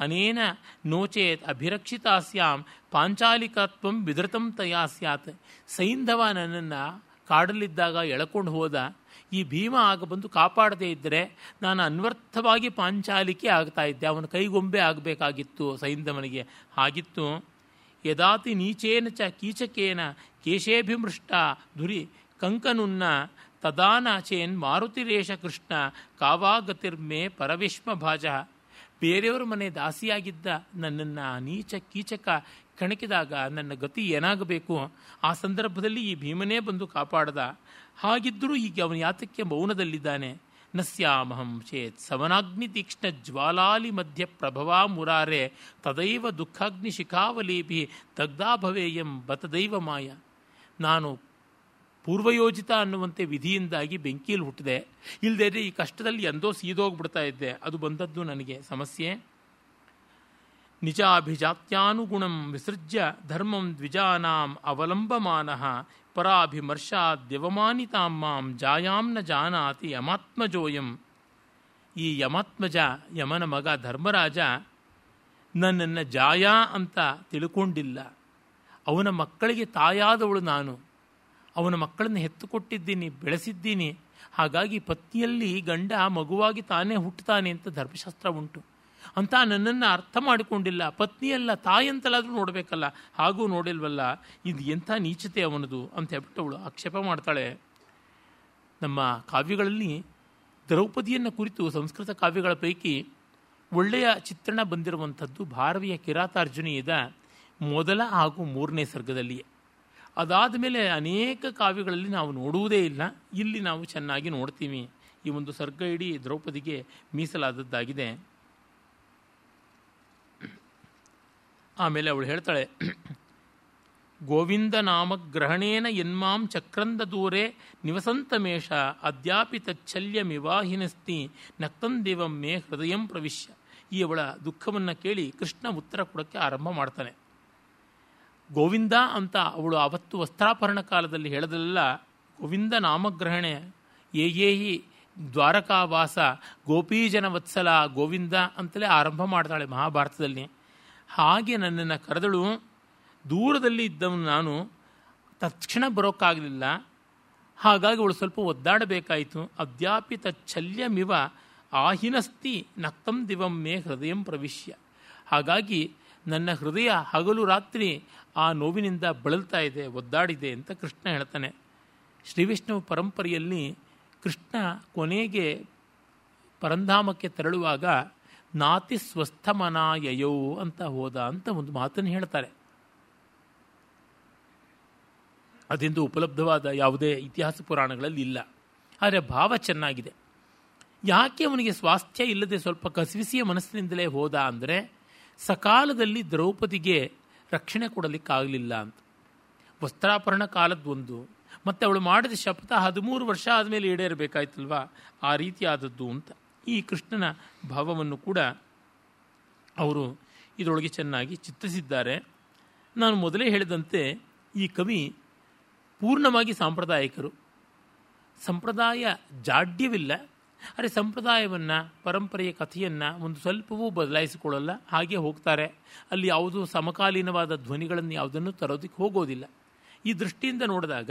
ಅನೇನ ನೋಚೇತ್ ಅಭಿರಕ್ಷಿತಾಸ್ಯಾಂ, ಪಾಂಚಾಲಿಕತ್ವಂ ವಿಧೃತಂ ತಯಾ ಸ್ಯಾತ್. ಸೈಂಧವ ನನ್ನನ್ನು ಕಾಡಲಿದ್ದಾಗ ಎಳಕೊಂಡು ಹೋದ. ಈ ಭೀಮ ಆಗ ಬಂದು ಕಾಪಾಡದೇ ಇದ್ದರೆ ನಾನು ಅನ್ವರ್ಥವಾಗಿ ಪಾಂಚಾಲಿಕೆ ಆಗ್ತಾ ಇದ್ದೆ. ಅವನ ಕೈಗೊಂಬೆ ಆಗಬೇಕಾಗಿತ್ತು ಸೈಂಧವನಿಗೆ. ಹಾಗಿತ್ತು. ಯದಾತಿ ನೀಚೇನ ಚ ಕೀಚಕೇನ ಕೇಶೇಭಿಮೃಷ್ಟ ಧುರಿ ಕಂಕನುನ್ನ ತದಾನಾಚೇನ್ ಮಾರುತಿರೇಶ ಕೃಷ್ಣ ಕಾವಾಗತಿರ್ಮೆ ಪರವಿಶ್ಮ ಭಾಜ. ಬೇರೆಯವರ ಮನೆ ದಾಸಿಯಾಗಿದ್ದ ನನ್ನನ್ನು ನೀಚ ಕೀಚಕ ಕಣಕಿದಾಗ ನನ್ನ ಗತಿ ಏನಾಗಬೇಕು? ಆ ಸಂದರ್ಭದಲ್ಲಿ ಈ ಭೀಮನೇ ಬಂದು ಕಾಪಾಡದ. ಹಾಗಿದ್ದರೂ ಈಗ ಅವನ ಯಾತಕ್ಕೆ ಮೌನದಲ್ಲಿದ್ದಾನೆ? ನಸ್ಯಾಮಹಂ ಚೇತ್ ಸವನಾಗ್ನಿ ತೀಕ್ಷ್ಣ ಜ್ವಾಲಾಲಿ ಮಧ್ಯ ಪ್ರಭವಾ ಮುರಾರೆ, ತದೈವ ದುಃಖಾಗ್ನಿ ಶಿಖಾವಲೀಭಿ ದಗ್ಧಾ ಭವೇಯಂ ಬತದೈವ ಮಾಯ. ನಾನು ಪೂರ್ವಯೋಜಿತ ಅನ್ನುವಂತೆ ವಿಧಿಯಿಂದಾಗಿ ಬೆಂಕಿಯಲ್ಲಿ ಹುಟ್ಟಿದೆ. ಇಲ್ಲದೇ ಈ ಕಷ್ಟದಲ್ಲಿ ಎಂದೋ ಸೀದೋಗ್ಬಿಡ್ತಾ ಇದ್ದೆ. ಅದು ಬಂದದ್ದು ನನಗೆ. ಸಮಸ್ಯೆ? ನಿಜಾಭಿಜಾತ್ಯಾನುಗುಣಂ ವಿಸೃಜ್ಯ ಧರ್ಮಂ ದ್ವಿಜಾನಾಂ ಅವಲಂಬಮಾನ ಪರಾಭಿಮರ್ಶಾದ್ಯವಮಾನಿತಾಂ ಮಾಂ ಜಾಯಾಂ ನ ಜಾನಾತಿ ಯಮಾತ್ಮಜೋಯಂ. ಈ ಯಮಾತ್ಮಜ ಯಮನ ಮಗ ಧರ್ಮರಾಜ ನನ್ನನ್ನು ಜಾಯ ಅಂತ ತಿಳ್ಕೊಂಡಿಲ್ಲ. ಅವನ ಮಕ್ಕಳಿಗೆ ತಾಯಾದವಳು ನಾನು. ಅವನ ಮಕ್ಕಳನ್ನು ಹೆತ್ತುಕೊಟ್ಟಿದ್ದೀನಿ, ಬೆಳೆಸಿದ್ದೀನಿ. ಹಾಗಾಗಿ ಪತ್ನಿಯಲ್ಲಿ ಗಂಡ ಮಗುವಾಗಿ ತಾನೇ ಹುಟ್ಟುತ್ತಾನೆ ಅಂತ ಧರ್ಮಶಾಸ್ತ್ರ ಉಂಟು. ಅಂತ ನನ್ನನ್ನು ಅರ್ಥ ಮಾಡಿಕೊಂಡಿಲ್ಲ. ಪತ್ನಿಯಲ್ಲ ತಾಯಂತಲಾದರೂ ನೋಡಬೇಕಲ್ಲ. ಹಾಗೂ ನೋಡಿಲ್ವಲ್ಲ, ಇದು ಎಂಥ ನೀಚತೆ ಅವನದು ಅಂತ ಹೇಳ್ಬಿಟ್ಟು ಅವಳು ಆಕ್ಷೇಪ ಮಾಡ್ತಾಳೆ. ನಮ್ಮ ಕಾವ್ಯಗಳಲ್ಲಿ ದ್ರೌಪದಿಯನ್ನು ಕುರಿತು ಸಂಸ್ಕೃತ ಕಾವ್ಯಗಳ ಪೈಕಿ ಒಳ್ಳೆಯ ಚಿತ್ರಣ ಬಂದಿರುವಂಥದ್ದು ಭಾರವಿಯ ಕಿರಾತಾರ್ಜುನೀಯದ ಮೊದಲ ಹಾಗೂ ಮೂರನೇ ಸರ್ಗದಲ್ಲಿಯೇ. ಅದಾದ ಮೇಲೆ ಅನೇಕ ಕಾವ್ಯಗಳಲ್ಲಿ ನಾವು ನೋಡುವುದೇ ಇಲ್ಲ. ಇಲ್ಲಿ ನಾವು ಚೆನ್ನಾಗಿ ನೋಡ್ತೀವಿ. ಈ ಒಂದು ಸರ್ಗ ಇಡೀ ದ್ರೌಪದಿಗೆ ಮೀಸಲಾದದ್ದಾಗಿದೆ. ಆಮೇಲೆ ಅವಳು ಹೇಳ್ತಾಳೆ, ಗೋವಿಂದ ನಾಮ ಗ್ರಹಣೇನ ಯನ್ಮಾಂ ಚಕ್ರಂದ ದೂರೆ ನಿವಸಂತಮೇಷ ಅದ್ಯಾಪಿ ತಚ್ಛಲ್ಯಮಿವಾಹಿನಸ್ತಿ ನಕ್ತಂದೇವಂ ಮೇ ಹೃದಯಂ ಪ್ರವಿಶ್ಯ. ಈ ಅವಳ ದುಃಖವನ್ನು ಕೇಳಿ ಕೃಷ್ಣ ಉತ್ತರ ಕೊಡೋಕ್ಕೆ ಆರಂಭ ಮಾಡ್ತಾನೆ. ಗೋವಿಂದ ಅಂತ ಅವಳು ಅವತ್ತು ವಸ್ತ್ರಾಪರಣ ಕಾಲದಲ್ಲಿ ಹೇಳದಲ್ಲ ಗೋವಿಂದ ನಾಮಗ್ರಹಣೆ ಏ ಏಹಿ ದ್ವಾರಕಾವಾಸ ಗೋಪೀಜನ ವತ್ಸಲ ಗೋವಿಂದ ಅಂತಲೇ ಆರಂಭ ಮಾಡ್ತಾಳೆ ಮಹಾಭಾರತದಲ್ಲಿ. ಹಾಗೆ ನನ್ನನ್ನು ಕರೆದಳು. ದೂರದಲ್ಲಿ ಇದ್ದವನು ನಾನು. ತಕ್ಷಣ ಬರೋಕ್ಕಾಗಲಿಲ್ಲ. ಹಾಗಾಗಿ ಅವಳು ಸ್ವಲ್ಪ ಒದ್ದಾಡಬೇಕಾಯಿತು. ಅದ್ಯಾಪಿ ತಚ್ಛಲ್ಯಮಿವ ಆಹಿನಸ್ತಿ ನಕ್ತಂ ದಿವಂ ಮೇ ಹೃದಯಂ ಪ್ರವಿಶ್ಯ. ಹಾಗಾಗಿ ನನ್ನ ಹೃದಯ ಹಗಲು ರಾತ್ರಿ ಆ ನೋವಿನಿಂದ ಬಳಲ್ತಾ ಇದೆ, ಒದ್ದಾಡಿದೆ ಅಂತ ಕೃಷ್ಣ ಹೇಳ್ತಾನೆ. ಶ್ರೀ ಶ್ರೀವಿಷ್ಣು ಪರಂಪರೆಯಲ್ಲಿ ಕೃಷ್ಣ ಕೊನೆಗೆ ಪರಂಧಾಮಕ್ಕೆ ತೆರಳುವಾಗ ನಾತಿ ಸ್ವಸ್ಥಮನಾಯಯೋ ಅಂತ ಹೋದ ಅಂತ ಒಂದು ಮಾತನ್ನು ಹೇಳ್ತಾರೆ. ಅದೆಂದು ಉಪಲಬ್ಧವಾದ ಯಾವುದೇ ಇತಿಹಾಸ ಪುರಾಣಗಳಲ್ಲಿ ಇಲ್ಲ. ಆದರೆ ಭಾವ ಚೆನ್ನಾಗಿದೆ. ಯಾಕೆ ಅವನಿಗೆ ಸ್ವಾಸ್ಥ್ಯ ಇಲ್ಲದೆ ಸ್ವಲ್ಪ ಕಸಿವಿಸಿಯ ಮನಸ್ಸಿನಿಂದಲೇ ಹೋದ ಅಂದರೆ ಸಕಾಲದಲ್ಲಿ ದ್ರೌಪದಿಗೆ ರಕ್ಷಣೆ ಕೊಡಲಿಕ್ಕಾಗಲಿಲ್ಲ ಅಂತ. ವಸ್ತ್ರಾಪರಣ ಕಾಲದ್ದೊಂದು, ಮತ್ತು ಅವಳು ಮಾಡಿದ ಶಪಥ ಹದಿಮೂರು ವರ್ಷ ಆದಮೇಲೆ ಈಡೇರಬೇಕಾಯ್ತಲ್ವಾ? ಆ ರೀತಿಯಾದದ್ದು ಅಂತ. ಈ ಕೃಷ್ಣನ ಭಾವವನ್ನು ಕೂಡ ಅವರು ಇದರೊಳಗೆ ಚೆನ್ನಾಗಿ ಚಿತ್ರಿಸಿದ್ದಾರೆ. ನಾನು ಮೊದಲೇ ಹೇಳಿದಂತೆ ಈ ಕವಿ ಪೂರ್ಣವಾಗಿ ಸಾಂಪ್ರದಾಯಿಕರು. ಸಂಪ್ರದಾಯ ಜಾಡ್ಯವಿಲ್ಲ. ಅರೆ ಸಂಪ್ರದಾಯವನ್ನು, ಪರಂಪರೆಯ ಕಥೆಯನ್ನು ಒಂದು ಸ್ವಲ್ಪವೂ ಬದಲಾಯಿಸಿಕೊಳ್ಳಲ್ಲ. ಹಾಗೆ ಹೋಗ್ತಾರೆ. ಅಲ್ಲಿ ಯಾವುದೂ ಸಮಕಾಲೀನವಾದ ಧ್ವನಿಗಳನ್ನು ಯಾವುದನ್ನು ತರೋದಕ್ಕೆ ಹೋಗೋದಿಲ್ಲ. ಈ ದೃಷ್ಟಿಯಿಂದ ನೋಡಿದಾಗ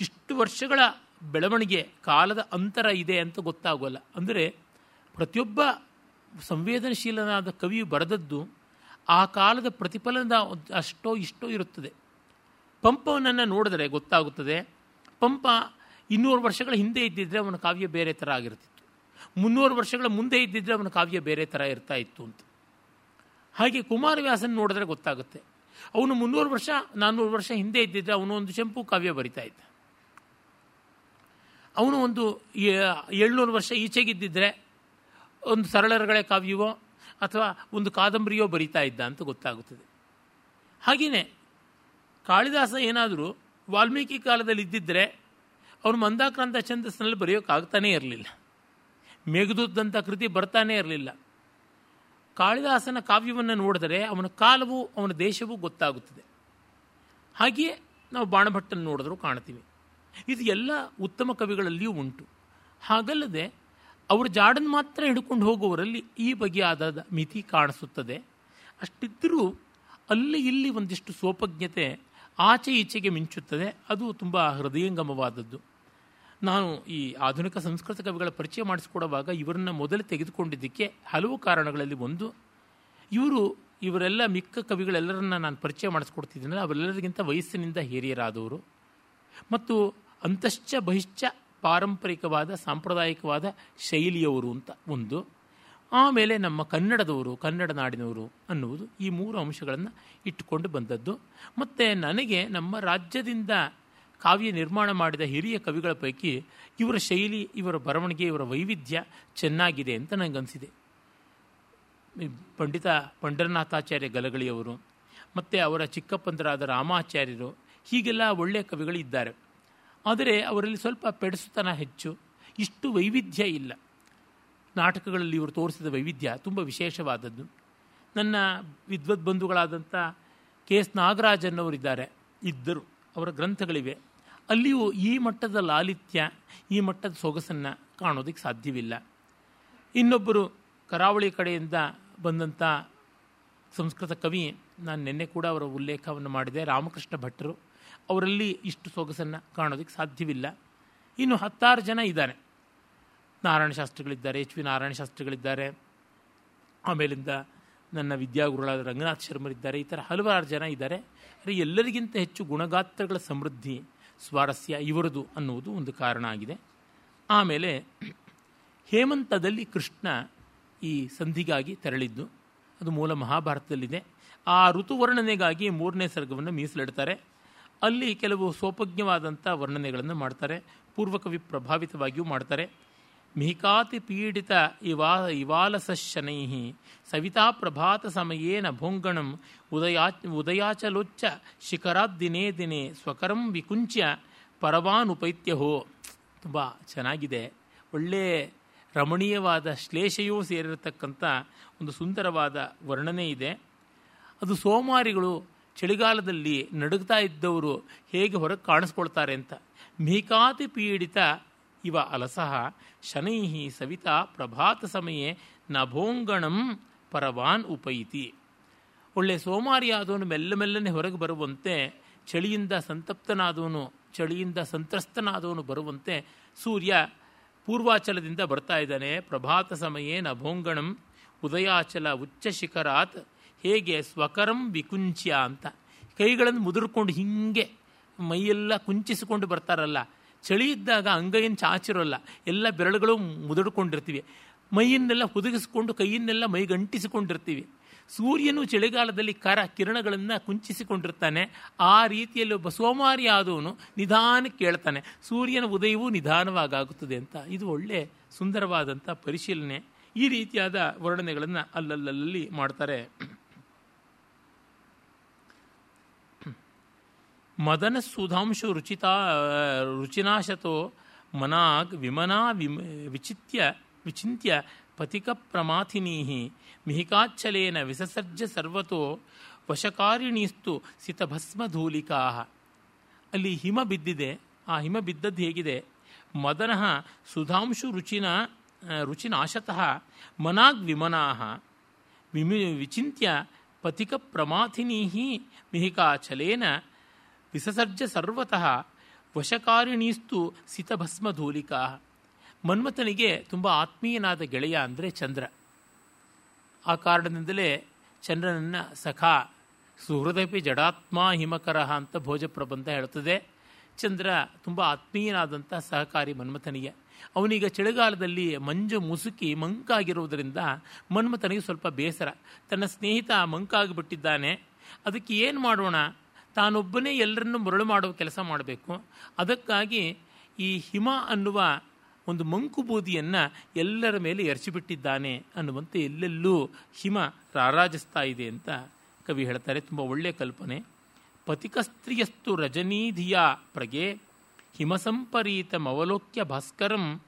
ಇಷ್ಟು ವರ್ಷಗಳ ಬೆಳವಣಿಗೆ ಕಾಲದ ಅಂತರ ಇದೆ ಅಂತ ಗೊತ್ತಾಗೋಲ್ಲ. ಅಂದರೆ ಪ್ರತಿಯೊಬ್ಬ ಸಂವೇದನಶೀಲನಾದ ಕವಿಯು ಬರೆದದ್ದು ಆ ಕಾಲದ ಪ್ರತಿಫಲನದ ಅಷ್ಟೋ ಇಷ್ಟೋ ಇರುತ್ತದೆ. ಪಂಪನನ್ನು ನೋಡಿದರೆ ಗೊತ್ತಾಗುತ್ತದೆ. ಪಂಪ ಇನ್ನೂರು ವರ್ಷಗಳ ಹಿಂದೆ ಇದ್ದಿದ್ದರೆ ಅವನ ಕಾವ್ಯ ಬೇರೆ ಥರ ಆಗಿರ್ತಿತ್ತು. ಮುನ್ನೂರು ವರ್ಷಗಳ ಮುಂದೆ ಇದ್ದಿದ್ದರೆ ಅವನ ಕಾವ್ಯ ಬೇರೆ ಥರ ಇರ್ತಾ ಇತ್ತು ಅಂತ. ಹಾಗೆ ಕುಮಾರವ್ಯಾಸನ ನೋಡಿದ್ರೆ ಗೊತ್ತಾಗುತ್ತೆ. ಅವನು ಮುನ್ನೂರು ವರ್ಷ ನಾನ್ನೂರು ವರ್ಷ ಹಿಂದೆ ಇದ್ದಿದ್ದರೆ ಅವನು ಒಂದು ಚೆಂಪು ಕಾವ್ಯ ಬರಿತಾ ಇದ್ದ. ಅವನು ಒಂದು ಏಳ್ನೂರು ವರ್ಷ ಈಚೆಗಿದ್ದಿದ್ರೆ ಒಂದು ಸರಳರಗಳೆ ಕಾವ್ಯವೋ ಅಥವಾ ಒಂದು ಕಾದಂಬರಿಯೋ ಬರಿತಾ ಇದ್ದ ಅಂತ ಗೊತ್ತಾಗುತ್ತದೆ. ಹಾಗೆಯೇ ಕಾಳಿದಾಸ ಏನಾದರೂ ವಾಲ್ಮೀಕಿ ಕಾಲದಲ್ಲಿ ಇದ್ದಿದ್ದರೆ ಅವನು ಮಂದಾಕ್ರಾಂತ ಛಂದಸ್ಸಿನಲ್ಲಿ ಬರೆಯೋಕ್ಕಾಗ್ತಾನೇ ಇರಲಿಲ್ಲ. ಮೇಘದೂತದಂಥ ಕೃತಿ ಬರ್ತಾನೇ ಇರಲಿಲ್ಲ. ಕಾಳಿದಾಸನ ಕಾವ್ಯವನ್ನು ನೋಡಿದರೆ ಅವನ ಕಾಲವು ಅವನ ದೇಶವೂ ಗೊತ್ತಾಗುತ್ತದೆ. ಹಾಗೆಯೇ ನಾವು ಬಾಣಭಟ್ಟನ್ನು ನೋಡಿದ್ರೂ ಕಾಣ್ತೀವಿ. ಇದು ಎಲ್ಲ ಉತ್ತಮ ಕವಿಗಳಲ್ಲಿಯೂ ಉಂಟು. ಹಾಗಲ್ಲದೆ ಅವರ ಜಾಡನ್ ಮಾತ್ರ ಹಿಡ್ಕೊಂಡು ಹೋಗುವವರಲ್ಲಿ ಈ ಬಗೆಯಾದ ಮಿತಿ ಕಾಣಿಸುತ್ತದೆ. ಅಷ್ಟಿದ್ದರೂ ಅಲ್ಲಿ ಇಲ್ಲಿ ಒಂದಿಷ್ಟು ಸೋಪಜ್ಞತೆ ಆಚೆ ಈಚೆಗೆ ಮಿಂಚುತ್ತದೆ. ಅದು ತುಂಬ ಹೃದಯಂಗಮವಾದದ್ದು. ನಾನು ಈ ಆಧುನಿಕ ಸಂಸ್ಕೃತ ಕವಿಗಳ ಪರಿಚಯ ಮಾಡಿಸ್ಕೊಡುವಾಗ ಇವರನ್ನು ಮೊದಲು ತೆಗೆದುಕೊಂಡಿದ್ದಕ್ಕೆ ಹಲವು ಕಾರಣಗಳಲ್ಲಿ ಒಂದು. ಇವರು ಇವರೆಲ್ಲ ಮಿಕ್ಕ ಕವಿಗಳೆಲ್ಲರನ್ನ ನಾನು ಪರಿಚಯ ಮಾಡಿಸ್ಕೊಡ್ತಿದ್ದೀನಲ್ಲ, ಅವರೆಲ್ಲರಿಗಿಂತ ವಯಸ್ಸಿನಿಂದ ಹಿರಿಯರಾದವರು. ಮತ್ತು ಅಂತಶ್ಚ ಬಹಿಶ್ಚ ಪಾರಂಪರಿಕವಾದ, ಸಾಂಪ್ರದಾಯಿಕವಾದ ಶೈಲಿಯವರು ಅಂತ ಒಂದು. ಆಮೇಲೆ ನಮ್ಮ ಕನ್ನಡದವರು, ಕನ್ನಡ ನಾಡಿನವರು ಅನ್ನುವುದು ಈ ಮೂರು ಅಂಶಗಳನ್ನು ಇಟ್ಟುಕೊಂಡು ಬಂದದ್ದು. ಮತ್ತು ನನಗೆ ನಮ್ಮ ರಾಜ್ಯದಿಂದ ಕಾವ್ಯ ನಿರ್ಮಾಣ ಮಾಡಿದ ಹಿರಿಯ ಕವಿಗಳ ಪೈಕಿ ಇವರ ಶೈಲಿ, ಇವರ ಬರವಣಿಗೆ, ಇವರ ವೈವಿಧ್ಯ ಚೆನ್ನಾಗಿದೆ ಅಂತ ನನಗನ್ಸಿದೆ ಪಂಡಿತ ಪಂಡರನಾಥಾಚಾರ್ಯ ಗಲಗಳಿಯವರು ಮತ್ತು ಅವರ ಚಿಕ್ಕಪ್ಪಂದರಾದ ರಾಮಾಚಾರ್ಯರು, ಹೀಗೆಲ್ಲ ಒಳ್ಳೆಯ ಕವಿಗಳು ಇದ್ದಾರೆ ಆದರೆ ಅವರಲ್ಲಿ ಸ್ವಲ್ಪ ಪೆಡಸುತನ ಹೆಚ್ಚು. ಇಷ್ಟು ವೈವಿಧ್ಯ ಇಲ್ಲ. ನಾಟಕಗಳಲ್ಲಿ ಇವರು ತೋರಿಸಿದ ವೈವಿಧ್ಯ ತುಂಬ ವಿಶೇಷವಾದದ್ದು. ನನ್ನ ವಿದ್ವತ್ ಬಂಧುಗಳಾದಂಥ ಕೆ ಎಸ್ ನಾಗರಾಜನ್ ಅವರಿದ್ದಾರೆ. ಇದ್ದರು. ಅವರ ಗ್ರಂಥಗಳಿವೆ. ಅಲ್ಲಿಯೂ ಈ ಮಟ್ಟದ ಲಾಲಿತ್ಯ, ಈ ಮಟ್ಟದ ಸೊಗಸನ್ನು ಕಾಣೋದಕ್ಕೆ ಸಾಧ್ಯವಿಲ್ಲ. ಇನ್ನೊಬ್ಬರು ಕರಾವಳಿ ಕಡೆಯಿಂದ ಬಂದಂಥ ಸಂಸ್ಕೃತ ಕವಿ, ನಾನು ನಿನ್ನೆ ಕೂಡ ಅವರ ಉಲ್ಲೇಖವನ್ನು ಮಾಡಿದೆ, ರಾಮಕೃಷ್ಣ ಭಟ್ಟರು ಅವರಲ್ಲಿ ಇಷ್ಟು ಸೊಗಸನ್ನು ಕಾಣೋದಕ್ಕೆ ಸಾಧ್ಯವಿಲ್ಲ. ಇನ್ನು ಹತ್ತಾರು ಜನ ಇದ್ದಾರೆ. ನಾರಾಯಣ ಶಾಸ್ತ್ರಿಗಳಿದ್ದಾರೆ, ಎಚ್ ವಿ ನಾರಾಯಣ ಶಾಸ್ತ್ರಿಗಳಿದ್ದಾರೆ. ಆಮೇಲಿಂದ ನನ್ನ ವಿದ್ಯಾಗುರುಗಳಾದ ರಂಗನಾಥ್ ಶರ್ಮರಿದ್ದಾರೆ. ಈ ಥರ ಹಲವಾರು ಜನ ಇದ್ದಾರೆ. ಆದರೆ ಎಲ್ಲರಿಗಿಂತ ಹೆಚ್ಚು ಗುಣಗಾತ್ರಗಳ ಸಮೃದ್ಧಿ, ಸ್ವಾರಸ್ಯ ಇವರದು ಅನ್ನುವುದು ಒಂದು ಕಾರಣ ಆಗಿದೆ. ಆಮೇಲೆ ಹೇಮಂತದಲ್ಲಿ ಕೃಷ್ಣ ಈ ಸಂಧಿಗಾಗಿ ತೆರಳಿದ್ದು. ಅದು ಮೂಲ ಮಹಾಭಾರತದಲ್ಲಿದೆ. ಆ ಋತುವರ್ಣನೆಗಾಗಿ ಮೂರನೇ ಸರ್ಗವನ್ನು ಮೀಸಲಿಡ್ತಾರೆ. ಅಲ್ಲಿ ಕೆಲವು ಸೋಪಜ್ಞವಾದಂಥ ವರ್ಣನೆಗಳನ್ನು ಮಾಡ್ತಾರೆ, ಪೂರ್ವಕವಿ ಪ್ರಭಾವಿತವಾಗಿಯೂ ಮಾಡ್ತಾರೆ. ಮಿಹಿಕಾತಿ ಪೀಡಿತ ಇವಾ ಇವಾಲಸಶನೈ ಸವಿತಾ ಪ್ರಭಾತ ಸಮಯೇನ ಭೋಂಗಣಂ ಉದಯಾ ಉದಯಾಚಲೋಚ್ಚ ಶಿಖರಾತ್ ದಿನೇ ದಿನೇ, ಸ್ವಕರಂ ವಿಕುಂಚ್ಯ ಪರವಾನುಪೈತ್ಯಹೋ. ತುಂಬ ಚೆನ್ನಾಗಿದೆ. ಒಳ್ಳೆ ರಮಣೀಯವಾದ ಶ್ಲೇಷೆಯೂ ಸೇರಿರತಕ್ಕಂಥ ಒಂದು ಸುಂದರವಾದ ವರ್ಣನೆ ಇದೆ. ಅದು ಸೋಮಾರಿಗಳು ಚಳಿಗಾಲದಲ್ಲಿ ನಡುಗ್ತಾ ಇದ್ದವರು ಹೇಗೆ ಹೊರಗೆ ಕಾಣಿಸ್ಕೊಳ್ತಾರೆ ಅಂತ. ಮೀಕಾತಿ ಪೀಡಿತ ಇವ ಅಲಸಃ, ಶನೈಹಿ ಸವಿತಾ ಪ್ರಭಾತ ಸಮಯೇ ನಭೋಂಗಣಂ ಪರವಾನ್ ಉಪೈತಿ. ಒಳ್ಳೆ ಸೋಮಾರಿಯಾದವನು ಮೆಲ್ಲ ಮೆಲ್ಲನೆ ಹೊರಗೆ ಬರುವಂತೆ, ಚಳಿಯಿಂದ ಸಂತಪ್ತನಾದವನು, ಚಳಿಯಿಂದ ಸಂತ್ರಸ್ತನಾದವನು ಬರುವಂತೆ ಸೂರ್ಯ ಪೂರ್ವಾಚಲದಿಂದ ಬರ್ತಾ ಇದ್ದಾನೆ. ಪ್ರಭಾತ ಸಮಯೇ ನಭೋಂಗಣಂ, ಉದಯಾಚಲ ಉಚ್ಚ ಶಿಖರಾತ್ ಹೇಗೆ ಸ್ವಕರಂ ವಿಕುಂಚ್ಯ ಅಂತ ಕೈಗಳನ್ನು ಮುದುರ್ಕೊಂಡು ಹಿಂಗೆ ಮೈಯೆಲ್ಲ ಕುಂಚಿಸಿಕೊಂಡು ಬರ್ತಾರಲ್ಲ. ಚಳಿ ಇದ್ದಾಗ ಅಂಗೈಯನ್ನು ಚಾಚಿರೋಲ್ಲ. ಎಲ್ಲ ಬೆರಳುಗಳು ಮುದುಡ್ಕೊಂಡಿರ್ತೀವಿ. ಮೈಯನ್ನೆಲ್ಲ ಹುದುಗಿಸ್ಕೊಂಡು ಕೈಯನ್ನೆಲ್ಲ ಮೈಗಂಟಿಸಿಕೊಂಡಿರ್ತೀವಿ. ಸೂರ್ಯನು ಚಳಿಗಾಲದಲ್ಲಿ ಕರ ಕಿರಣಗಳನ್ನು ಕುಂಚಿಸಿಕೊಂಡಿರ್ತಾನೆ. ಆ ರೀತಿಯಲ್ಲಿ ಒಬ್ಬ ಸೋಮಾರಿ ಆದವನು ನಿಧಾನಕ್ಕೆ ಕೇಳ್ತಾನೆ. ಸೂರ್ಯನ ಉದಯವೂ ನಿಧಾನವಾಗುತ್ತದೆ ಅಂತ. ಇದು ಒಳ್ಳೆ ಸುಂದರವಾದಂಥ ಪರಿಶೀಲನೆ. ಈ ರೀತಿಯಾದ ವರ್ಣನೆಗಳನ್ನು ಅಲ್ಲಲ್ಲಲ್ಲಿ ಮಾಡ್ತಾರೆ. ಮದನ ಸುಧಾಂಶ ರುಚಿತ ರುಚಿನಾಶತೋ ಮನಾಗ್ ವಿಮನಾ ವಿಮ, ವಿಚಿತ್ಯ ವಿಚಿತ್ಯ ಪಥಿಕ ಪ್ರಮಾಥಿನೀ ಮಿಹಿಕಾಚ್ಚಲೇನ ವಿಸಸರ್ಜ ಸರ್ವತೋ ವಶಕಾರಿಣೀಸ್ತು ಸಿತಭಸ್ಮಧೂಲಿಕಾ ಅಲ್ಲಿ ಹಿಮ ಬಿದ್ದಿದೆ. ಆ ಹಿಮ ಬಿದ್ದದ್ದು ಹೇಗಿದೆ? ಮದನ ಸುಧಾಂಶು ರುಚಿನ ರುಚಿನಾಶತಃ ಮನಾಗ್ ವಿಮನಾ ವಿಮಿ, ವಿಚಿತ್ಯ ಪಥಿಕ ಪ್ರಮಾಥಿನೀ ಮಿಹಿಕಾಚಲೇನ ವಿಸಸರ್ಜ ಸರ್ವತಃ ವಶಕಾರಿಣೀಸ್ತು ಸಿತಭಸ್ಮಧೂಲಿಕಾ. ಮನ್ಮಥನಿಗೆ ತುಂಬ ಆತ್ಮೀಯನಾದ ಗೆಳೆಯ ಅಂದರೆ ಚಂದ್ರ. ಆ ಕಾರಣದಿಂದಲೇ ಚಂದ್ರನನ್ನ ಸಖಾ ಸುಹೃದಪಿ ಜಡಾತ್ಮ ಹಿಮಕರ ಅಂತ ಭೋಜ ಪ್ರಬಂಧ ಹೇಳುತ್ತದೆ. ಚಂದ್ರ ತುಂಬ ಆತ್ಮೀಯನಾದಂಥ ಸಹಕಾರಿ ಮನ್ಮಥನಿಗೆ. ಅವನೀಗ ಚಳಿಗಾಲದಲ್ಲಿ ಮಂಜು ಮುಸುಕಿ ಮಂಕಾಗಿರುವುದರಿಂದ ಮನ್ಮಥನಿಗೆ ಸ್ವಲ್ಪ ಬೇಸರ. ತನ್ನ ಸ್ನೇಹಿತ ಮಂಕಾಗಿಬಿಟ್ಟಿದ್ದಾನೆ. ಅದಕ್ಕೆ ಏನು ಮಾಡೋಣ? ತಾನೊಬ್ಬನೇ ಎಲ್ಲರನ್ನು ಮರಳು ಮಾಡುವ ಕೆಲಸ ಮಾಡಬೇಕು. ಅದಕ್ಕಾಗಿ ಈ ಹಿಮ ಅನ್ನುವ ಒಂದು ಮಂಕು ಬೂದಿಯನ್ನು ಎಲ್ಲರ ಮೇಲೆ ಎರಚಿಬಿಟ್ಟಿದ್ದಾನೆ ಅನ್ನುವಂತೆ ಎಲ್ಲೆಲ್ಲೂ ಹಿಮ ರಾರಾಜಿಸ್ತಾ ಇದೆ ಅಂತ ಕವಿ ಹೇಳ್ತಾರೆ. ತುಂಬ ಒಳ್ಳೆಯ ಕಲ್ಪನೆ. ಪತಿಕಸ್ತ್ರಿಯಸ್ತು ರಜನೀಧಿಯ ಪ್ರಗೆ ಹಿಮಸಂಪರೀತಮವಲೋಕ್ಯ ಭಾಸ್ಕರಂ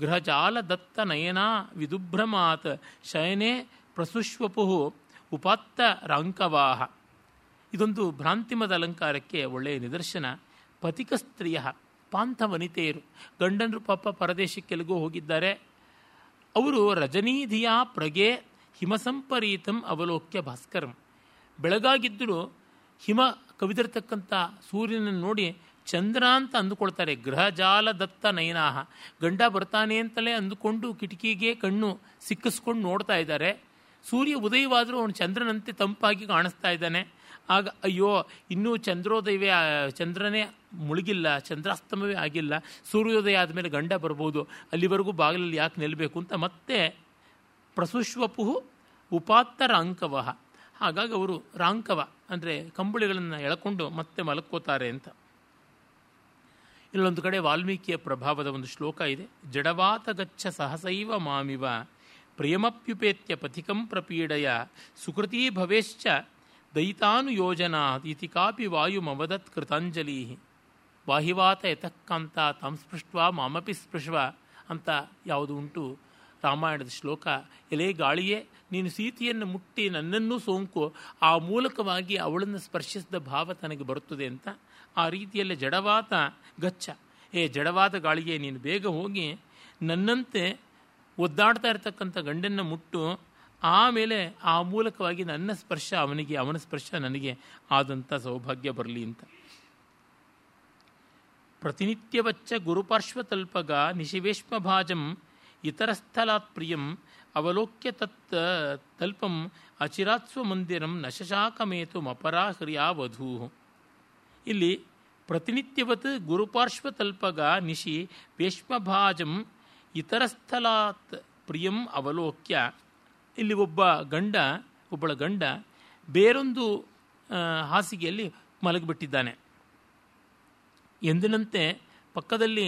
ಗೃಹಜಾಲದತ್ತ ನಯನಾ ವಿದುಭ್ರಮಾತ್ ಶಯನೆ ಪ್ರಸುಶ್ವಪು ಉಪಾತ್ತ ರಾಂಕವಾಹ. ಇದೊಂದು ಭ್ರಾಂತಿಮದ ಅಲಂಕಾರಕ್ಕೆ ಒಳ್ಳೆಯ ನಿದರ್ಶನ. ಪಥಿಕ ಸ್ತ್ರೀಯ ಪಾಂಥ ವನಿತೆಯರು ಗಂಡನರು ಪಾಪ ಪರದೇಶಕ್ಕೆಲ್ಲಿಗೂ ಹೋಗಿದ್ದಾರೆ. ಅವರು ರಜನೀಧಿಯ ಪ್ರಗೆ ಹಿಮಸಂಪರೀತಂ ಅವಲೋಕ್ಯ ಭಾಸ್ಕರಂ. ಬೆಳಗಾಗಿದ್ದರೂ ಹಿಮ ಕವಿದಿರ್ತಕ್ಕಂಥ ಸೂರ್ಯನನ್ನು ನೋಡಿ ಚಂದ್ರ ಅಂತ ಅಂದುಕೊಳ್ತಾರೆ. ಗೃಹಜಾಲ ದತ್ತ ನಯನಾಹ. ಗಂಡ ಬರ್ತಾನೆ ಅಂತಲೇ ಅಂದುಕೊಂಡು ಕಿಟಕಿಗೆ ಕಣ್ಣು ಸಿಕ್ಕಿಸ್ಕೊಂಡು ನೋಡ್ತಾ ಇದ್ದಾರೆ. ಸೂರ್ಯ ಉದಯವಾದರೂ ಅವನು ಚಂದ್ರನಂತೆ ತಂಪಾಗಿ ಕಾಣಿಸ್ತಾ ಇದ್ದಾನೆ. ಆಗ ಅಯ್ಯೋ, ಇನ್ನೂ ಚಂದ್ರೋದಯವೇ ಚಂದ್ರನೇ ಮುಳುಗಿಲ್ಲ, ಚಂದ್ರಾಸ್ತಮವೇ ಆಗಿಲ್ಲ, ಸೂರ್ಯೋದಯ ಆದಮೇಲೆ ಗಂಡ ಬರ್ಬೋದು, ಅಲ್ಲಿವರೆಗೂ ಬಾಗಿಲಲ್ಲಿ ಯಾಕೆ ನಿಲ್ಲಬೇಕು ಅಂತ ಮತ್ತೆ ಪ್ರಸುಶ್ವಪು ಉಪಾತ್ತರ ಅಂಕವಹ ಹಾಗಾಗಿ ಅವರು ರಾಂಕವ, ಅಂದರೆ ಕಂಬಳಿಗಳನ್ನು ಎಳಕೊಂಡು ಮತ್ತೆ ಮಲಕ್ಕೋತಾರೆ ಅಂತ. ಇಲ್ಲೊಂದು ಕಡೆ ವಾಲ್ಮೀಕಿಯ ಪ್ರಭಾವದ ಒಂದು ಶ್ಲೋಕ ಇದೆ. ಜಡವಾತ ಗಚ್ಚ ಸಹಸೈವ ಮಾಮಿವ ಪ್ರಿಯಮಪ್ಯುಪೇತ್ಯ ಪಥಿಕಂ ಪ್ರಪೀಡಯ, ಸುಕೃತೀ ಭವೇಶ್ಚ ದಯಿತಾನುಯೋಜನಾ ಇತಿ ಕಾಪಿ ವಾಯುಮವದತ್ ಕೃತಾಂಜಲಿ ವಾಹಿವಾತ ಯತಃಕಾಂತ ತಂ ಸ್ಪೃಷ್ಟ್ವಾ, ಮಾಮಪಿ ಸ್ಪೃಶ್ವ ಅಂತ ಯಾವುದು ಉಂಟು? ರಾಮಾಯಣದ ಶ್ಲೋಕ, ಎಲೆ ಗಾಳಿಯೇ, ನೀನು ಸೀತೆಯನ್ನು ಮುಟ್ಟಿ ನನ್ನನ್ನು ಸೋಂಕು ಆ ಮೂಲಕವಾಗಿ ಅವಳನ್ನು ಸ್ಪರ್ಶಿಸಿದ ಭಾವ ತನಗೆ ಬರುತ್ತದೆ ಅಂತ ಆ ರೀತಿಯಲ್ಲಿ ಜಡವಾತ ಗಚ್ಚ. ಏ ಜಡವಾದ ಗಾಳಿಗೆ ನೀನು ಬೇಗ ಹೋಗಿ ನನ್ನಂತೆ ಒದ್ದಾಡ್ತಾ ಇರತಕ್ಕಂಥ ಗಂಡನ್ನು ಮುಟ್ಟು ಆಮೇಲೆ ಆ ಮೂಲಕವಾಗಿ ನನ್ನ ಸ್ಪರ್ಶ ಅವನಿಗೆ, ಅವನ ಸ್ಪರ್ಶ ನನಗೆ ಆದಂಥ ಸೌಭಾಗ್ಯ ಬರಲಿ ಅಂತ. ಪ್ರತಿನಿತ್ಯವಚ್ಚ ಗುರುಪಾರ್ಶ್ವತಲ್ಪಗ ನಿಶಿವೇಶ್ಮ ಭಾಜಂ ಇತರ ಸ್ಥಳಾತ್ ಪ್ರಿಯಂ ಅವಲೋಕ್ಯ ತತ್, ತಲ್ಪಂ ಅಚಿರಾತ್ಸ್ವ ಮಂದಿರಂ ನಶಶಾಕಮೇತು ಮಪರಾ ಹರಿಯ ವಧೂ ಇಲ್ಲಿ ಪ್ರತಿನಿತ್ಯವತ್ ಗುರುಪಾರ್ಶ್ವತಲ್ಪಗ ನಿಶಿ ವೇಶ್ಮಭಾಜಂ ಇತರ ಸ್ಥಳಾತ್ ಪ್ರಿಯಂ ಅವಲೋಕ್ಯ ಇಲ್ಲಿ ಒಬ್ಬ ಗಂಡ, ಒಬ್ಬಳ ಗಂಡ ಬೇರೊಂದು ಹಾಸಿಗೆಯಲ್ಲಿ ಮಲಗಿಬಿಟ್ಟಿದ್ದಾನೆ. ಎಂದಿನಂತೆ ಪಕ್ಕದಲ್ಲಿ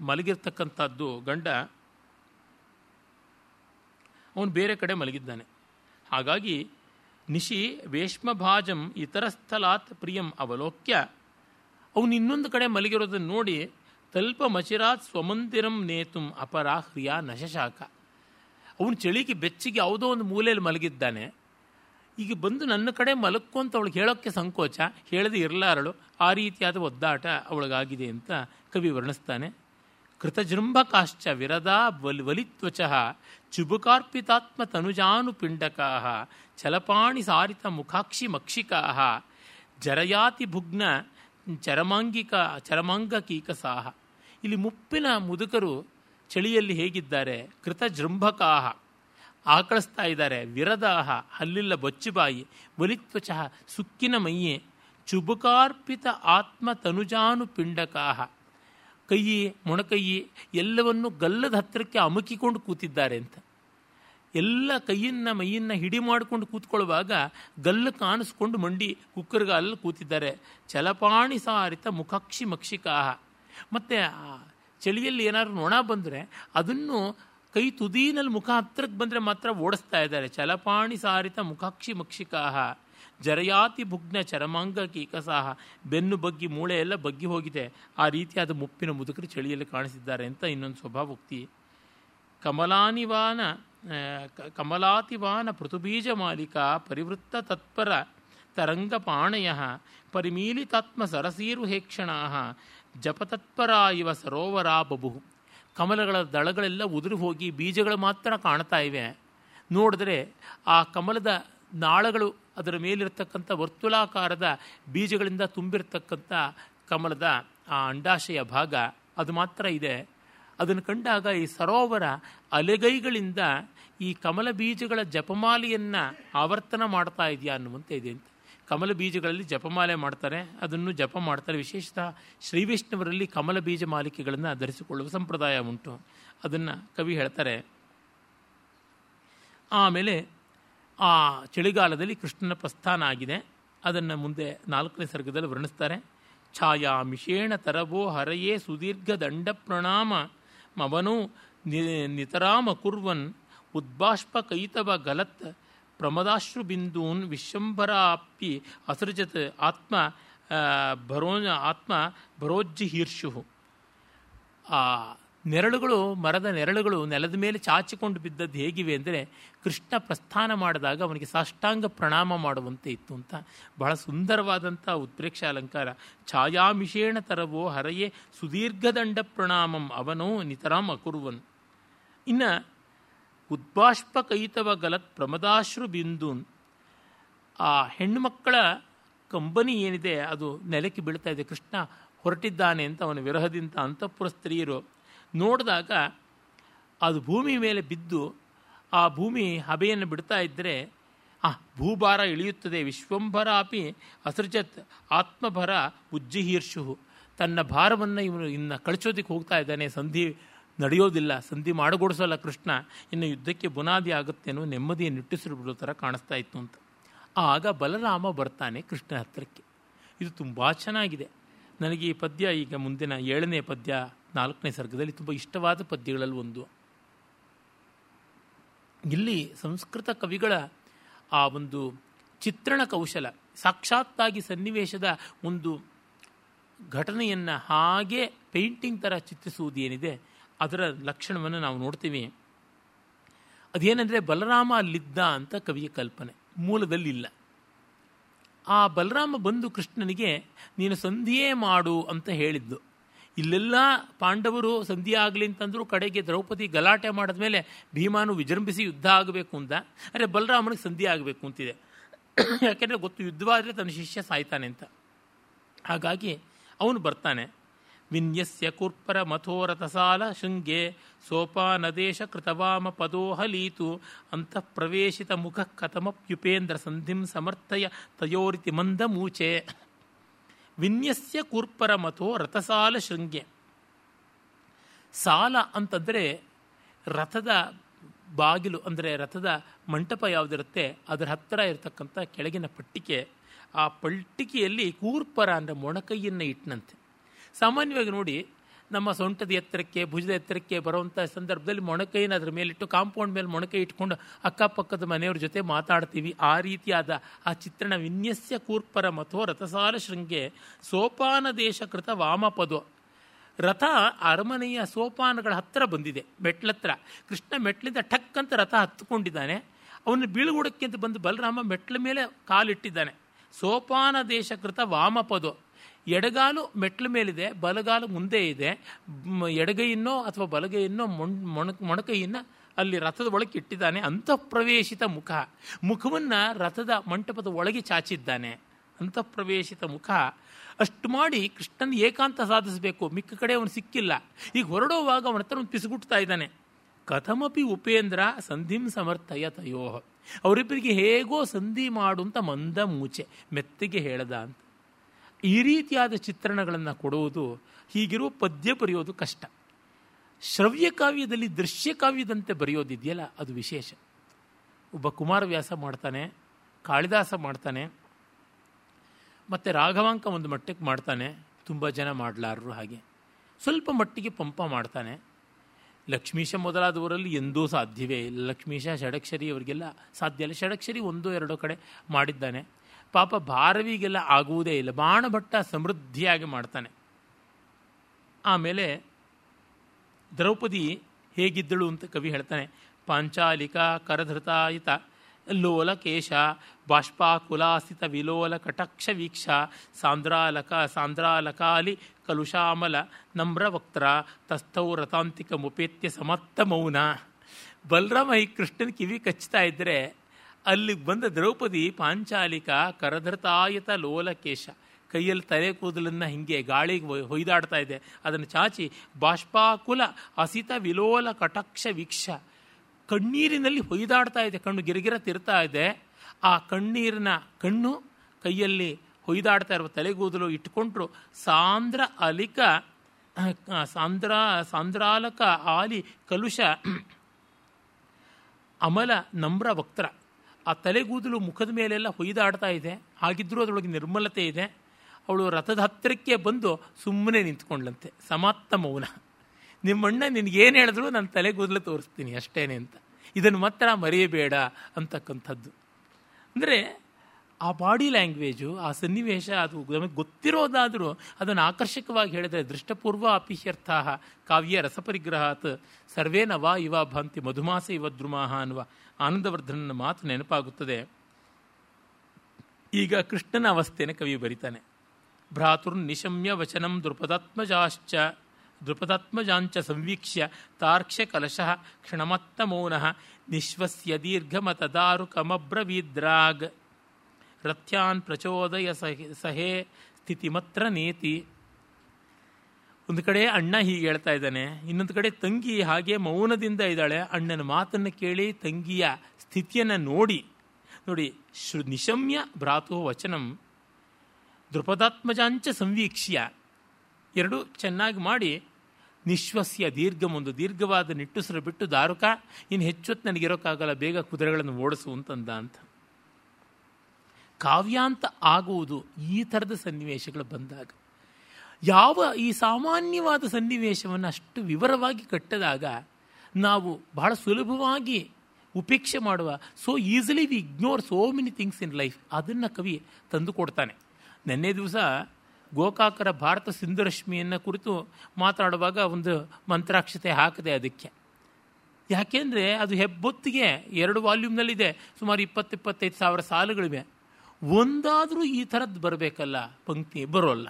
ಮಲಗಿರ್ತಕ್ಕಂಥದ್ದು ಗಂಡ ಅವನು ಬೇರೆ ಕಡೆ ಮಲಗಿದ್ದಾನೆ. ಹಾಗಾಗಿ ನಿಶಿ ವೇಷ್ಮಭಾಜಂ ಇತರ ಸ್ಥಳಾತ್ ಪ್ರಿಯಂ ಅವಲೋಕ್ಯ. ಅವನು ಇನ್ನೊಂದು ಕಡೆ ಮಲಗಿರೋದನ್ನು ನೋಡಿ ತಲ್ಪ ಮಚಿರಾತ್ ಸ್ವಮಂದಿರಂ ನೇತುಂ ಅಪರಾ ಹ್ರಿಯಾ ನಶಶಾಖ ಅವನು ಚಳಿಗೆ ಬೆಚ್ಚಿಗೆ ಯಾವುದೋ ಒಂದು ಮೂಲೆಯಲ್ಲಿ ಮಲಗಿದ್ದಾನೆ. ಈಗ ಬಂದು ನನ್ನ ಕಡೆ ಮಲಕ್ಕು ಅಂತ ಹೇಳೋಕ್ಕೆ ಸಂಕೋಚ. ಹೇಳದೆ ಇರಲಾರಳು. ಆ ರೀತಿಯಾದ ಒದ್ದಾಟ ಅವಳಿಗಾಗಿದೆ ಅಂತ ಕವಿ ವರ್ಣಿಸ್ತಾನೆ. ಕೃತಜೃಂಭಕಾಶ್ಚ ವಿರದಾ ವಲ್ ವಲಿತ್ವಚಃ ಚುಬುಕಾರ್ಪಿತಾತ್ಮ ತನುಜಾನುಪಿಂಡಕಾ ಚಲಪಾಣಿ ಸಾರಿತ ಮುಖಾಕ್ಷಿ ಮಕ್ಷಿಕಾಹ ಜರಯಾತಿ ಭುಗ್ನ ಚರಮಾಂಗಿಕ ಚರಮಾಂಗಕೀಕಸಾಹ ಇಲ್ಲಿ ಮುಪ್ಪಿನ ಮುದುಕರು ಚಳಿಯಲ್ಲಿ ಹೇಗಿದ್ದಾರೆ? ಕೃತಜೃಂಭಕಾಹ. ಆಕಳಿಸ್ತಾ ಇದ್ದಾರೆ. ವಿರದಾಹ, ಹಲ್ಲಿಲ್ಲ ಬೊಚ್ಚುಬಾಯಿ ಬಲಿತ್ವಚಃ ಸುಕ್ಕಿನ ಮೈಯೆ, ಚುಬುಕಾರ್ಪಿತ ಆತ್ಮ ತನುಜಾನು ಪಿಂಡಕಾಹ ಕೈಯಿ, ಮೊಣಕೈಯಿ, ಎಲ್ಲವನ್ನು ಗಲ್ಲದ ಹತ್ತಿರಕ್ಕೆ ಅಮುಕಿಕೊಂಡು ಕೂತಿದ್ದಾರೆ ಅಂತ. ಎಲ್ಲ ಕೈಯನ್ನ ಮೈಯನ್ನ ಹಿಡಿ ಮಾಡಿಕೊಂಡು ಕೂತ್ಕೊಳ್ಳುವಾಗ ಗಲ್ಲು ಕಾಣಿಸ್ಕೊಂಡು ಮಂಡಿ ಕುಕ್ಕರ್ಗಾಲಲ್ಲಿ ಕೂತಿದ್ದಾರೆ. ಚಲಪಾಣಿ ಸಾರಿತ ಮುಖಕ್ಷಿ ಮಕ್ಷಿಕಾಹ. ಮತ್ತು ಚಳಿಯಲ್ಲಿ ಏನಾದ್ರು ನೊಣ ಬಂದರೆ ಅದನ್ನು ಕೈ ತುದೀನಲ್ಲಿ ಮುಖ ಹತ್ರಕ್ಕೆ ಬಂದರೆ ಮಾತ್ರ ಓಡಿಸ್ತಾ ಇದ್ದಾರೆ. ಚಲಪಾಣಿ ಸಾರಿತ ಮುಖಾಕ್ಷಿ ಮಕ್ಷಿಕಾಹ, ಜರಯಾತಿ ಭುಗ್ನ ಚರಮಾಂಗ ಕೀಕಸಾಹ, ಬೆನ್ನು ಬಗ್ಗಿ ಮೂಳೆ ಎಲ್ಲ ಬಗ್ಗಿ ಹೋಗಿದೆ. ಆ ರೀತಿಯಾದ ಮುಪ್ಪಿನ ಮುದುಕರು ಚಳಿಯಲ್ಲಿ ಕಾಣಿಸಿದ್ದಾರೆ ಅಂತ ಇನ್ನೊಂದು ಸ್ವಭಾವೋಕ್ತಿ. ಕಮಲಾನಿವಾನ ಕಮಲಾತಿವಾನ ಪೃಥುಬೀಜ ಮಾಲಿಕಾ, ಪರಿವೃತ್ತ ತತ್ಪರ ತರಂಗಪಾಣಯ ಪರಿಮೀಲಿತಾತ್ಮ ಸರಸೀರು ಹೇಕ್ಷಣಾ ಜಪತತ್ಪರ ಇವ ಸರೋವರ ಬಬುಹು ಕಮಲಗಳ ದಳಗಳೆಲ್ಲ ಉದುರು ಹೋಗಿ ಬೀಜಗಳು ಮಾತ್ರ ಕಾಣ್ತಾ ಇವೆ. ನೋಡಿದ್ರೆ ಆ ಕಮಲದ ನಾಳಗಳು ಅದರ ಮೇಲಿರ್ತಕ್ಕಂಥ ವರ್ತುಲಾಕಾರದ ಬೀಜಗಳಿಂದ ತುಂಬಿರತಕ್ಕಂಥ ಕಮಲದ ಆ ಅಂಡಾಶಯ ಭಾಗ ಅದು ಮಾತ್ರ ಇದೆ. ಅದನ್ನು ಕಂಡಾಗ ಈ ಸರೋವರ ಅಲೆಗೈಗಳಿಂದ ಈ ಕಮಲ ಬೀಜಗಳ ಜಪಮಾಲೆಯನ್ನು ಆವರ್ತನ ಮಾಡ್ತಾ ಇದೆಯಾ ಅನ್ನುವಂತೆ ಇದೆ ಅಂತ. ಕಮಲ ಬೀಜಗಳಲ್ಲಿ ಜಪಮಾಲೆ ಮಾಡ್ತಾರೆ. ಅದನ್ನು ಜಪ ಮಾಡ್ತಾರೆ. ವಿಶೇಷತಃ ಶ್ರೀವಿಷ್ಣುವರಲ್ಲಿ ಕಮಲ ಬೀಜ ಮಾಲಿಕೆಗಳನ್ನು ಧರಿಸಿಕೊಳ್ಳುವ ಸಂಪ್ರದಾಯ ಉಂಟು. ಅದನ್ನು ಕವಿ ಹೇಳ್ತಾರೆ. ಆಮೇಲೆ ಆ ಚಳಿಗಾಲದಲ್ಲಿ ಕೃಷ್ಣನ ಪ್ರಸ್ಥಾನ ಆಗಿದೆ. ಅದನ್ನು ಮುಂದೆ ನಾಲ್ಕನೇ ಸರ್ಗದಲ್ಲಿ ವರ್ಣಿಸ್ತಾರೆ. ಛಾಯಾ ಮಿಷೇಣ ತರವೋ ಹರೆಯೇ ಸುದೀರ್ಘ ದಂಡ ಪ್ರಣಾಮ ಮವನು ನಿತರಾಮ ಕುರ್ವನ್ ಉದ್ಬಾಷ್ಪ ಕೈತವ ಗಲತ್ ಪ್ರಮದಾಶ್ರು ಬಿಂದೂನ್ ವಿಶ್ವಂಭರಾಪಿ ಅಸೃಜತ್ ಆತ್ಮ ಭರೋ ಆತ್ಮ ಭರೋಜ್ಜಿ ಹೀರ್ಷು ಆ, ನೆರಳುಗಳು, ಮರದ ನೆರಳುಗಳು ನೆಲದ ಮೇಲೆ ಚಾಚಿಕೊಂಡು ಬಿದ್ದದ್ದು ಹೇಗಿವೆ ಅಂದರೆ ಕೃಷ್ಣ ಪ್ರಸ್ಥಾನ ಮಾಡಿದಾಗ ಅವನಿಗೆ ಸಾಷ್ಟಾಂಗ ಪ್ರಣಾಮ ಮಾಡುವಂತೆ ಇತ್ತು ಅಂತ. ಬಹಳ ಸುಂದರವಾದಂಥ ಉತ್ಪ್ರೇಕ್ಷ ಅಲಂಕಾರ. ಛಾಯಾಮಿಷೇಣ ತರವೋ ಹರೆಯೇ ಸುದೀರ್ಘದಂಡ ಪ್ರಣಾಮಂ, ಅವನೋ ನಿತರಾಮ್ ಅಕುರುವನ್. ಇನ್ನು ಉದ್ಬಾಷ್ಪ ಕೈತವ ಗಲತ್ ಪ್ರಮದಾಶ್ರು ಬಿಂದೂನ್ ಆ ಹೆಣ್ಣುಮಕ್ಕಳ ಕಂಬನಿ ಏನಿದೆ, ಅದು ನೆಲಕ್ಕೆ ಬೀಳ್ತಾ ಇದೆ. ಕೃಷ್ಣ ಹೊರಟಿದ್ದಾನೆ ಅಂತ ಅವನ ವಿರಹದಿಂದ ಅಂತಃಪುರ ಸ್ತ್ರೀಯರು ನೋಡಿದಾಗ ಅದು ಭೂಮಿ ಮೇಲೆ ಬಿದ್ದು, ಆ ಭೂಮಿ ಹಬೆಯನ್ನು ಬಿಡ್ತಾ ಇದ್ದರೆ ಆ ಭೂಭಾರ ಇಳಿಯುತ್ತದೆ. ವಿಶ್ವಂಭರ ಅಪಿ ಅಸೃಜತ್ ಆತ್ಮಭರ ಉಜ್ಜಿಹೀರ್ಷು ತನ್ನ ಭಾರವನ್ನು ಇವನು ಇನ್ನು ಕಳಿಸೋದಕ್ಕೆ ಹೋಗ್ತಾ ಇದ್ದಾನೆ. ಸಂಧಿ ನಡೆಯೋದಿಲ್ಲ, ಸಂಧಿ ಮಾಡಗೊಡಿಸಲ್ಲ ಕೃಷ್ಣ, ಇನ್ನು ಯುದ್ಧಕ್ಕೆ ಬುನಾದಿ ಆಗುತ್ತೇನೋ ನೆಮ್ಮದಿಯ ನಿಟ್ಟುಸಿರು ಬಿಡೋ ಥರ ಕಾಣಿಸ್ತಾ ಇತ್ತು ಅಂತ. ಆಗ ಬಲರಾಮ ಬರ್ತಾನೆ ಕೃಷ್ಣ ಹತ್ತಿರಕ್ಕೆ ಇದು ತುಂಬ ಚೆನ್ನಾಗಿದೆ. ನನಗೆ ಈ ಪದ್ಯ ಈಗ ಮುಂದಿನ ಏಳನೇ ಪದ್ಯ, ನಾಲ್ಕನೇ ಸರ್ಗದಲ್ಲಿ ತುಂಬ ಇಷ್ಟವಾದ ಪದ್ಯಗಳಲ್ಲಿ ಒಂದು. ಇಲ್ಲಿ ಸಂಸ್ಕೃತ ಕವಿಗಳ ಆ ಒಂದು ಚಿತ್ರಣ ಕೌಶಲ, ಸಾಕ್ಷಾತ್ತಾಗಿ ಸನ್ನಿವೇಶದ ಒಂದು ಘಟನೆಯನ್ನು ಹಾಗೆ ಪೇಂಟಿಂಗ್ ಥರ ಚಿತ್ರಿಸುವುದು ಏನಿದೆ ಅದರ ಲಕ್ಷಣವನ್ನು ನಾವು ನೋಡ್ತೀವಿ. ಅದೇನೆಂದರೆ ಬಲರಾಮ ಅಲ್ಲಿದ್ದ ಅಂತ ಕವಿಯ ಕಲ್ಪನೆ. ಮೂಲದಲ್ಲಿ ಇಲ್ಲ ಆ ಬಲರಾಮ ಬಂದು ಕೃಷ್ಣನಿಗೆ, ನೀನು ಸಂಧಿಯೇ ಮಾಡು ಅಂತ ಹೇಳಿದ್ದು. ಇಲ್ಲೆಲ್ಲ ಪಾಂಡವರು ಸಂಧಿ ಆಗಲಿ ಅಂತಂದರೂ ಕಡೆಗೆ ದ್ರೌಪದಿ ಗಲಾಟೆ ಮಾಡಿದ ಮೇಲೆ ಭೀಮಾನು ವಿಜೃಂಭಿಸಿ ಯುದ್ಧ ಆಗಬೇಕು ಅಂತ. ಅರೆ ಬಲರಾಮನಿಗೆ ಸಂಧಿ ಆಗಬೇಕು ಅಂತಿದೆ. ಯಾಕೆಂದರೆ ಗೊತ್ತು, ಯುದ್ಧವಾದರೆ ತನ್ನ ಶಿಷ್ಯ ಸಾಯ್ತಾನೆ ಅಂತ. ಹಾಗಾಗಿ ಅವನು ಬರ್ತಾನೆ. ವಿನ್ಯಸ್ಯ ಕುರ್ಪರ ಮಥೋರಥಸಾಲ ಶೃಂಗೆ ಸೋಪಾನದೇಶ ಕೃತವಾಮ ಪದೋಹಲೀತು ಅಂತಃಪ್ರವೇಶಿತ ಮುಖ ಕಥಮಪ್ಯುಪೇಂದ್ರ ಸಂಧಿಂ ಸಮರ್ಥಯ ತಯೋರಿತಿ ಮಂದ ಮೂಚೆ ವಿನ್ಯಸ್ಯ ಕೂರ್ಪರ ಮಥೋ ರಥಸಾಲ ಶೃಂಗೆ. ಸಾಲ ಅಂತಂದರೆ ರಥದ ಬಾಗಿಲು, ಅಂದರೆ ರಥದ ಮಂಟಪ ಯಾವುದಿರುತ್ತೆ, ಅದರ ಹತ್ತಿರ ಇರತಕ್ಕಂಥ ಕೆಳಗಿನ ಪಟ್ಟಿಕೆ. ಆ ಪಟ್ಟಿಕೆಯಲ್ಲಿ ಕೂರ್ಪರ ಅಂದರೆ ಮೊಣಕೈಯನ್ನು ಇಟ್ಟನಂತೆ ಸಾಮಾನ್ಯವಾಗಿ ನೋಡಿ ನಮ್ಮ ಸೊಂಟದ ಎತ್ತರಕ್ಕೆ, ಭುಜದ ಎತ್ತರಕ್ಕೆ ಬರುವಂಥ ಸಂದರ್ಭದಲ್ಲಿ ಮೊಣಕೈನ ಅದರ ಮೇಲಿಟ್ಟು, ಕಾಂಪೌಂಡ್ ಮೇಲೆ ಮೊಣಕೈ ಇಟ್ಕೊಂಡು ಅಕ್ಕಪಕ್ಕದ ಮನೆಯವ್ರ ಜೊತೆ ಮಾತಾಡ್ತೀವಿ. ಆ ರೀತಿಯಾದ ಆ ಚಿತ್ರಣ ವಿನ್ಯಸ್ಯ ಕೂರ್ಪರ ಮಥೋ ರಥಸಾಲ ಶೃಂಗೆ ಸೋಪಾನ ದೇಶಕೃತ ವಾಮಪದೋ. ರಥ ಅರಮನೆಯ ಸೋಪಾನಗಳ ಹತ್ತಿರ ಬಂದಿದೆ ಮೆಟ್ಲತ್ರ ಕೃಷ್ಣ ಮೆಟ್ಲಿಂದ ಠಕ್ ಅಂತ ರಥ ಹತ್ತುಕೊಂಡಿದ್ದಾನೆ. ಅವನು ಬೀಳುಗೂಡಕ್ಕೆ ಅಂತ ಬಂದು ಬಲರಾಮ ಮೆಟ್ಲ ಮೇಲೆ ಕಾಲಿಟ್ಟಿದ್ದಾನೆ. ಸೋಪಾನ ದೇಶಕೃತ ವಾಮಪದೋ. ಎಡಗಾಲು ಮೆಟ್ಲ ಮೇಲಿದೆ, ಬಲಗಾಲು ಮುಂದೆ ಇದೆ. ಎಡಗೈಯನ್ನೋ ಅಥವಾ ಬಲಗೈಯನ್ನೋ ಮೊಣ್, ಮೊಣ, ಮೊಣಕೈಯನ್ನು ಅಲ್ಲಿ ರಥದ ಒಳಗೆ ಇಟ್ಟಿದ್ದಾನೆ, ಅಂತಃಪ್ರವೇಶಿತ ಮುಖ. ಮುಖವನ್ನು ರಥದ ಮಂಟಪದ ಒಳಗೆ ಚಾಚಿದ್ದಾನೆ. ಅಂತಃಪ್ರವೇಶಿತ ಮುಖ. ಅಷ್ಟು ಮಾಡಿ ಕೃಷ್ಣನ ಏಕಾಂತ ಸಾಧಿಸಬೇಕು, ಮಿಕ್ಕ ಕಡೆ ಅವನು ಸಿಕ್ಕಿಲ್ಲ. ಈಗ ಹೊರಡುವಾಗ ಅವನ ಹತ್ರ ಅವನು ಪಿಸುಗುಟ್ತಾ ಇದ್ದಾನೆ. ಕಥಮಪಿ ಉಪೇಂದ್ರ ಸಂಧಿಂ ಸಮರ್ಥಯ ತಯೋಹ ಅವರಿಬ್ಬರಿಗೆ ಹೇಗೋ ಸಂಧಿ ಮಾಡುವಂತ ಮಂದ ಮೂಚೆ, ಮೆತ್ತಿಗೆ ಹೇಳದ ಅಂತ. ಈ ರೀತಿಯಾದ ಚಿತ್ರಣಗಳನ್ನು ಕೊಡುವುದು ಹೀಗಿರುವ ಪದ್ಯ ಬರೆಯೋದು ಕಷ್ಟ. ಶ್ರವ್ಯ ಕಾವ್ಯದಲ್ಲಿ ದೃಶ್ಯ ಕಾವ್ಯದಂತೆ ಬರೆಯೋದಿದೆಯಲ್ಲ, ಅದು ವಿಶೇಷ. ಒಬ್ಬ ಕುಮಾರವ್ಯಾಸ ಮಾಡ್ತಾನೆ, ಕಾಳಿದಾಸ ಮಾಡ್ತಾನೆ, ಮತ್ತು ರಾಘವಾಂಕ ಒಂದು ಮಟ್ಟಕ್ಕೆ ಮಾಡ್ತಾನೆ, ತುಂಬ ಜನ ಮಾಡಲಾರರು ಹಾಗೆ. ಸ್ವಲ್ಪ ಮಟ್ಟಿಗೆ ಪಂಪ ಮಾಡ್ತಾನೆ. ಲಕ್ಷ್ಮೀಶ ಮೊದಲಾದವರಲ್ಲಿ ಎಂದೂ ಸಾಧ್ಯವೇ ಲಕ್ಷ್ಮೀಶ, ಷಡಕ್ಷರಿ ಅವರಿಗೆಲ್ಲ ಸಾಧ್ಯ ಇಲ್ಲ. ಷಡಕ್ಷರಿ ಒಂದೋ ಎರಡೋ ಕಡೆ ಮಾಡಿದ್ದಾನೆ. ಪಾಪ ಭಾರವಿಗೆಲ್ಲ ಆಗುವುದೇ ಇಲ್ಲ. ಬಾಣಭಟ್ಟ ಸಮೃದ್ಧಿಯಾಗಿ ಮಾಡ್ತಾನೆ. ಆಮೇಲೆ ದ್ರೌಪದಿ ಹೇಗಿದ್ದಳು ಅಂತ ಕವಿ ಹೇಳ್ತಾನೆ. ಪಾಂಚಾಲಿಕ ಕರಧೃತಾಯಿತ ಲೋಲ ಕೇಶ ಬಾಷ್ಪಾಕುಲಾಸಿತ ವಿಲೋಲ ಕಟಕ್ಷ ವೀಕ್ಷ ಸಾಂದ್ರಾಲಕ ಸಾಂದ್ರಾಲಕಾಲಿ ಕಲುಷಾಮಲ ನಮ್ರವಕ್ತ್ರ ತಸ್ಥೌ ರತಾಂತಿಕ ಮುಪೇತ್ಯ ಸಮತ್ತ ಮೌನ. ಬಲರಾಮ ಈ ಕೃಷ್ಣನ ಕಿವಿ ಕಚ್ತಾ ಇದ್ದರೆ ಅಲ್ಲಿಗೆ ಬಂದ ದ್ರೌಪದಿ ಪಾಂಚಾಲಿಕ ಕರಧೃತಾಯತ ಲೋಲಕೇಶ. ಕೈಯಲ್ಲಿ ತಲೆ ಕೂದಲನ್ನು ಹಿಂಗೆ ಗಾಳಿಗೆ ಹೊಯ್ದಾಡ್ತಾ ಇದೆ. ಅದನ್ನು ಚಾಚಿ, ಬಾಷ್ಪಾಕುಲ ಅಸಿತ ವಿಲೋಲ ಕಟಕ್ಷ ವೀಕ್ಷ. ಕಣ್ಣೀರಿನಲ್ಲಿ ಹೊಯ್ದಾಡ್ತಾ ಇದೆ, ಕಣ್ಣು ಗಿರಿಗಿರ ತಿರ್ತಾ ಇದೆ. ಆ ಕಣ್ಣೀರಿನ ಕಣ್ಣು ಕೈಯಲ್ಲಿ ಹೊಯ್ದಾಡ್ತಾ ಇರುವ ತಲೆಗೂದಲು ಇಟ್ಕೊಂಡ್ರು. ಸಾಂದ್ರ ಅಲಿಕ, [CLEARS THROAT] ಸಾಂದ್ರ, ಸಾಂದ್ರಾಲಕ ಆಲಿ ಕಲುಷ, [CLEARS THROAT] ಅಮಲ ನಮ್ರ ವಕ್ತ್ರ. ಆ ತಲೆಗೂದಲು ಮುಖದ ಮೇಲೆಲ್ಲ ಹೊಯ್ದಾಡ್ತಾ ಇದೆ. ಹಾಗಿದ್ರೂ ಅದರೊಳಗೆ ನಿರ್ಮಲತೆ ಇದೆ. ಅವಳು ರಥದ ಹತ್ತಿರಕ್ಕೆ ಬಂದು ಸುಮ್ಮನೆ ನಿಂತ್ಕೊಂಡ್ಲಂತೆ ಸಮಾಪ್ತ ಮೌನ. ನಿಮ್ಮಣ್ಣ ನಿನಗೇನು ಹೇಳಿದ್ರು ನಾನು ತಲೆಗೂದಲು ತೋರಿಸ್ತೀನಿ ಅಷ್ಟೇನೆ ಅಂತ. ಇದನ್ನು ಮಾತ್ರ ಮರೆಯಬೇಡ ಅಂತಕ್ಕಂಥದ್ದು. ಅಂದರೆ ಆ ಬಾಡಿ ಲ್ಯಾಂಗ್ವೇಜು, ಆ ಸನ್ನಿವೇಶ, ಅದು ನಮಗೆ ಗೊತ್ತಿರೋದಾದರೂ ಅದನ್ನು ಆಕರ್ಷಕವಾಗಿ ಹೇಳಿದರೆ ದೃಷ್ಟಪೂರ್ವ ಅಪಿಹ್ಯರ್ಥ ಕಾವ್ಯ ರಸಪರಿಗ್ರಹಾತ್ ಸರ್ವೇ ನವಾ ಇವ ಭಾಂತಿ ಮಧುಮಾಸ ಇವ ದ್ರುಮಾಹ ಅನ್ನುವ ಆನಂದವರ್ಧನನ ಮಾತು ನೆನಪಾಗುತ್ತದೆ. ಈಗ ಕೃಷ್ಣನ ಅವಸ್ಥೆಯನ್ನು ಕವಿ ಬರಿತಾನೆ. ಭ್ರಾತುರ್ ನಿಶಮ್ಯ ವಚನಂ ದೃಪದಾತ್ಮಜಾಶ್ಚ, ದೃಪದಾತ್ಮಜಾಂಚ ಸಂವೀಕ್ಷ್ಯ ತಾರ್ಕ್ಷ್ಯ ಕಲಶಃ ಕ್ಷಣಮತ್ತ ಮೌನಃ ನಿಶ್ವಸ್ಯ ದೀರ್ಘಮತದಾರುಕಮಬ್ರವೀದ್ರಾಗ್. ರಥ್ಯಾನ್ ಪ್ರಚೋದಯ ಸಹೇ ಸ್ಥಿತಿಮತ್ರ ನೇತಿ. ಒಂದು ಕಡೆ ಅಣ್ಣ ಹೀಗೆ ಹೇಳ್ತಾ ಇದ್ದಾನೆ, ಇನ್ನೊಂದು ಕಡೆ ತಂಗಿ ಹಾಗೆ ಮೌನದಿಂದ ಇದ್ದಾಳೆ, ಅಣ್ಣನ ಮಾತನ್ನು ಕೇಳಿ ತಂಗಿಯ ಸ್ಥಿತಿಯನ್ನು ನೋಡಿ. ನೋಡಿ ಶೃ ನಿಶಮ್ಯ ಭ್ರಾತು ವಚನಂ ದೃಪದಾತ್ಮಜಾಂಚ ಸಂವೀಕ್ಷ್ಯ. ಎರಡು ಚೆನ್ನಾಗಿ ಮಾಡಿ, ನಿಶ್ವಸ್ಯ ದೀರ್ಘಂ ಒಂದು ದೀರ್ಘವಾದ ನಿಟ್ಟುಸಿರು ಬಿಟ್ಟು ದಾರುಕ ಇನ್ನು ಹೆಚ್ಚೊತ್ತು ನನಗಿರೋಕ್ಕಾಗಲ್ಲ, ಬೇಗ ಕುದುರೆಗಳನ್ನು ಓಡಿಸು ಅಂತಂದ ಅಂತ. ಕಾವ್ಯಾಂತ ಆಗುವುದು ಈ ಥರದ ಸನ್ನಿವೇಶಗಳು ಬಂದಾಗ, ಯಾವ ಈ ಸಾಮಾನ್ಯವಾದ ಸನ್ನಿವೇಶವನ್ನು ಅಷ್ಟು ವಿವರವಾಗಿ ಕಟ್ಟಿದಾಗ ನಾವು ಬಹಳ ಸುಲಭವಾಗಿ ಉಪೇಕ್ಷೆ ಮಾಡುವ so easily we ignore so many things in life ಅದನ್ನು ಕವಿ ತಂದು ಕೊಡ್ತಾನೆ. ನಿನ್ನೆ ದಿವಸ ಗೋಕಾಕರ ಭಾರತ ಸಿಂಧುರಶ್ಮಿಯನ್ನು ಕುರಿತು ಮಾತಾಡುವಾಗ ಒಂದು ಮಂತ್ರಾಕ್ಷತೆ ಹಾಕಿದೆ ಅದಕ್ಕೆ. ಯಾಕೆಂದರೆ ಅದು ಹೆಬ್ಬೊತ್ತಿಗೆ ಎರಡು ವಾಲ್ಯೂಮ್ನಲ್ಲಿದೆ ಸುಮಾರು ಇಪ್ಪತ್ತು ಇಪ್ಪತ್ತೈದು ಸಾವಿರ ಸಾಲುಗಳಿವೆ. ಒಂದಾದರೂ ಈ ಥರದ್ದು ಬರಬೇಕಲ್ಲ, ಪಂಕ್ತಿ ಬರೋಲ್ಲ.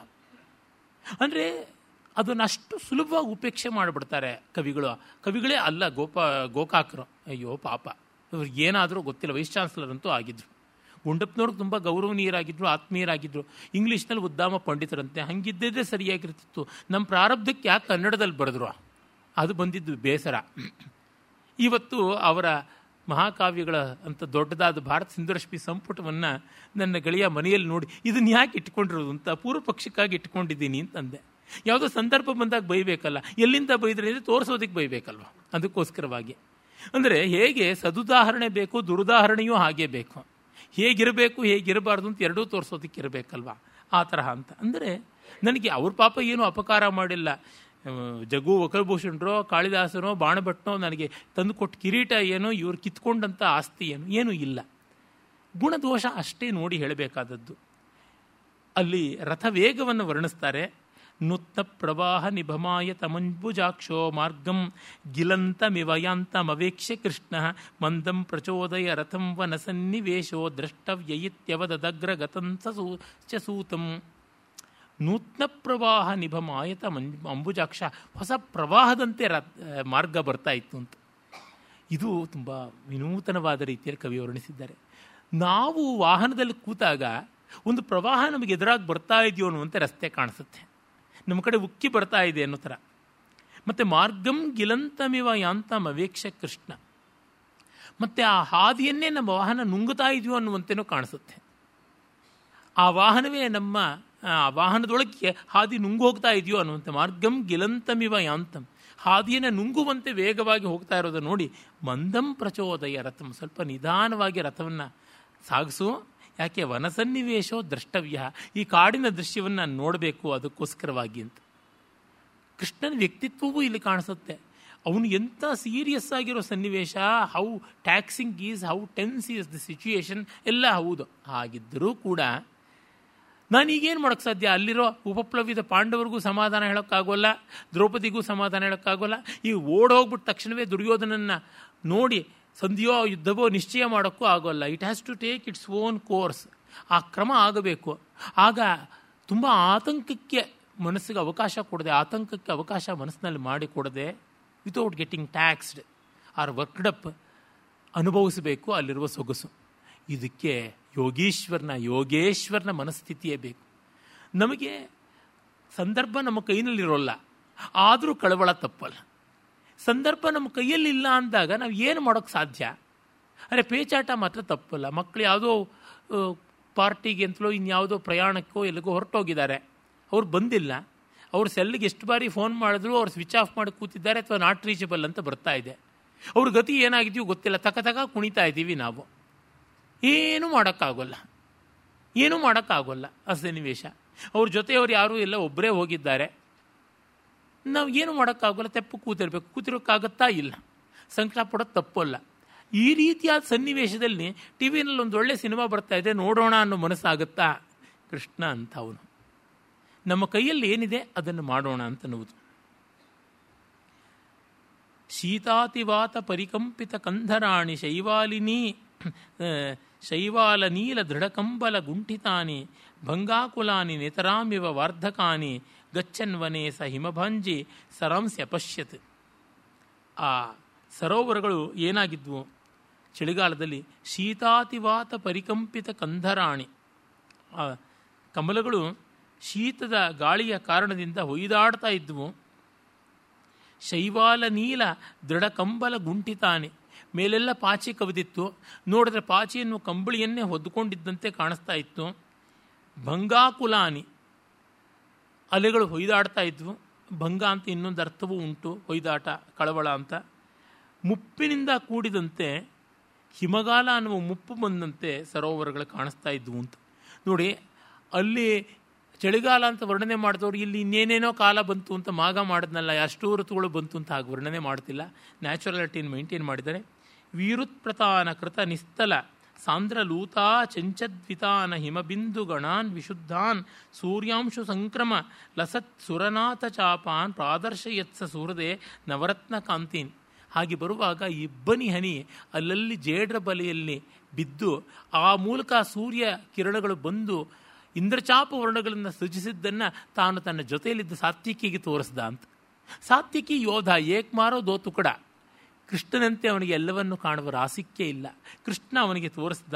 ಅಂದರೆ ಅದನ್ನು ಅಷ್ಟು ಸುಲಭವಾಗಿ ಉಪೇಕ್ಷೆ ಮಾಡಿಬಿಡ್ತಾರೆ ಕವಿಗಳು. ಕವಿಗಳೇ ಅಲ್ಲ, ಗೋಪ, ಗೋಕಾಕರು. ಅಯ್ಯೋ, ಪಾಪ. ಇವ್ರಿಗೆ ಏನಾದರೂ ಗೊತ್ತಿಲ್ಲ, ವೈಸ್ ಚಾನ್ಸಲರ್ ಅಂತೂ ಆಗಿದ್ರು. ಗುಂಡಪ್ಪನವ್ರಿಗೆ ತುಂಬ ಗೌರವನೀಯರಾಗಿದ್ದರು ಆತ್ಮೀಯರಾಗಿದ್ದರು ಇಂಗ್ಲೀಷ್ನಲ್ಲಿ ಉದ್ದಾಮ ಪಂಡಿತರಂತೆ. ಹಂಗಿದ್ದೇ ಸರಿಯಾಗಿರ್ತಿತ್ತು. ನಮ್ಮ ಪ್ರಾರಬ್ಧಕ್ಕೆ ಯಾಕೆ ಕನ್ನಡದಲ್ಲಿ ಬರೆದ್ರು? ಅದು ಬಂದಿದ್ದು ಬೇಸರ. ಇವತ್ತು ಅವರ ಮಹಾಕಾವ್ಯಗಳ ಅಂತ ದೊಡ್ಡದಾದ ಭಾರತ ಸಿಂಧುರಶ್ಮಿ ಸಂಪುಟವನ್ನು ನನ್ನ ಗೆಳೆಯ ಮನೆಯಲ್ಲಿ ನೋಡಿ, ಇದನ್ನು ಯಾಕೆ ಇಟ್ಕೊಂಡಿರೋದು ಅಂತ ಪೂರ್ವ ಪಕ್ಷಕ್ಕಾಗಿ ಇಟ್ಕೊಂಡಿದ್ದೀನಿ ಅಂತಂದೆ. ಯಾವುದೋ ಸಂದರ್ಭ ಬಂದಾಗ ಬೈಬೇಕಲ್ಲ, ಎಲ್ಲಿಂದ ಬೈದ್ರೆ ತೋರಿಸೋದಕ್ಕೆ ಬೈಬೇಕಲ್ವ? ಅದಕ್ಕೋಸ್ಕರವಾಗಿ. ಅಂದರೆ ಹೇಗೆ ಸದುದಾಹರಣೆ ಬೇಕು, ದುರುದಾಹರಣೆಯೂ ಹಾಗೆ ಬೇಕು. ಹೇಗಿರಬೇಕು, ಹೇಗಿರಬಾರ್ದು ಅಂತ ಎರಡೂ ತೋರಿಸೋದಕ್ಕೆ ಇರಬೇಕಲ್ವ? ಆ ತರಹ ಅಂತ. ಅಂದರೆ ನನಗೆ ಅವ್ರ ಪಾಪ ಏನೂ ಅಪಕಾರ ಮಾಡಿಲ್ಲ. ಜಗು ವಕಲಭೂಷಣರೋ ಕಾಳಿದಾಸನೋ, ಬಾಣಭಟ್ನೋ ನನಗೆ ತಂದುಕೊಟ್ಟು ಕಿರೀಟ ಏನೋ, ಇವ್ರು ಕಿತ್ಕೊಂಡಂಥ ಆಸ್ತಿ ಏನು, ಏನೂ ಇಲ್ಲ. ಗುಣದೋಷ ಅಷ್ಟೇ ನೋಡಿ ಹೇಳಬೇಕಾದದ್ದು. ಅಲ್ಲಿ ರಥವೇಗವನ್ನು ವರ್ಣಿಸ್ತಾರೆ. ನುತ್ತ ಪ್ರವಾಹ ನಿಭಮಾಯ ತಮಂಬುಜಾಕ್ಷೋ ಮಾರ್ಗಂ ಗಿಲಂತಮಿವಯಾಂತಮವೇಕ್ಷ್ಯ ಕೃಷ್ಣ ಮಂದಂ ಪ್ರಚೋದಯ ರಥಂ ವನ ಸನ್ನಿವೇಶೋ ಸೂ ಚ ಸೂತಂ. ನೂತ್ನ ಪ್ರವಾಹ ನಿಭಮಾಯತ ಮಂಜ್ ಅಂಬುಜಾಕ್ಷ ಹೊಸ ಪ್ರವಾಹದಂತೆ ಮಾರ್ಗ ಬರ್ತಾ ಇತ್ತು ಅಂತ. ಇದು ತುಂಬ ವಿನೂತನವಾದ ರೀತಿಯಲ್ಲಿ ಕವಿ ವರ್ಣಿಸಿದ್ದಾರೆ. ನಾವು ವಾಹನದಲ್ಲಿ ಕೂತಾಗ ಒಂದು ಪ್ರವಾಹ ನಮಗೆ ಎದುರಾಗಿ ಬರ್ತಾ ಇದೆಯೋ ಅನ್ನುವಂತೆ ರಸ್ತೆ ಕಾಣಿಸುತ್ತೆ. ನಮ್ಮ ಕಡೆ ಉಕ್ಕಿ ಬರ್ತಾ ಇದೆ ಅನ್ನೋ ಥರ. ಮತ್ತು ಮಾರ್ಗಂ ಗಿಲಂತಮಿವ ಯಾಂತಮ ಅವೇಕ್ಷ ಕೃಷ್ಣ. ಮತ್ತು ಆ ಹಾದಿಯನ್ನೇ ನಮ್ಮ ವಾಹನ ನುಂಗುತ್ತಾ ಇದೆಯೋ ಅನ್ನುವಂತೆಯೂ ಕಾಣಿಸುತ್ತೆ. ಆ ವಾಹನವೇ ನಮ್ಮ ಆ ವಾಹನದೊಳಗೆ ಹಾದಿ ನುಂಗೋಗ್ತಾ ಇದೆಯೋ ಅನ್ನುವಂಥ ಮಾರ್ಗಂ ಗಿಲಂತಮಿವ ಯಾಂತಂ. ಹಾದಿಯನ್ನು ನುಂಗುವಂತೆ ವೇಗವಾಗಿ ಹೋಗ್ತಾ ಇರೋದನ್ನು ನೋಡಿ ಮಂದಂ ಪ್ರಚೋದಯ ರಥಂ. ಸ್ವಲ್ಪ ನಿಧಾನವಾಗಿ ರಥವನ್ನು ಸಾಗಿಸು. ಯಾಕೆ ವನಸನ್ನಿವೇಶೋ ದ್ರಷ್ಟವ್ಯ. ಈ ಕಾಡಿನ ದೃಶ್ಯವನ್ನು ನೋಡಬೇಕು ಅದಕ್ಕೋಸ್ಕರವಾಗಿ ಅಂತ. ಕೃಷ್ಣನ ವ್ಯಕ್ತಿತ್ವವೂ ಇಲ್ಲಿ ಕಾಣಿಸುತ್ತೆ. ಅವನು ಎಂಥ ಸೀರಿಯಸ್ ಆಗಿರೋ ಸನ್ನಿವೇಶ how taxing is how tense is the situation ಎಲ್ಲ ಹೌದು. ಹಾಗಿದ್ದರೂ ಕೂಡ ನಾನು ಈಗೇನು ಮಾಡೋಕ್ಕೆ ಸಾಧ್ಯ? ಅಲ್ಲಿರೋ ಉಪಪ್ಲವಿದ ಪಾಂಡವರಿಗೂ ಸಮಾಧಾನ ಹೇಳೋಕ್ಕಾಗೋಲ್ಲ, ದ್ರೌಪದಿಗೂ ಸಮಾಧಾನ ಹೇಳೋಕ್ಕಾಗೋಲ್ಲ. ಈ ಹೋಗ್ಬಿಟ್ಟ ತಕ್ಷಣವೇ ದುರ್ಯೋಧನನ್ನು ನೋಡಿ ಸಂಧಿಯೋ ಯುದ್ಧವೋ ನಿಶ್ಚಯ ಮಾಡೋಕ್ಕೂ ಆಗೋಲ್ಲ. It has to take its own course ಆ ಕ್ರಮ ಆಗಬೇಕು. ಆಗ ತುಂಬ ಆತಂಕಕ್ಕೆ ಮನಸ್ಸಿಗೆ ಅವಕಾಶ ಕೊಡದೆ, ಆತಂಕಕ್ಕೆ ಅವಕಾಶ ಮನಸ್ಸಿನಲ್ಲಿ ಮಾಡಿಕೊಡದೆ without getting taxed or worked up ಅನುಭವಿಸಬೇಕು ಅಲ್ಲಿರುವ ಸೊಗಸು. ಇದಕ್ಕೆ ಯೋಗೀಶ್ವರನ ಯೋಗೇಶ್ವರನ ಮನಸ್ಥಿತಿಯೇ ಬೇಕು. ನಮಗೆ ಸಂದರ್ಭ ನಮ್ಮ ಕೈನಲ್ಲಿರೋಲ್ಲ, ಆದರೂ ಕಳವಳ ತಪ್ಪಲ್ಲ. ಸಂದರ್ಭ ನಮ್ಮ ಕೈಯಲ್ಲಿಲ್ಲ ಅಂದಾಗ ನಾವು ಏನು ಮಾಡೋಕ್ಕೆ ಸಾಧ್ಯ? ಅರೆ, ಪೇಚಾಟ ಮಾತ್ರ ತಪ್ಪಲ್ಲ. ಮಕ್ಕಳು ಯಾವುದೋ ಪಾರ್ಟಿಗೆ ಅಂತಲೋ ಇನ್ಯಾವುದೋ ಪ್ರಯಾಣಕ್ಕೋ ಎಲ್ಲಿಗೋ ಹೊರಟೋಗಿದ್ದಾರೆ. ಅವ್ರು ಬಂದಿಲ್ಲ. ಅವ್ರ ಸೆಲ್ಗೆ ಎಷ್ಟು ಬಾರಿ ಫೋನ್ ಮಾಡಿದ್ರು ಅವ್ರು ಸ್ವಿಚ್ ಆಫ್ ಮಾಡಿ ಕೂತಿದ್ದಾರೆ ಅಥವಾ ನಾಟ್ ರೀಚಬಲ್ ಅಂತ ಬರ್ತಾ ಇದೆ. ಅವ್ರ ಗತಿ ಏನಾಗಿದೆಯೋ ಗೊತ್ತಿಲ್ಲ. ತಕ ತಕ ಕುಣಿತಾ ಇದ್ದೀವಿ ನಾವು. ಏನೂ ಮಾಡೋಕ್ಕಾಗೋಲ್ಲ. ಏನೂ ಮಾಡೋಕ್ಕಾಗೋಲ್ಲ ಆ ಸನ್ನಿವೇಶ. ಅವ್ರ ಜೊತೆಯವ್ರು ಯಾರೂ ಇಲ್ಲ ಒಬ್ಬರೇ ಹೋಗಿದ್ದಾರೆ. ನಾವು ಏನು ಮಾಡೋಕ್ಕಾಗೋಲ್ಲ, ತೆಪ್ಪು ಕೂತಿರ್ಬೇಕು. ಕೂತಿರೋಕ್ಕಾಗತ್ತಾ ಇಲ್ಲ. ಸಂಕಟ ಪಡೋದು ತಪ್ಪಲ್ಲ. ಈ ರೀತಿಯಾದ ಸನ್ನಿವೇಶದಲ್ಲಿ ಟಿ ವಿನಲ್ಲಿ ಒಂದು ಒಳ್ಳೆ ಸಿನಿಮಾ ಬರ್ತಾ ಇದೆ, ನೋಡೋಣ ಅನ್ನೋ ಮನಸ್ಸಾಗುತ್ತಾ? ಕೃಷ್ಣ ಅಂತ ಅವನು. ನಮ್ಮ ಕೈಯಲ್ಲಿ ಏನಿದೆ, ಅದನ್ನು ಮಾಡೋಣ ಅಂತನ್ನುವುದು. ಶೀತಾತಿವಾತ ಪರಿಕಂಪಿತ ಕಂಧರಾಣಿ ಶೈವಾಲಿನಿ [CLEARS THROAT] ಶೈವಾಲ ನೀಲ ದೃಢಕಂಬಲ ಗುಂಠಿತಾನಿ, ಭಂಗಾಕುಲಾನಿ ನಿತರಾಮಿವ ವಾರ್ಧಕಾನಿ, ಗಚ್ಚನ್ವನೆ ಸ ಹಿಮಭಂಜಿ ಸರಾಂಸ್ಯ ಪಶ್ಯತ್. ಆ ಸರೋವರಗಳು ಏನಾಗಿದ್ವು? ಚಳಿಗಾಲದಲ್ಲಿ ಶೀತಾತಿವಾತ ಪರಿಕಂಪಿತ ಕಂಧರಾಣಿ. ಆ ಕಮಲಗಳು ಶೀತದ ಗಾಳಿಯ ಕಾರಣದಿಂದ ಹೊಯ್ದಾಡ್ತಾ ಇದ್ವು. ಶೈವಾಲ ನೀಲ ದೃಢಕಂಬಲ ಗುಂಟಿತಾನೆ ಮೇಲೆಲ್ಲ ಪಾಚಿ ಕವಿದಿತ್ತು. ನೋಡಿದ್ರೆ ಪಾಚಿಯನ್ನು ಕಂಬಳಿಯನ್ನೇ ಹೊದ್ಕೊಂಡಿದ್ದಂತೆ ಕಾಣಿಸ್ತಾ ಇತ್ತು. ಭಂಗಾಕುಲಾನಿ. ಅಲೆಗಳು ಹೊಯ್ದಾಡ್ತಾ ಇದ್ವು. ಭಂಗ ಅಂತ ಇನ್ನೊಂದು ಅರ್ಥವೂ ಉಂಟು. ಹೊಯ್ದಾಟ, ಕಳವಳ ಅಂತ. ಮುಪ್ಪಿನಿಂದ ಕೂಡಿದಂತೆ ಹಿಮಗಾಲ ಅನ್ನುವ ಮುಪ್ಪು ಬಂದಂತೆ ಸರೋವರಗಳು ಕಾಣಿಸ್ತಾ ಇದ್ವು ಅಂತ. ನೋಡಿ, ಅಲ್ಲಿ ಚಳಿಗಾಲ ಅಂತ ವರ್ಣನೆ ಮಾಡಿದವರು ಇಲ್ಲಿ ಇನ್ನೇನೇನೋ ಕಾಲ ಬಂತು ಅಂತ ಮಾಗ ಮಾಡಿದ್ನಲ್ಲ ಅಷ್ಟು ಋತುಗಳು ಬಂತು ಅಂತ ಹಾಗೆ ವರ್ಣನೆ ಮಾಡ್ತಿಲ್ಲ. ನ್ಯಾಚುರಾಲಿಟಿಯನ್ನು ಮೇಂಟೈನ್ ಮಾಡಿದ್ದಾರೆ. ವೀರುತ್ಪ್ರತಾನ ಕೃತ ನಿಸ್ತಲ ಸಾಂದ್ರಲೂತಾ ಚಂಚದ್ವಿತಾನ ಹಿಮಬಿಂದು ಗಣಾನ್ ವಿಶುದ್ಧಾನ್, ಸೂರ್ಯಾಂಶು ಸಂಕ್ರಮ ಲಸತ್ ಸುರನಾಥ ಚಾಪಾನ್ ಪ್ರಾದರ್ಶಯತ್ಸ ಸೂರದೆ ನವರತ್ನ ಕಾಂತೀನ್. ಹಾಗೆ ಬರುವಾಗ ಇಬ್ಬನಿ ಹನಿ ಅಲ್ಲಲ್ಲಿ ಜೇಡ್ರ ಬಲೆಯಲ್ಲಿ ಬಿದ್ದು ಆ ಮೂಲಕ ಸೂರ್ಯ ಕಿರಣಗಳು ಬಂದು ಇಂದ್ರಚಾಪ ವರ್ಣಗಳನ್ನು ಸೃಜಿಸಿದ್ದನ್ನು ತಾನು ತನ್ನ ಜೊತೆಯಲ್ಲಿದ್ದ ಸಾತ್ವಿಕಿಗೆ ತೋರಿಸ್ದ ಅಂತ. ಸಾತ್ವಿಕಿ ಯೋಧ ಏಕ್ಮಾರೋ ದೋ ತುಕಡ ಕೃಷ್ಣನಂತೆ ಅವನಿಗೆ ಎಲ್ಲವನ್ನು ಕಾಣುವ ರಾಸಿಕ್ಯ ಇಲ್ಲ. ಕೃಷ್ಣ ಅವನಿಗೆ ತೋರಿಸ್ದ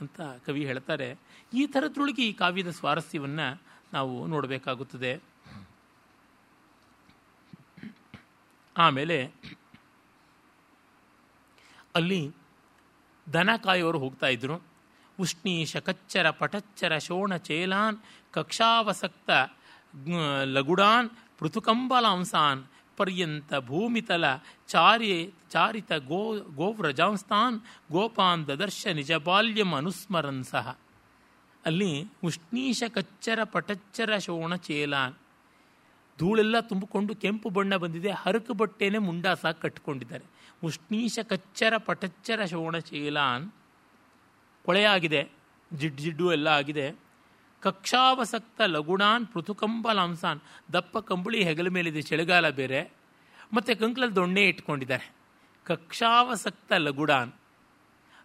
ಅಂತ ಕವಿ ಹೇಳ್ತಾರೆ, ಈ ಥರದ್ರೊಳಗೆ ಈ ಕಾವ್ಯದ ಸ್ವಾರಸ್ಯವನ್ನು ನಾವು ನೋಡಬೇಕಾಗುತ್ತದೆ. ಆಮೇಲೆ, ಅಲ್ಲಿ ದನ ಕಾಯೋರು ಹೋಗ್ತಾ ಇದ್ರು. ಉಷ್ಣೀಶ ಕಚ್ಚರ ಪಟಚ್ಚರ ಶೋಣ ಚೇಲಾನ್, ಕಕ್ಷಾವಸಕ್ತ ಲಗುಡಾನ್ ಪೃಥುಕಂಬಲಾಂಸಾನ್ ಪರ್ಯಂತ ಭೂಮಿತಲ ಚಾರಿ, ಚಾರಿತ ಗೋ, ಗೋವ್ರಜಾಂಸ್ತಾನ್ ಗೋಪಾನ್ ದದರ್ಶ ನಿಜ ಬಾಲ್ಯಂ ಅನುಸ್ಮರನ್ ಸಹ. ಅಲ್ಲಿ ಉಷ್ಣೀಶ ಕಚ್ಚರ ಪಟಚ್ಚರ ಶೋಣ ಚೇಲಾನ್. ಧೂಳೆಲ್ಲ ತುಂಬಿಕೊಂಡು ಕೆಂಪು ಬಣ್ಣ ಬಂದಿದೆ, ಹರಕು ಬಟ್ಟೆನೇ ಮುಂಡಾಸ ಕಟ್ಟಿಕೊಂಡಿದ್ದಾರೆ ಉಷ್ಣೀಶ ಕಚ್ಚರ ಪಟಚ್ಚರ ಶೋಣ ಚೇಲಾನ್. ಕೊಳೆಯಾಗಿದೆ ಜಿಡ್ಡು ಜಿಡ್ಡು ಎಲ್ಲ ಆಗಿದೆ. ಕಕ್ಷಾವಸಕ್ತ ಲಗುಣಾನ್ ಪೃಥುಕಂಬಲಾಂಸಾನ್. ದಪ್ಪ ಕಂಬಳಿ ಹೆಗಲ ಮೇಲಿದೆ ಚಳಿಗಾಲ ಬೇರೆ. ಮತ್ತು ಕಂಕಳಲ್ಲಿ ದೊಣ್ಣೆ ಇಟ್ಕೊಂಡಿದ್ದಾರೆ. ಕಕ್ಷಾವಸಕ್ತ ಲಗುಡಾನ್.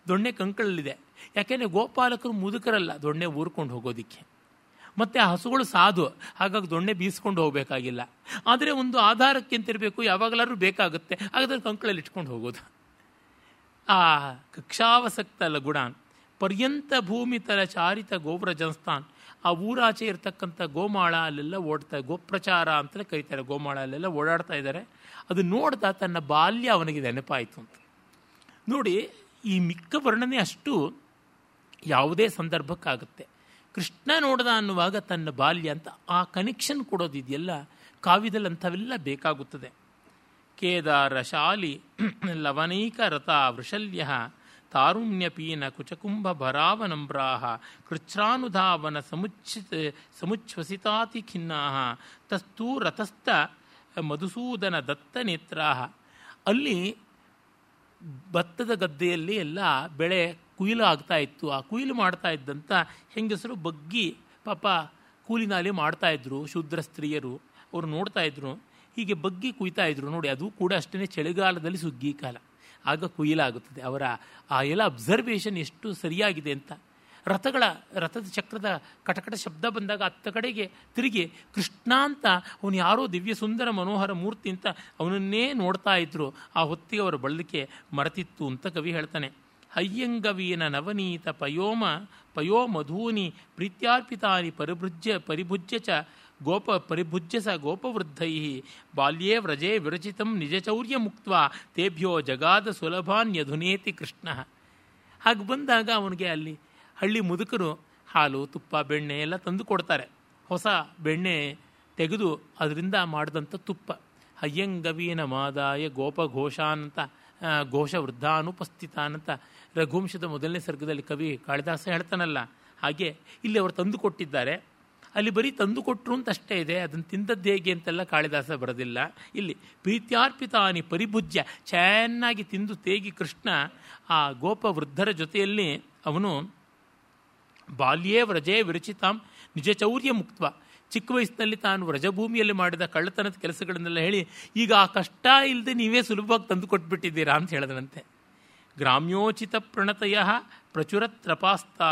ದೊಣ್ಣೆ ಕಂಕಳಲ್ಲಿದೆ. ಯಾಕೆಂದರೆ ಗೋಪಾಲಕರು ಮುದುಕರಲ್ಲ, ದೊಣ್ಣೆ ಊರ್ಕೊಂಡು ಹೋಗೋದಿಕ್ಕೆ. ಮತ್ತು ಆ ಹಸುಗಳು ಸಾಧು, ಹಾಗಾಗಿ ದೊಣ್ಣೆ ಬೀಸ್ಕೊಂಡು ಹೋಗಬೇಕಾಗಿಲ್ಲ. ಆದರೆ ಒಂದು ಆಧಾರಕ್ಕೆ ಅಂತಿರಬೇಕು ಯಾವಾಗಲಾದ್ರೂ ಬೇಕಾಗುತ್ತೆ. ಹಾಗಾದ್ರೆ ಕಂಕಳಲ್ಲಿ ಇಟ್ಕೊಂಡು ಹೋಗೋದು. ಆ ಕಕ್ಷಾವಸಕ್ತ ಲಗುಡಾನ್. ಪರ್ಯಂತ ಭೂಮಿ ತರ ಚಾರಿತ ಗೋವ್ರಜನ್ಸ್ತಾನ್. ಆ ಊರಾಚೆ ಇರ್ತಕ್ಕಂಥ ಗೋಮಾಳ, ಅಲ್ಲೆಲ್ಲ ಓಡ್ತಾ, ಗೋಪ್ರಚಾರ ಅಂತಲೇ ಕರೀತಾರೆ. ಗೋಮಾಳ, ಅಲ್ಲೆಲ್ಲ ಓಡಾಡ್ತಾ ಇದ್ದಾರೆ. ಅದು ನೋಡ್ತಾ ತನ್ನ ಬಾಲ್ಯ ಅವನಿಗೆ ನೆನಪಾಯಿತು ಅಂತ. ನೋಡಿ, ಈ ಮಿಕ್ಕ ವರ್ಣನೆ ಅಷ್ಟು ಯಾವುದೇ ಸಂದರ್ಭಕ್ಕಾಗುತ್ತೆ. ಕೃಷ್ಣ ನೋಡ್ದ ಅನ್ನುವಾಗ ತನ್ನ ಬಾಲ್ಯ ಅಂತ ಆ ಕನೆಕ್ಷನ್ ಕೊಡೋದಿದೆಯಲ್ಲ ಕಾವ್ಯದಲ್ಲಿ ಅಂಥವೆಲ್ಲ ಬೇಕಾಗುತ್ತದೆ. ಕೇದಾರ ಶಾಲಿ ಲವನೈಕ ರಥ ವೃಷಲ್ಯ ತಾರುಣ್ಯಪೀನ ಕುಚಕುಂಭ ಭರಾವನಂಬ್ರಾಹ ಕೃಚ್ಛ್ರಾನುಧಾವನ ಸಮುಚ್ಛಿತ, ಸಮುಚ್ಛ್ವಸಿತಾತಿ ಖಿನ್ನಾ ತಸ್ತೂ ರಥಸ್ಥ ಮಧುಸೂದನ ದತ್ತ ನೇತ್ರಾಹ. ಅಲ್ಲಿ ಭತ್ತದ ಗದ್ದೆಯಲ್ಲಿ ಎಲ್ಲ ಬೆಳೆ ಕುಯಿಲು ಆಗ್ತಾ ಇತ್ತು. ಆ ಕುಯಿಲು ಮಾಡ್ತಾ ಇದ್ದಂಥ ಹೆಂಗಸರು ಬಗ್ಗಿ ಪಾಪ ಕೂಲಿನಾಲಿ ಮಾಡ್ತಾ ಇದ್ರು, ಶೂದ್ರ ಸ್ತ್ರೀಯರು. ಅವರು ನೋಡ್ತಾ ಇದ್ರು. ಹೀಗೆ ಬಗ್ಗಿ ಕುಯ್ತಾ ಇದ್ರು ನೋಡಿ, ಅದು ಕೂಡ ಅಷ್ಟೇ ಚಳಿಗಾಲದಲ್ಲಿ ಸುಗ್ಗಿ ಕಾಲ. ಆಗ ಕುಯಿಲಾಗುತ್ತದೆ ಅವರ ಆ ಎಲ್ಲ ಅಬ್ಸರ್ವೇಷನ್ ಎಷ್ಟು ಸರಿಯಾಗಿದೆ ಅಂತ. ರಥಗಳ, ರಥದ ಚಕ್ರದ ಕಟಕಟ ಶಬ್ದ ಬಂದಾಗ ಅತ್ತ ಕಡೆಗೆ ತಿರುಗಿ ಕೃಷ್ಣ ಅಂತ ಅವನು ಯಾರೋ ದಿವ್ಯ ಸುಂದರ ಮನೋಹರ ಮೂರ್ತಿ ಅಂತ ಅವನನ್ನೇ ನೋಡ್ತಾ ಇದ್ರು. ಆ ಹೊತ್ತಿಗೆ ಅವರ ಬಳಲಿಕೆ ಮರೆತಿತ್ತು ಅಂತ ಕವಿ ಹೇಳ್ತಾನೆ. ಅಯ್ಯಂಗವೀನ ನವನೀತ ಪಯೋಮ ಪಯೋ ಮಧೂನಿ ಪ್ರೀತ್ಯಾರ್ಪಿತಾನಿ ಪರಿಭುಜ್ಯ ಪರಿಭುಜ್ಯ ಚ ಗೋಪ ಪರಿಭುಜ್ಯಸ ಗೋಪವೃದ್ಧೈ. ಬಾಲ್ಯೇ ವ್ರಜೆ ವಿರಚಿತಂ ನಿಜಚೌರ್ಯ ಮುಕ್ತ ತೇಭ್ಯೋ ಜಗಾದ ಸುಲಭಾನ್ಯಧುನೇತಿ ಕೃಷ್ಣ. ಹಾಗೆ ಬಂದಾಗ ಅವನಿಗೆ ಅಲ್ಲಿ ಹಳ್ಳಿ ಮುದುಕರು ಹಾಲು, ತುಪ್ಪ, ಬೆಣ್ಣೆ ಎಲ್ಲ ತಂದು ಕೊಡ್ತಾರೆ. ಹೊಸ ಬೆಣ್ಣೆ ತೆಗೆದು ಅದರಿಂದ ಮಾಡಿದಂಥ ತುಪ್ಪ. ಹಯ್ಯಂಗವೀನ ಮಾದಾಯ ಗೋಪಘೋಷಾನಂತ ಘೋಷ ವೃದ್ಧಾನುಪಸ್ಥಿತಾನಂತ ರಘುವಂಶದ ಮೊದಲನೇ ಸರ್ಗದಲ್ಲಿ ಕವಿ ಕಾಳಿದಾಸ ಹೇಳ್ತಾನಲ್ಲ, ಹಾಗೆ ಇಲ್ಲಿ ಅವರು ತಂದು ಕೊಟ್ಟಿದ್ದಾರೆ. ಅಲ್ಲಿ ಬರೀ ತಂದು ಕೊಟ್ಟರು ಅಂತ ಅಷ್ಟೇ ಇದೆ. ಅದನ್ನು ತಿಂದದ್ದು ಹೇಗೆ ಅಂತೆಲ್ಲ ಕಾಳಿದಾಸ ಬರೋದಿಲ್ಲ. ಇಲ್ಲಿ ಪ್ರೀತ್ಯಾರ್ಪಿತಾನಿ ಪರಿಭುಜ್ಯ, ಚೆನ್ನಾಗಿ ತಿಂದು ತೇಗಿ ಕೃಷ್ಣ, ಆ ಗೋಪ ವೃದ್ಧರ ಜೊತೆಯಲ್ಲಿ ಅವನು ಬಾಲ್ಯೇ ವ್ರಜೇ ವಿರಚಿತಾಂ ನಿಜ ಚೌರ್ಯ ಮುಕ್ತ ಚಿಕ್ಕ ವಯಸ್ಸಿನಲ್ಲಿ ತಾನು ವ್ರಜಭೂಮಿಯಲ್ಲಿ ಮಾಡಿದ ಕಳ್ಳತನದ ಕೆಲಸಗಳನ್ನೆಲ್ಲ ಹೇಳಿ, ಈಗ ಆ ಕಷ್ಟ ಇಲ್ಲದೆ ನೀವೇ ಸುಲಭವಾಗಿ ತಂದು ಕೊಟ್ಬಿಟ್ಟಿದ್ದೀರಾ? ಅಂತ ಹೇಳಿದನಂತೆ. ಗ್ರಾಮ್ಯೋಚಿತ ಪ್ರಣತಯ ಪ್ರಚುರತ್ರಪಾಸ್ತಾ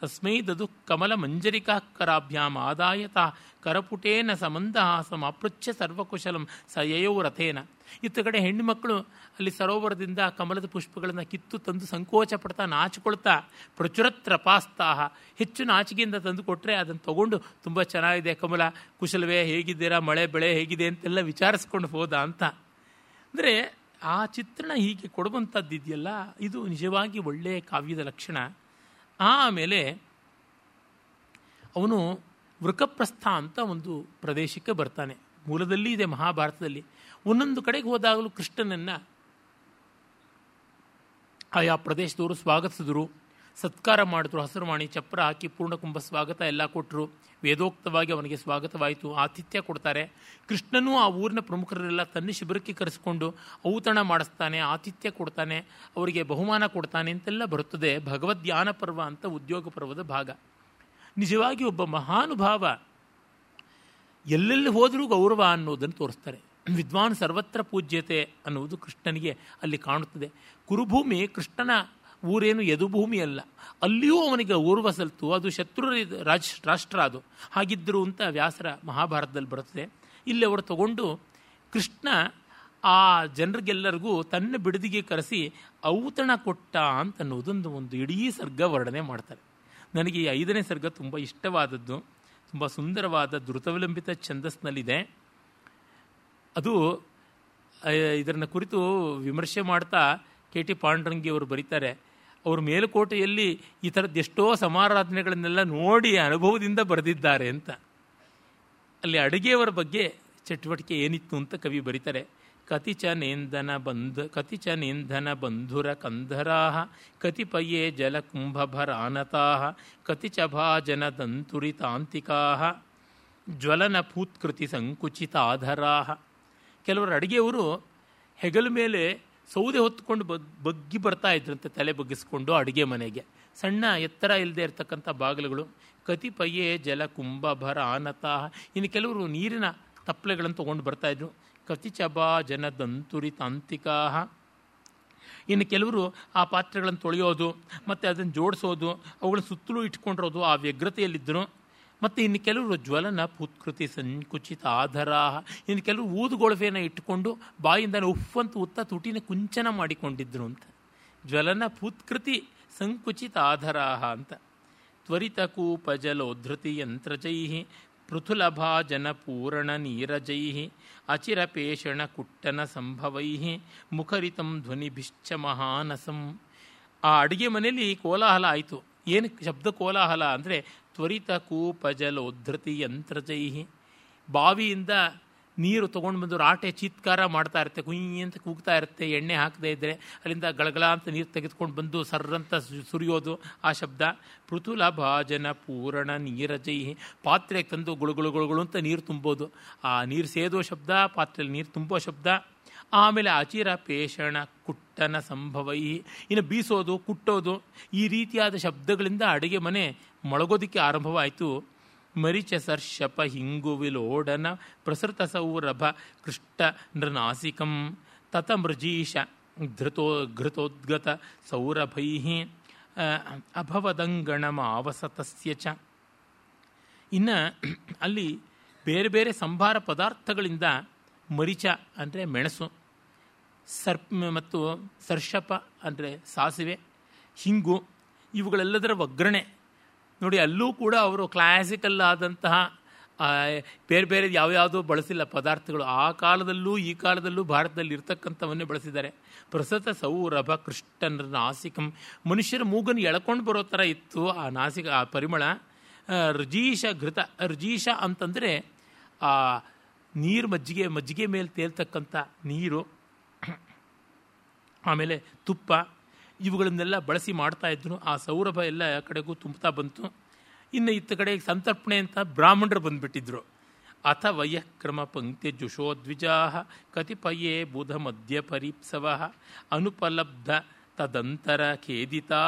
ತಸ್ಮೈ ದದು ಕಮಲ ಮಂಜರಿಕಾ ಕರಾಭ್ಯಾಂ ಆದಾಯತ ಕರಪುಟೇನ ಸಮಂದಹಾಸಂ ಅಪೃಚ್ಛ ಸರ್ವಕುಶಲಂ ಸಯಯೋ ರಥೇನ. ಇತ್ತ ಕಡೆ ಹೆಣ್ಣು ಮಕ್ಕಳು ಅಲ್ಲಿ ಸರೋವರದಿಂದ ಕಮಲದ ಪುಷ್ಪಗಳನ್ನು ಕಿತ್ತು ತಂದು ಸಂಕೋಚ ಪಡ್ತಾ ನಾಚಿಕೊಳ್ತಾ ಪ್ರಚುರತ್ರಪಾಸ್ತಾಹ ಹೆಚ್ಚು ನಾಚಿಕೆಯಿಂದ ತಂದು ಕೊಟ್ಟರೆ ಅದನ್ನು ತಗೊಂಡು ತುಂಬ ಚೆನ್ನಾಗಿದೆ ಕಮಲ, ಕುಶಲವೇ ಹೇಗಿದ್ದೀರಾ, ಮಳೆ ಬೆಳೆ ಹೇಗಿದೆ ಅಂತೆಲ್ಲ ವಿಚಾರಿಸ್ಕೊಂಡು ಹೋದ ಅಂತ. ಅಂದರೆ ಆ ಚಿತ್ರಣ ಹೀಗೆ ಕೊಡುವಂಥದ್ದಿದೆಯಲ್ಲ ಇದು ನಿಜವಾಗಿ ಒಳ್ಳೆಯ ಕಾವ್ಯದ ಲಕ್ಷಣ. ಆಮೇಲೆ ಅವನು ವೃಕಪ್ರಸ್ಥ ಅಂತ ಒಂದು ಪ್ರದೇಶಕ್ಕೆ ಬರ್ತಾನೆ. ಮೂಲದಲ್ಲಿ ಇದೆ, ಮಹಾಭಾರತದಲ್ಲಿ. ಒಂದೊಂದು ಕಡೆಗೆ ಹೋದಾಗಲೂ ಕೃಷ್ಣನನ್ನು ಆಯಾ ಪ್ರದೇಶದವರು ಸ್ವಾಗತಿಸಿದ್ರು. ಸತ್ಕಾರ ಮಾಡಿದ್ರು, ಹಸರುವಾಣಿ ಚಪ್ರ ಹಾಕಿ ಪೂರ್ಣಕುಂಭ ಸ್ವಾಗತ ಎಲ್ಲ ಕೊಟ್ಟರು ವೇದೋಕ್ತವಾಗಿ ಅವನಿಗೆ ಸ್ವಾಗತವಾಯಿತು. ಆತಿಥ್ಯ ಕೊಡ್ತಾರೆ. ಕೃಷ್ಣನೂ ಆ ಊರಿನ ಪ್ರಮುಖರೆಲ್ಲ ತನ್ನ ಶಿಬಿರಕ್ಕೆ ಕರೆಸಿಕೊಂಡು ಔತಣ ಮಾಡಿಸ್ತಾನೆ, ಆತಿಥ್ಯ ಕೊಡ್ತಾನೆ, ಅವರಿಗೆ ಬಹುಮಾನ ಕೊಡ್ತಾನೆ ಅಂತೆಲ್ಲ ಬರುತ್ತದೆ. ಭಗವದ್ಯಾನ ಪರ್ವ ಅಂತ ಉದ್ಯೋಗ ಪರ್ವದ ಭಾಗ. ನಿಜವಾಗಿ ಒಬ್ಬ ಮಹಾನುಭಾವ ಎಲ್ಲೆಲ್ಲಿ ಹೋದರೂ ಗೌರವ ಅನ್ನೋದನ್ನು ತೋರಿಸ್ತಾರೆ. ವಿದ್ವಾನ್ ಸರ್ವತ್ರ ಪೂಜ್ಯತೆ ಅನ್ನುವುದು ಕೃಷ್ಣನಿಗೆ ಅಲ್ಲಿ ಕಾಣುತ್ತದೆ. ಕುರುಭೂಮಿ ಕೃಷ್ಣನ ಊರೇನು ಯದುಭೂಮಿ ಅಲ್ಲ. ಅಲ್ಲಿಯೂ ಅವನಿಗೆ ಊರ್ವ ಸಲ್ತು, ಅದು ಶತ್ರು ರಾಜ್, ರಾಷ್ಟ್ರ ಅದು. ಹಾಗಿದ್ದರು ಅಂತ ವ್ಯಾಸರ ಮಹಾಭಾರತದಲ್ಲಿ ಬರುತ್ತದೆ. ಇಲ್ಲಿ ಅವರು ತಗೊಂಡು ಕೃಷ್ಣ ಆ ಜನರಿಗೆಲ್ಲರಿಗೂ ತನ್ನ ಬಿಡದಿಗೆ ಕರೆಸಿ, ಔತಣ ಕೊಟ್ಟ ಅಂತ ಅನ್ನೋದೊಂದು ಒಂದು ಇಡೀ ಸರ್ಗ ವರ್ಣನೆ ಮಾಡ್ತಾರೆ. ನನಗೆ ಈ ಐದನೇ ಸರ್ಗ ತುಂಬ ಇಷ್ಟವಾದದ್ದು, ತುಂಬ ಸುಂದರವಾದ ಧೃತವಿಲಂಬಿತ ಛಂದಸ್ನಲ್ಲಿದೆ ಅದು ಇದನ್ನು ಕುರಿತು ವಿಮರ್ಶೆ ಮಾಡ್ತಾ ಕೆ ಟಿ ಪಾಂಡ್ರಂಗಿಯವರು ಬರೀತಾರೆ ಅವರು ಮೇಲುಕೋಟೆಯಲ್ಲಿ ಈ ಥರದ್ದು ಎಷ್ಟೋ ಸಮಾರಾಧನೆಗಳನ್ನೆಲ್ಲ ನೋಡಿ ಅನುಭವದಿಂದ ಬರೆದಿದ್ದಾರೆ ಅಂತ. ಅಲ್ಲಿ ಅಡುಗೆಯವರ ಬಗ್ಗೆ ಚಟುವಟಿಕೆ ಏನಿತ್ತು ಅಂತ ಕವಿ ಬರೀತಾರೆ, ಕತಿಚ ನೇಂದನ ಬಂಧು, ಕತಿಚ ನೇಂದನ ಬಂಧುರ ಕಂಧರಾ ಕತಿಪಯೇ ಜಲಕುಂಭಭರಾನತಾ ಕತಿಚ ಭಾಜನ ದಂತುರಿತಾಂತಿಕಾ ಜ್ವಲನ ಭೂತ್ಕೃತಿ ಸಂಕುಚಿತಾಧರಾ ಕೆಲವರು ಅಡುಗೆಯವರು ಹೆಗಲ ಮೇಲೆ ಸೌದೆ ಹೊತ್ಕೊಂಡು ಬಗ್, ಬಗ್ಗಿ ಬರ್ತಾ ಇದ್ರಂತೆ ತಲೆ ಬಗ್ಗಿಸ್ಕೊಂಡು ಅಡುಗೆ ಮನೆಗೆ. ಸಣ್ಣ ಎತ್ತರ ಇಲ್ಲದೆ ಇರತಕ್ಕಂಥ ಬಾಗಿಲುಗಳು, ಕತಿಪಯೇ ಜಲ ಕುಂಭಭರ ಆನತಃ ಇನ್ನು ಕೆಲವರು ನೀರಿನ ತಪ್ಪಲೆಗಳನ್ನು ತೊಗೊಂಡು ಬರ್ತಾಯಿದ್ರು ಜನ ಜನದಂತುರಿ ತಾಂತಿಕಾ ಇನ್ನು ಕೆಲವರು ಆ ಪಾತ್ರೆಗಳನ್ನು ತೊಳೆಯೋದು, ಮತ್ತು ಅದನ್ನು ಜೋಡಿಸೋದು ಅವುಗಳ ಸುತ್ತಲೂ ಇಟ್ಕೊಂಡಿರೋದು ಆ ವ್ಯಗ್ರತೆಯಲ್ಲಿದ್ದರು. ಮತ್ತು ಇನ್ನು ಕೆಲವರು ಜ್ವಲನ ಪುತ್ಕೃತಿ ಸಂಕುಚಿತ ಆಧಾರ ಇನ್ನು ಕೆಲವರು ಊದುಗೊಳವೆಯನ್ನು ಇಟ್ಟುಕೊಂಡು ಬಾಯಿಂದ ಉಪ್ಪಂತ ಉತ್ತ ತುಟಿನ ಕುಂಚನ ಮಾಡಿಕೊಂಡಿದ್ರು ಅಂತ. ಜ್ವಲನ ಪುತ್ಕೃತಿ ಸಂಕುಚಿತ ಆಧರಾಹ ಅಂತ. ತ್ವರಿತಕೂಪಜಲೋದ್ಧೃತಿಯಂತ್ರಜೈ ಪೃಥುಲಭಾಜನಪೂರಣನೀರಜೈ ಅಚಿರಪೇಷಣ ಸಂಭವೈ ಮುಖರಿತಂ ಧ್ವನಿಭಿಶ್ಚ ಮಹಾನಸಂ. ಆ ಅಡುಗೆ ಮನೆಯಲ್ಲಿ ಕೋಲಾಹಲ ಆಯಿತು. ಏನು ಶಬ್ದ ಕೋಲಾಹಲ ಅಂದರೆ ತ್ವರಿತ ಕೂಪಜಲೋದ್ಧೃತಿ ಯಂತ್ರಜೈಹಿ ಬಾವಿಯಿಂದ ನೀರು ತೊಗೊಂಡು ಬಂದು ರಾಟೆ ಚೀತ್ಕಾರ ಮಾಡ್ತಾ ಇರುತ್ತೆ, ಕುಯ್ಯಿ ಅಂತ ಕೂಗ್ತಾ ಇರುತ್ತೆ, ಎಣ್ಣೆ ಹಾಕದೇ ಇದ್ದರೆ ಅಲ್ಲಿಂದ ಗಳಗಳ ಅಂತ ನೀರು ತೆಗೆದುಕೊಂಡು ಬಂದು ಸರ್ರಂತ ಸುರಿಯೋದು ಆ ಶಬ್ದ. ಪೃಥುಲ ಭಾಜನ ಪೂರಣ ನೀರಜೈಹಿ ಪಾತ್ರೆಗೆ ತಂದು ಗುಳುಗುಳುಗುಳುಗಳು ಗುಳುಗುಳು ಅಂತ ನೀರು ತುಂಬೋದು. ಆ ನೀರು ಸೇದೋ ಶಬ್ದ ಪಾತ್ರೆಯಲ್ಲಿ ನೀರು ತುಂಬೋ ಶಬ್ದ. ಆಮೇಲೆ ಅಚಿರ ಪೇಷಣ ಕುಟ್ಟನ ಸಂಭವೈ ಇನ್ನು ಬೀಸೋದು, ಕುಟ್ಟೋದು ಈ ರೀತಿಯಾದ ಶಬ್ದಗಳಿಂದ ಅಡುಗೆ ಮನೆ ಮೊಳಗೋದಕ್ಕೆ ಆರಂಭವಾಯಿತು. ಮರಿಚ ಸರ್ಷಪ ಹಿಂಗುವಿಲೋಡನ ಪ್ರಸೃತ ಸೌರಭ ಕೃಷ್ಟ ನೃನಾಸಿಕಂ ತತ ಮೃಜೀಶ ಧೃತೋ ಘೃತೋದ್ಗತ ಸೌರಭೈ ಅಭವದಂಗಣಮಾವಸತಸ್ಯ ಚ. ಇನ್ನು ಅಲ್ಲಿ ಬೇರೆ ಬೇರೆ ಸಂಭಾರ ಪದಾರ್ಥಗಳಿಂದ ಮರಿಚ ಅಂದರೆ ಮೆಣಸು, ಸರ್ಪ್ ಮತ್ತು ಸರ್ಷಪ ಅಂದರೆ ಸಾಸಿವೆ, ಹಿಂಗು, ಇವುಗಳೆಲ್ಲದರ ಒಗ್ಗರಣೆ. ನೋಡಿ, ಅಲ್ಲೂ ಕೂಡ ಅವರು ಕ್ಲಾಸಿಕಲ್ ಆದಂತಹ ಬೇರೆ ಬೇರೆ ಯಾವ್ಯಾವುದೋ ಬಳಸಿಲ್ಲ ಪದಾರ್ಥಗಳು. ಆ ಕಾಲದಲ್ಲೂ, ಈ ಕಾಲದಲ್ಲೂ ಭಾರತದಲ್ಲಿ ಇರ್ತಕ್ಕಂಥವನ್ನೇ ಬಳಸಿದ್ದಾರೆ. ಪ್ರಸತ ಸೌರಭ ಕೃಷ್ಣನ ನಾಸಿಕಂ. ಮನುಷ್ಯರ ಮೂಗನ್ನು ಎಳ್ಕೊಂಡು ಬರೋ ಥರ ಇತ್ತು ಆ ನಾಸಿಕ, ಆ ಪರಿಮಳ. ರುಜೀಶ ಘೃತ ರುಜೀಶ ಅಂತಂದರೆ, ಆ ನೀರು ಮಜ್ಜಿಗೆ ಮಜ್ಜಿಗೆ ಮೇಲೆ ತೇಲ್ತಕ್ಕಂಥ ನೀರು, ಆಮೇಲೆ ತುಪ್ಪ, ಇವುಗಳನ್ನೆಲ್ಲ ಬಳಸಿ ಮಾಡ್ತಾ ಇದ್ರು ಆ ಸೌರಭ ಎಲ್ಲ ಕಡೆಗೂ ತುಂಬುತ್ತಾ ಬಂತು. ಇನ್ನು ಇತ್ತ ಕಡೆ ಸಂತರ್ಪಣೆ ಅಂತ ಬ್ರಾಹ್ಮಣರು ಬಂದುಬಿಟ್ಟಿದ್ರು. ಅಥ ವಯಃಕ್ರಮ ಪಂಕ್ತಿ ಜುಷೋದ್ವಿಜಾ ಕತಿಪಯೇ ಬುಧ ಮಧ್ಯ ಪರೀಪ್ಸವ ಅನುಪಲಬ್ಧ ತದಂತರ ಖೇದಿತಾ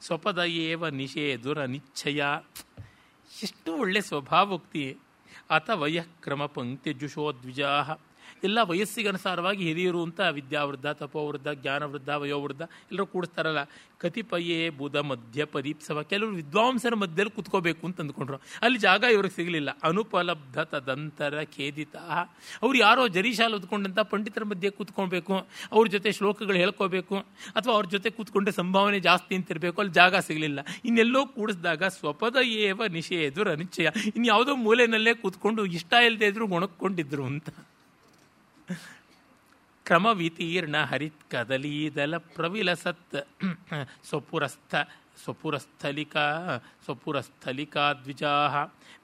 ಸ್ವಪದ ಏವ ನಿಷೇಧುರನಿಚ್ಛಯ ಎಷ್ಟು ಒಳ್ಳೆ ಸ್ವಭಾವೋಕ್ತಿ. ಅಥ ವಯಃಕ್ರಮ ಪಂಕ್ತಿ ಜುಷೋದ್ವಿಜಾ ಎಲ್ಲ ವಯಸ್ಸಿಗನುಸಾರವಾಗಿ ಹಿರಿಯರು ಅಂತ ವಿದ್ಯಾವೃದ್ಧ, ತಪೋವೃದ್ಧ, ಜ್ಞಾನವೃದ್ಧ, ವಯೋವೃದ್ಧ ಎಲ್ಲರೂ ಕೂಡಿಸ್ತಾರಲ್ಲ. ಕತಿಪಯೇ ಬುಧ ಮಧ್ಯ ಪರೀಪ್ಸವ. ಕೆಲವರು ವಿದ್ವಾಂಸರ ಮಧ್ಯದಲ್ಲಿ ಕುತ್ಕೋಬೇಕು ಅಂತ ಅಂದ್ಕೊಂಡ್ರು. ಅಲ್ಲಿ ಜಾಗ ಇವ್ರಿಗೆ ಸಿಗಲಿಲ್ಲ. ಅನುಪಲಬ್ಧ ತದಂತರ ಖೇದಿತ. ಅವ್ರು ಯಾರೋ ಜರೀಶಾಲ ಓದ್ಕೊಂಡಂಥ ಪಂಡಿತರ ಮಧ್ಯೆ ಕೂತ್ಕೊಳ್ಬೇಕು. ಅವ್ರ ಜೊತೆ ಶ್ಲೋಕಗಳು ಹೇಳ್ಕೋಬೇಕು ಅಥವಾ ಅವ್ರ ಜೊತೆ ಕೂತ್ಕೊಂಡ್ರೆ ಸಂಭಾವನೆ ಜಾಸ್ತಿ ಅಂತಿರಬೇಕು ಅಲ್ಲಿ ಜಾಗ ಸಿಗಲಿಲ್ಲ. ಇನ್ನೆಲ್ಲೋ ಕೂಡಿಸಿದಾಗ ಸ್ವಪದ ಏವ ನಿಷೇಧರು ಅನಿಶ್ಚಯ ಇನ್ಯಾವುದೋ ಮೂಲೆಯಲ್ಲೇ ಕೂತ್ಕೊಂಡು ಇಷ್ಟ ಇಲ್ಲದೆ ಇದ್ರು ಒಣಕ್ಕೊಂಡಿದ್ರು ಅಂತ. ಕ್ರಮವಿತೀರ್ಣ ಹರಿತ್ ಕದಲೀದಲ ಪ್ರವಿಲಸತ್, [CLEARS THROAT] ಸ್ವಪುರಸ್ಥ, ಸ್ವಪುರಸ್ಥಲಿಕಾ ಸ್ವಪುರಸ್ಥಲಿಕಾ ದ್ವಿಜಾ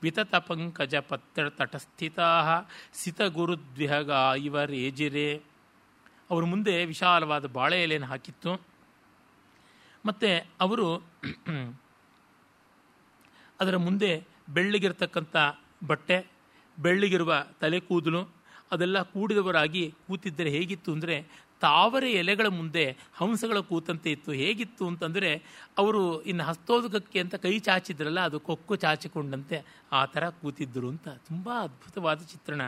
ವಿತತ ಪಂಕಜ ಪತ್ರ ತಟಸ್ಥಿತಾ ಸಿತಗುರುದ್ವಿಹಗ ಇವ ರೇಜಿರೆ ಅವ್ರ ಮುಂದೆ ವಿಶಾಲವಾದ ಬಾಳೆ ಎಲೆಯನ್ನು ಹಾಕಿತ್ತು. ಮತ್ತು ಅವರು [CLEARS THROAT] ಅದರ ಮುಂದೆ ಬೆಳ್ಳಿಗಿರ್ತಕ್ಕಂಥ ಬಟ್ಟೆ, ಬೆಳ್ಳಿಗಿರುವ ತಲೆ ಕೂದಲು ಅದೆಲ್ಲ ಕೂಡಿದವರಾಗಿ ಕೂತಿದ್ದರೆ ಹೇಗಿತ್ತು ಅಂದರೆ ತಾವರೆ ಎಲೆಗಳ ಮುಂದೆ ಹಂಸಗಳ ಕೂತಂತೆ ಇತ್ತು. ಹೇಗಿತ್ತು ಅಂತಂದರೆ ಅವರು ಇನ್ನು ಹಸ್ತೋದಕಕ್ಕೆ ಅಂತ ಕೈ ಚಾಚಿದ್ರಲ್ಲ, ಅದು ಕೊಕ್ಕು ಚಾಚಿಕೊಂಡಂತೆ ಆ ಥರ ಕೂತಿದ್ದರು ಅಂತ. ತುಂಬ ಅದ್ಭುತವಾದ ಚಿತ್ರಣ.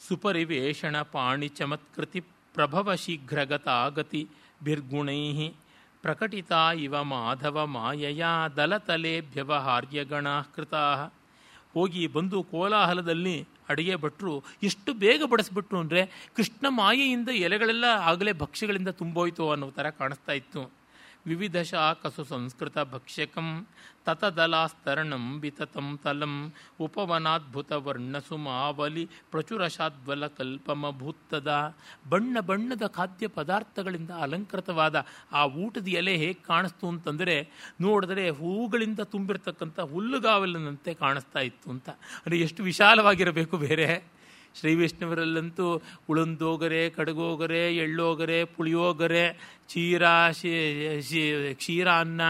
ಸುಪರಿವೇಷಣ ಪಾಣಿ ಚಮತ್ಕೃತಿ ಪ್ರಭವ ಶೀಘ್ರಗತಾಗತಿ ಬಿರ್ಗುಣೈ ಪ್ರಕಟಿತ ಇವ ಮಾಧವ ಮಾಯಯ ದಲತಲೇಭ್ಯವಹಾರ್ಯಗಣಾ ಕೃತಾ ಹೋಗಿ ಬಂದು ಕೋಲಾಹಲದಲ್ಲಿ ಅಡುಗೆ ಭಟ್ರು ಎಷ್ಟು ಬೇಗ ಬಡಿಸ್ಬಿಟ್ರು ಅಂದರೆ ಕೃಷ್ಣ ಮಾಯೆಯಿಂದ ಎಲೆಗಳೆಲ್ಲ ಆಗಲೇ ಭಕ್ಷ್ಯಗಳಿಂದ ತುಂಬೋಯ್ತು ಅನ್ನೋ ಥರ ಕಾಣಿಸ್ತಾ ಇತ್ತು. ವಿವಿಧ ಶಾಖಸು ಸಂಸ್ಕೃತ ಭಕ್ಷ್ಯಕಂ ತತದಲಾಸ್ತರಣಂ ವಿತತಂ ತಲಂ ಉಪವನಾದ್ಭುತ ವರ್ಣಸು ಮಾವಲಿ ಪ್ರಚುರಶಾದ್ವಲ ಕಲ್ಪಮಭೂತ್ತದ ಬಣ್ಣ ಬಣ್ಣದ ಖಾದ್ಯ ಪದಾರ್ಥಗಳಿಂದ ಅಲಂಕೃತವಾದ ಆ ಊಟದ ಎಲೆ ಹೇಗೆ ಕಾಣಿಸ್ತು ಅಂತಂದರೆ ನೋಡಿದ್ರೆ ಹೂಗಳಿಂದ ತುಂಬಿರ್ತಕ್ಕಂಥ ಹುಲ್ಲುಗಾವಲಿನಂತೆ ಕಾಣಿಸ್ತಾ ಇತ್ತು ಅಂತ. ಅಂದರೆ ಎಷ್ಟು ವಿಶಾಲವಾಗಿರಬೇಕು ಬೇರೆ. ಶ್ರೀ ವಿಷ್ಣುವರಲ್ಲಂತೂ ಉಳಂದೋಗರೆ, ಕಡಗೋಗರೆ, ಎಳ್ಳೋಗರೆ, ಪುಳಿಯೋಗರೆ, ಚೀರ ಕ್ಷೀರ ಅನ್ನ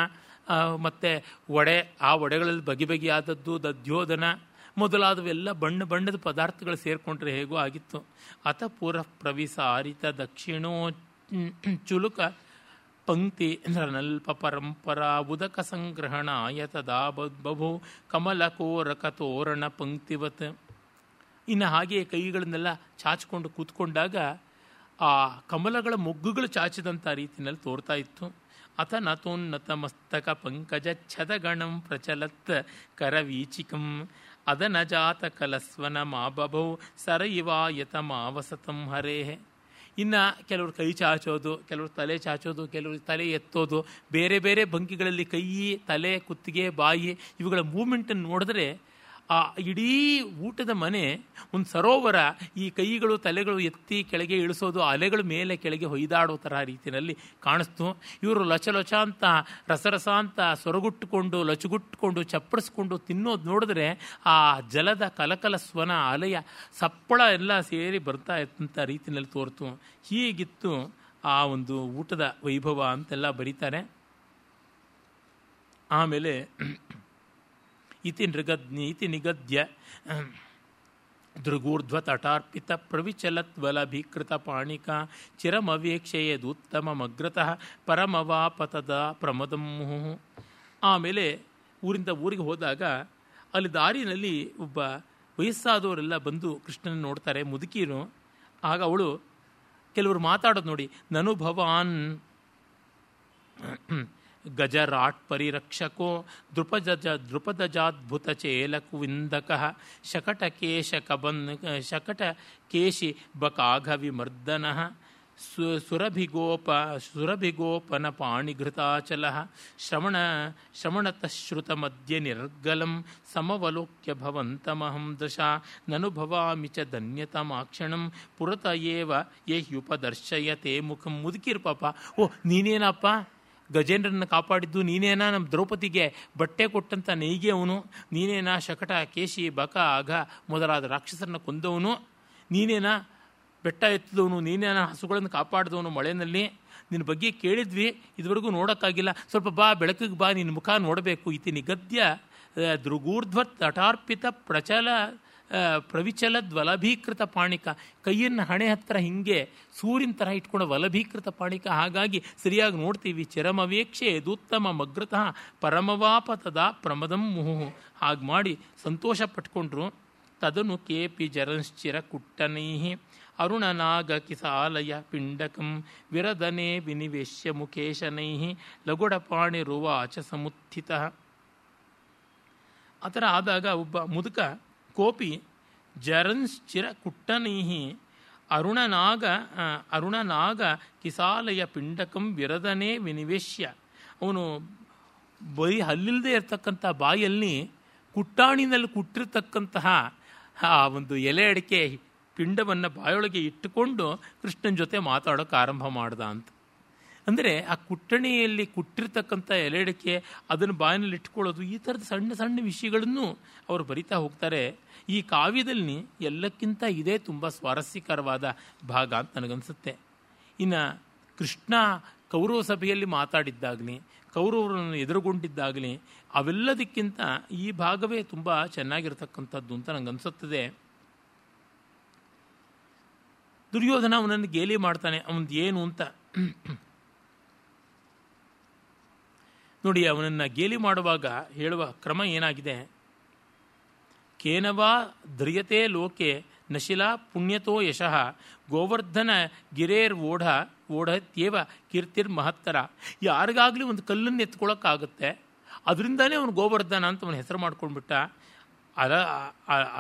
ಮತ್ತು ವಡೆ, ಆ ವಡೆಗಳಲ್ಲಿ ಬಗೆ ಬಗೆಯಾದದ್ದು, ದಧ್ಯೋದನ, ಮೊದಲಾದವೆಲ್ಲ ಬಣ್ಣ ಬಣ್ಣದ ಪದಾರ್ಥಗಳು ಸೇರಿಕೊಂಡ್ರೆ ಹೇಗೋ ಆಗಿತ್ತು. ಅತ ಪುರ ಪ್ರವಿಸಾರಿತ ದಕ್ಷಿಣೋ, ಚುಲುಕ, ಪಂಕ್ತಿ ನಲ್ಪ ಪರಂಪರಾ, ಉದಕ ಸಂಗ್ರಹಣಾಯ ತದಾ ಬಭು, ಕಮಲಕೋರಕ ತೋರಣ, ಪಂಕ್ತಿವತ್. ಇನ್ನು ಹಾಗೆ ಕೈಗಳನ್ನೆಲ್ಲ ಚಾಚಿಕೊಂಡು ಕೂತ್ಕೊಂಡಾಗ ಆ ಕಮಲಗಳ ಮೊಗ್ಗುಗಳು ಚಾಚಿದಂಥ ರೀತಿಯಲ್ಲಿ ತೋರ್ತಾ ಇತ್ತು. ಅಥ ನತೋನ್ನತ ಮಸ್ತಕ ಪಂಕಜ ಛದಗಣಂ ಪ್ರಚಲತ್ ಕರವೀಚಿಕಂ. ಅದನಜಾತ ಕಲಸ್ವನ ಮಾಬಭೌ ಸರಯಿವಾಯತ ಮಾವಸತಂ ಹರೇ. ಇನ್ನು ಕೆಲವರು ಕೈ ಚಾಚೋದು, ಕೆಲವರು ತಲೆ ಚಾಚೋದು, ಕೆಲವರು ತಲೆ ಎತ್ತೋದು, ಬೇರೆ ಬೇರೆ ಭಂಗಿಗಳಲ್ಲಿ ಕೈ, ತಲೆ, ಕುತ್ತಿಗೆ, ಬಾಯಿ ಇವುಗಳ ಮೂಮೆಂಟನ್ನು ನೋಡಿದ್ರೆ ಆ ಇಡೀ ಊಟದ ಮನೆ, ಒಂದು ಸರೋವರ, ಈ ಕೈಗಳು, ತಲೆಗಳು ಎತ್ತಿ ಕೆಳಗೆ ಇಳಿಸೋದು, ಅಲೆಗಳ ಮೇಲೆ ಕೆಳಗೆ ಹೊಯ್ದಾಡೋ ಥರ ರೀತಿಯಲ್ಲಿ ಕಾಣಿಸ್ತು. ಇವರು ಲಚ ಲಚ ಅಂತ, ರಸರಸ ಅಂತ ಸೊರಗುಟ್ಟುಕೊಂಡು, ಲಚುಗುಟ್ಟುಕೊಂಡು, ಚಪ್ಪಡಿಸ್ಕೊಂಡು ತಿನ್ನೋದು ನೋಡಿದ್ರೆ ಆ ಜಲದ ಕಲಕಲ ಸ್ವನ, ಅಲೆಯ ಸಪ್ಪಳ ಎಲ್ಲ ಸೇರಿ ಬರ್ತಾ ಇತ್ತಂಥ ರೀತಿಯಲ್ಲಿ ತೋರ್ತು. ಹೀಗಿತ್ತು ಆ ಒಂದು ಊಟದ ವೈಭವ ಅಂತೆಲ್ಲ ಬರೀತಾರೆ. ಆಮೇಲೆ ಇತಿ ನೃಗದ್ನಿ ಇತಿ ನಿಗದ್ಯ ದೃಗೂರ್ಧ್ವ ತಟಾರ್ಪಿತ ಪ್ರವಿಚಲತ್ವಲಭೀಕೃತ ಪಾಣಿಕ ಚಿರಮವೇಕ್ಷೆಯದುತ್ತಮಗ್ರತಃ ಪರಮವಾಪತದ ಪ್ರಮದಂ ಆಮೇಲೆ ಊರಿಂದ ಊರಿಗೆ ಹೋದಾಗ ಅಲ್ಲಿ ದಾರಿನಲ್ಲಿ ಒಬ್ಬ ವಯಸ್ಸಾದವರೆಲ್ಲ ಬಂದು ಕೃಷ್ಣನ ನೋಡ್ತಾರೆ ಮುದುಕೀನು ಆಗ ಅವಳು ಕೆಲವರು ಮಾತಾಡೋದು ನೋಡಿ, ನನುಭವಾನ್ ಗಜರಾಟ್ ಪರಿರಕ್ಷಕೋ ದೃಪದಜ ದೃಪದಜಾದ್ಭುತ ಚೇಲಕುವಿಂದಕ ಶಕಟಕೇಶ ಕಬನ್ ಶಕಟಕೇಶಿ ಬಕಾಘವಿಮರ್ದನ ಸು ಸುರಭಿಗೋಪ ಸುರಭಿಗೋಪನ ಪಾಣಿಘೃತಾಚಲ ಶ್ರವಣ ಶ್ರವಣತಶ್ರುತ ಮಧ್ಯ ನಿರ್ಗಲಂ ಸಮವಲೋಕ್ಯ ಭವಂತಮಹಂ ದಶಾ ನನು ಭವಾಮಿ ಚ ಧನ್ಯತಮಾಕ್ಷಣಂ ಪುರತ ಏವ ಯೇ ಹ್ಯುಪದರ್ಶಯತೆ ಮುಖಂ ಮುದುಕಿರ್ ಪಾಪ ಓ ನೀನೇನಪ್ಪ ಗಜೇಂದ್ರನ ಕಾಪಾಡಿದ್ದು ನೀನೇನಾ ನಮ್ಮ ದ್ರೌಪದಿಗೆ ಬಟ್ಟೆ ಕೊಟ್ಟಂಥ ನೈಗೆ ಅವನು. ನೀನೇನಾ ಶಕಟ, ಕೇಶಿ, ಬಕ, ಅಘ ಮೊದಲಾದ ರಾಕ್ಷಸರನ್ನ ಕೊಂದವನು. ನೀನೇನಾ ಬೆಟ್ಟ ಎತ್ತಿದವನು. ನೀನೇನಾ ಹಸುಗಳನ್ನು ಕಾಪಾಡಿದವನು ಮಳೆಯಲ್ಲಿ ನಿನ್ನ ಬಗ್ಗೆ ಕೇಳಿದ್ವಿ, ಇದುವರೆಗೂ ನೋಡೋಕ್ಕಾಗಿಲ್ಲ. ಸ್ವಲ್ಪ ಬಾ, ಬೆಳಕಿಗೆ ಬಾ, ನಿನ್ನ ಮುಖ ನೋಡಬೇಕು. ಇತಿ ನಿಗದ್ಯ ದೃಗೂರ್ಧ್ವ ತಟಾರ್ಪಿತ ಪ್ರಚಲ ಪ್ರವಿಚಲದ್ ವಲಭೀಕೃತ ಪಾಣಿಕ. ಕೈಯನ್ನು ಹಣೆ ಹತ್ತಿರ ಹಿಂಗೆ ಸೂರ್ಯನ ಥರ ಇಟ್ಕೊಂಡು ವಲಭೀಕೃತ ಪಾಣಿಕ. ಹಾಗಾಗಿ ಸರಿಯಾಗಿ ನೋಡ್ತೀವಿ. ಚಿರಮವೇಕ್ಷೆ ಯದುತ್ತಮ ಮಗ್ರತಃ ಪರಮವಾಪತದ ಪ್ರಮದಂ ಮುಹು ಹಾಗೆ ಮಾಡಿ ಸಂತೋಷ ಪಟ್ಕೊಂಡ್ರು. ತದನು ಕೆ ಪಿ ಜರಂಶ್ಚಿರ ಕುಟ್ಟನೈ ಅರುಣನಾಗ ಕಿಸಾಲಯ ಪಿಂಡಕಂ ವಿರದನೆ ವಿನಿವೇಶ್ಯ ಮುಖೇಶನೈ ಲಗುಡಪಾಣಿರುವಾಚ ಸಮುತ್ಥಿತ. ಆ ಥರ ಆದಾಗ ಒಬ್ಬ ಮುದುಕ ಕೋಪಿ ಜರನ್ಶ್ಚಿರ ಕುಟ್ಟನೀಹಿ ಅರುಣನಾಗ ಅರುಣನಾಗ ಕಿಸಾಲಯ ಪಿಂಡಕಂ ವಿರದನೇ ವಿನಿವೇಶ್ಯ ಅವನು ಬರೀ ಹಲ್ಲಿಲ್ಲದೆ ಇರತಕ್ಕಂಥ ಬಾಯಲ್ಲಿ ಕುಟ್ಟಾಣಿನಲ್ಲಿ ಕುಟ್ಟಿರ್ತಕ್ಕಂತಹ ಆ ಒಂದು ಎಲೆ ಅಡಿಕೆ ಪಿಂಡವನ್ನು ಬಾಯೊಳಗೆ ಇಟ್ಟುಕೊಂಡು ಕೃಷ್ಣನ ಜೊತೆ ಮಾತಾಡೋಕೆ ಆರಂಭ ಮಾಡ್ದ ಅಂತ. ಅಂದರೆ ಆ ಕುಟ್ಟಣಿಯಲ್ಲಿ ಕುಟ್ಟಿರ್ತಕ್ಕಂಥ ಎಲೆ ಅಡಿಕೆ ಅದನ್ನು ಬಾಯಿನಲ್ಲಿ ಇಟ್ಕೊಳ್ಳೋದು ಈ ಥರದ ಸಣ್ಣ ಸಣ್ಣ ವಿಷಯಗಳನ್ನು ಅವರು ಬರಿತಾ ಹೋಗ್ತಾರೆ. ಈ ಕಾವ್ಯದಲ್ಲಿ ಎಲ್ಲಕ್ಕಿಂತ ಇದೇ ತುಂಬ ಸ್ವಾರಸ್ಯಕರವಾದ ಭಾಗ ಅಂತ ನನಗನ್ಸುತ್ತೆ. ಇನ್ನು ಕೃಷ್ಣ ಕೌರವ ಸಭೆಯಲ್ಲಿ ಮಾತಾಡಿದ್ದಾಗಲಿ, ಕೌರವರನ್ನು ಎದುರುಗೊಂಡಿದ್ದಾಗಲಿ, ಅವೆಲ್ಲದಕ್ಕಿಂತ ಈ ಭಾಗವೇ ತುಂಬ ಚೆನ್ನಾಗಿರ್ತಕ್ಕಂಥದ್ದು ಅಂತ ನನಗನ್ಸುತ್ತದೆ ದುರ್ಯೋಧನ ಅವನನ್ನು ಗೇಲಿ ಮಾಡ್ತಾನೆ, ಅವನದು ಏನು ಅಂತ? ನೋಡಿ, ಅವನನ್ನು ಗೇಲಿ ಮಾಡುವಾಗ ಹೇಳುವ ಕ್ರಮ ಏನಾಗಿದೆ? ಕೇನವಾ ಧ್ರಿಯತೆ ಲೋಕೆ ನಶಿಲಾ ಪುಣ್ಯತೋ ಯಶಃ ಗೋವರ್ಧನ ಗಿರೇರ್ ಓಢ ಓಢತ್ಯೇವ ಕೀರ್ತಿರ್ ಮಹತ್ತರ. ಯಾರಿಗಾಗಲಿ ಒಂದು ಕಲ್ಲನ್ನು ಎತ್ಕೊಳ್ಳೋಕ್ಕಾಗುತ್ತೆ ಅದರಿಂದನೇ ಅವನು ಗೋವರ್ಧನ ಅಂತ ಅವನ ಹೆಸರು ಮಾಡ್ಕೊಂಡ್ಬಿಟ್ಟ. ಅಲ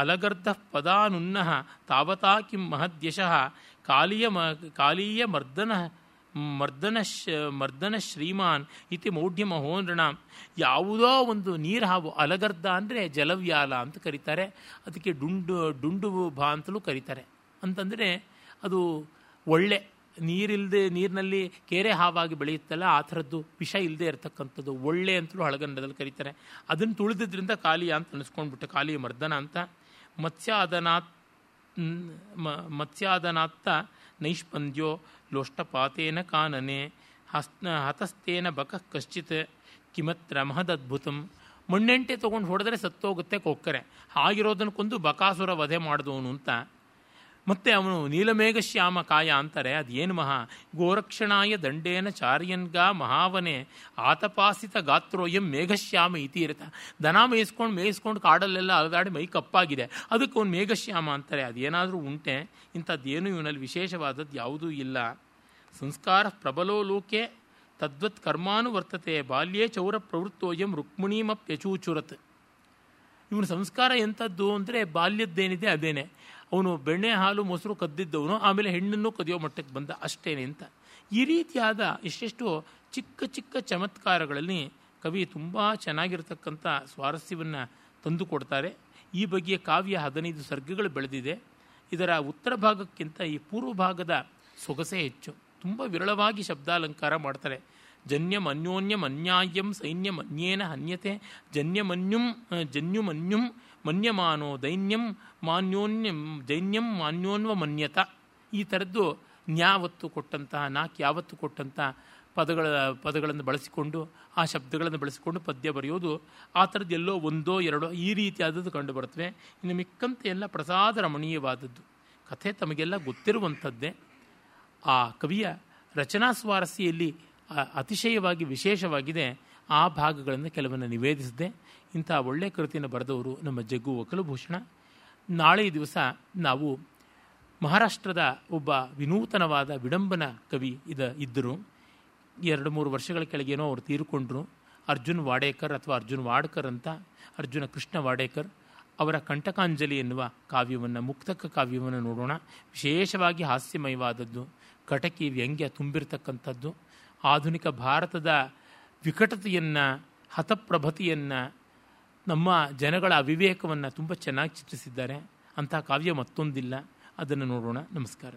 ಅಲಗರ್ಧ ಪದಾನುನ್ನಃ ತಾವತಾ ಕಿಂ ಮಹದ್ಯಶಃ ಕಾಲಿಯ ಮ, ಕಾಲೀಯ ಮರ್ದನ ಮರ್ದನ ಮರ್ದನ ಶ್ರೀಮಾನ್ ಇತಿ ಮೌಢ್ಯ ಮಹೋಂದ್ರಣ ಯಾವುದೋ ಒಂದು ನೀರು ಹಾವು ಅಲಗರ್ಧ ಅಂದರೆ ಜಲವ್ಯಾಲ ಅಂತ ಕರೀತಾರೆ. ಅದಕ್ಕೆ ಡುಂಡು ಡುಂಡು ಭಾ ಅಂತಲೂ ಕರೀತಾರೆ. ಅಂತಂದರೆ ಅದು ಒಳ್ಳೆ ನೀರಿಲ್ಲದೆ ನೀರಿನಲ್ಲಿ ಕೆರೆ ಹಾವಾಗಿ ಬೆಳೆಯುತ್ತಲ್ಲ, ಆ ಥರದ್ದು ವಿಷ ಇಲ್ಲದೆ ಇರತಕ್ಕಂಥದ್ದು ಒಳ್ಳೆ ಅಂತಲೂ ಹಳಗನ್ನಡದಲ್ಲಿ ಕರೀತಾರೆ. ಅದನ್ನು ತುಳಿದಿದ್ದರಿಂದ ಕಾಲಿಯ ಅಂತ ಅನಿಸ್ಕೊಂಡ್ಬಿಟ್ಟು ಕಾಲಿಯ ಮರ್ದನ ಅಂತ. ಮತ್ಸ್ಯಾದನಾತ್ ಮತ್ಸ್ಯಾದನಾತ್ತ ನೈಷ್ಪಂದ್ಯೋ ಲೋಷ್ಟಪಾತೇನ ಕಾನನೆ ಹಸ್ನ ಹತಸ್ತೇನ ಬಕ ಕಶ್ಚಿತ್ ಕಿಮತ್ರ ಮಹದದ್ಭುತಂ ಮಣ್ಣೆಂಟೆ ತೊಗೊಂಡು ಹೊಡೆದ್ರೆ ಸತ್ತೋಗುತ್ತೆ ಕೊಕ್ಕರೆ. ಆಗಿರೋದನ್ನು ಕೊಂದು ಬಕಾಸುರ ವಧೆ ಮಾಡಿದವನು ಅಂತ. ಮತ್ತೆ ಅವನು ನೀಲಮೇಘ ಶ್ಯಾಮ ಕಾಯ ಅಂತಾರೆ, ಅದೇನು ಮಹಾ? ಗೋರಕ್ಷಣಾಯ ದಂಡೇನ ಚಾರ್ಯನ್ಗ ಮಹಾವನೆ, ಆತಪಾಸಿತ ಗಾತ್ರೋಯಂ ಮೇಘಶ್ಯಾಮ ಇತಿ ಇರತ್ತ ದನ ಮೇಯಿಸ್ಕೊಂಡು ಮೇಯಿಸ್ಕೊಂಡು ಕಾಡಲ್ಲೆಲ್ಲ ಅಲದಾಡಿ ಮೈ ಕಪ್ಪಾಗಿದೆ. ಅದಕ್ಕೆ ಅವನು ಮೇಘಶ್ಯಾಮ ಅಂತಾರೆ, ಅದೇನಾದರೂ ಉಂಟೆ? ಇಂಥದ್ದೇನು ಇವನಲ್ಲಿ ವಿಶೇಷವಾದದ್ದು ಯಾವುದೂ ಇಲ್ಲ. ಸಂಸ್ಕಾರ ಪ್ರಬಲೋ ಲೋಕೆ ತದ್ವತ್ ಕರ್ಮಾನು ವರ್ತತೆ, ಬಾಲ್ಯೇ ಚೌರ ಪ್ರವೃತ್ತೋಯಂ ರುಕ್ಮಿಣೀಮಪ್ಯಚೂಚುರತ್ ಇವನ ಸಂಸ್ಕಾರ ಎಂಥದ್ದು ಅಂದರೆ ಬಾಲ್ಯದ್ದೇನಿದೆ ಅದೇನೆ. ಅವನು ಬೆಣ್ಣೆ, ಹಾಲು, ಮೊಸರು ಕದ್ದಿದ್ದವನು, ಆಮೇಲೆ ಹೆಣ್ಣನ್ನು ಕದಿಯೋ ಮಟ್ಟಕ್ಕೆ ಬಂದ ಅಷ್ಟೇನೆ ಅಂತ. ಈ ರೀತಿಯಾದ ಎಷ್ಟೆಷ್ಟು ಚಿಕ್ಕ ಚಿಕ್ಕ ಚಮತ್ಕಾರಗಳಲ್ಲಿ ಕವಿ ತುಂಬ ಚೆನ್ನಾಗಿರ್ತಕ್ಕಂಥ ಸ್ವಾರಸ್ಯವನ್ನು ತಂದು ಕೊಡ್ತಾರೆ ಈ ಬಗೆಯ ಕಾವ್ಯ ಹದಿನೈದು ಸರ್ಗಗಳು ಬೆಳೆದಿದೆ. ಇದರ ಉತ್ತರ ಭಾಗಕ್ಕಿಂತ ಈ ಪೂರ್ವ ಭಾಗದ ಸೊಗಸೇ ಹೆಚ್ಚು. ತುಂಬ ವಿರಳವಾಗಿ ಶಬ್ದಾಲಂಕಾರ ಮಾಡ್ತಾರೆ. ಜನ್ಯಂ ಅನ್ಯೋನ್ಯಂ ಅನ್ಯಾಯಂ ಸೈನ್ಯಂ ಅನ್ಯೇನ ಹನ್ಯತೆ ಜನ್ಯಮನ್ಯುಂ ಜನ್ಯುಮನ್ಯುಂ ಮನ್ಯಮಾನೋ ದೈನ್ಯಂ, ಮಾನ್ಯೋನ್ಯಂ ಜೈನ್ಯಂ ಮಾನ್ಯೋನ್ವ ಮನ್ಯತ. ಈ ಥರದ್ದು ನ್ಯಾವತ್ತು ಕೊಟ್ಟಂತಹ, ನಾಕ್ ಯಾವತ್ತು ಕೊಟ್ಟಂತಹ ಪದಗಳ, ಪದಗಳನ್ನು ಬಳಸಿಕೊಂಡು, ಆ ಶಬ್ದಗಳನ್ನು ಬಳಸಿಕೊಂಡು ಪದ್ಯ ಬರೆಯೋದು, ಆ ಥರದ್ದು ಎಲ್ಲೋ ಒಂದೋ ಎರಡೋ ಈ ರೀತಿಯಾದದ್ದು ಕಂಡು ಬರ್ತವೆ ಇನ್ನು ಮಿಕ್ಕಂತೆ ಎಲ್ಲ ಪ್ರಸಾದ ರಮಣೀಯವಾದದ್ದು. ಕಥೆ ತಮಗೆಲ್ಲ ಗೊತ್ತಿರುವಂಥದ್ದೇ. ಆ ಕವಿಯ ರಚನಾ ಸ್ವಾರಸ್ಯಲ್ಲಿ ಅತಿಶಯವಾಗಿ ವಿಶೇಷವಾಗಿದೆ. ಆ ಭಾಗಗಳನ್ನು ಕೆಲವನ್ನು ನಿವೇದಿಸಿದೆ. ಇಂಥ ಒಳ್ಳೆಯ ಕೃತಿಯನ್ನು ಬರೆದವರು ನಮ್ಮ ಜಗ್ಗು ವಕಲಭೂಷಣ. ನಾಳೆ ದಿವಸ ನಾವು ಮಹಾರಾಷ್ಟ್ರದ ಒಬ್ಬ ವಿನೂತನವಾದ ವಿಡಂಬನ ಕವಿ ಇದ, ಇದ್ದರು. ಎರಡು ಮೂರು ವರ್ಷಗಳ ಕೆಳಗೇನೋ ಅವರು ತೀರಿಕೊಂಡ್ರು. ಅರ್ಜುನ್ ವಾಡೇಕರ್ ಅಥವಾ ಅರ್ಜುನ್ ವಾಡ್ಕರ್ ಅಂತ, ಅರ್ಜುನ ಕೃಷ್ಣ ವಾಡೇಕರ್ ಅವರ ಕಂಟಕಾಂಜಲಿ ಎನ್ನುವ ಕಾವ್ಯವನ್ನು, ಮುಕ್ತಕ ಕಾವ್ಯವನ್ನು ನೋಡೋಣ. ವಿಶೇಷವಾಗಿ ಹಾಸ್ಯಮಯವಾದದ್ದು. ಕಟಕಿ ವ್ಯಂಗ್ಯ ತುಂಬಿರ್ತಕ್ಕಂಥದ್ದು, ಆಧುನಿಕ ಭಾರತದ ವಿಕಟತೆಯನ್ನು, ಹತಪ್ರಭತಿಯನ್ನು ನಮ್ಮ ಜನಗಳ ಅವಿವೇಕವನ್ನು ತುಂಬ ಚೆನ್ನಾಗಿ ಚಿತ್ರಿಸಿದ್ದಾರೆ. ಅಂಥ ಕಾವ್ಯ ಮತ್ತೊಂದಿಲ್ಲ. ಅದನ್ನು ನೋಡೋಣ. ನಮಸ್ಕಾರ.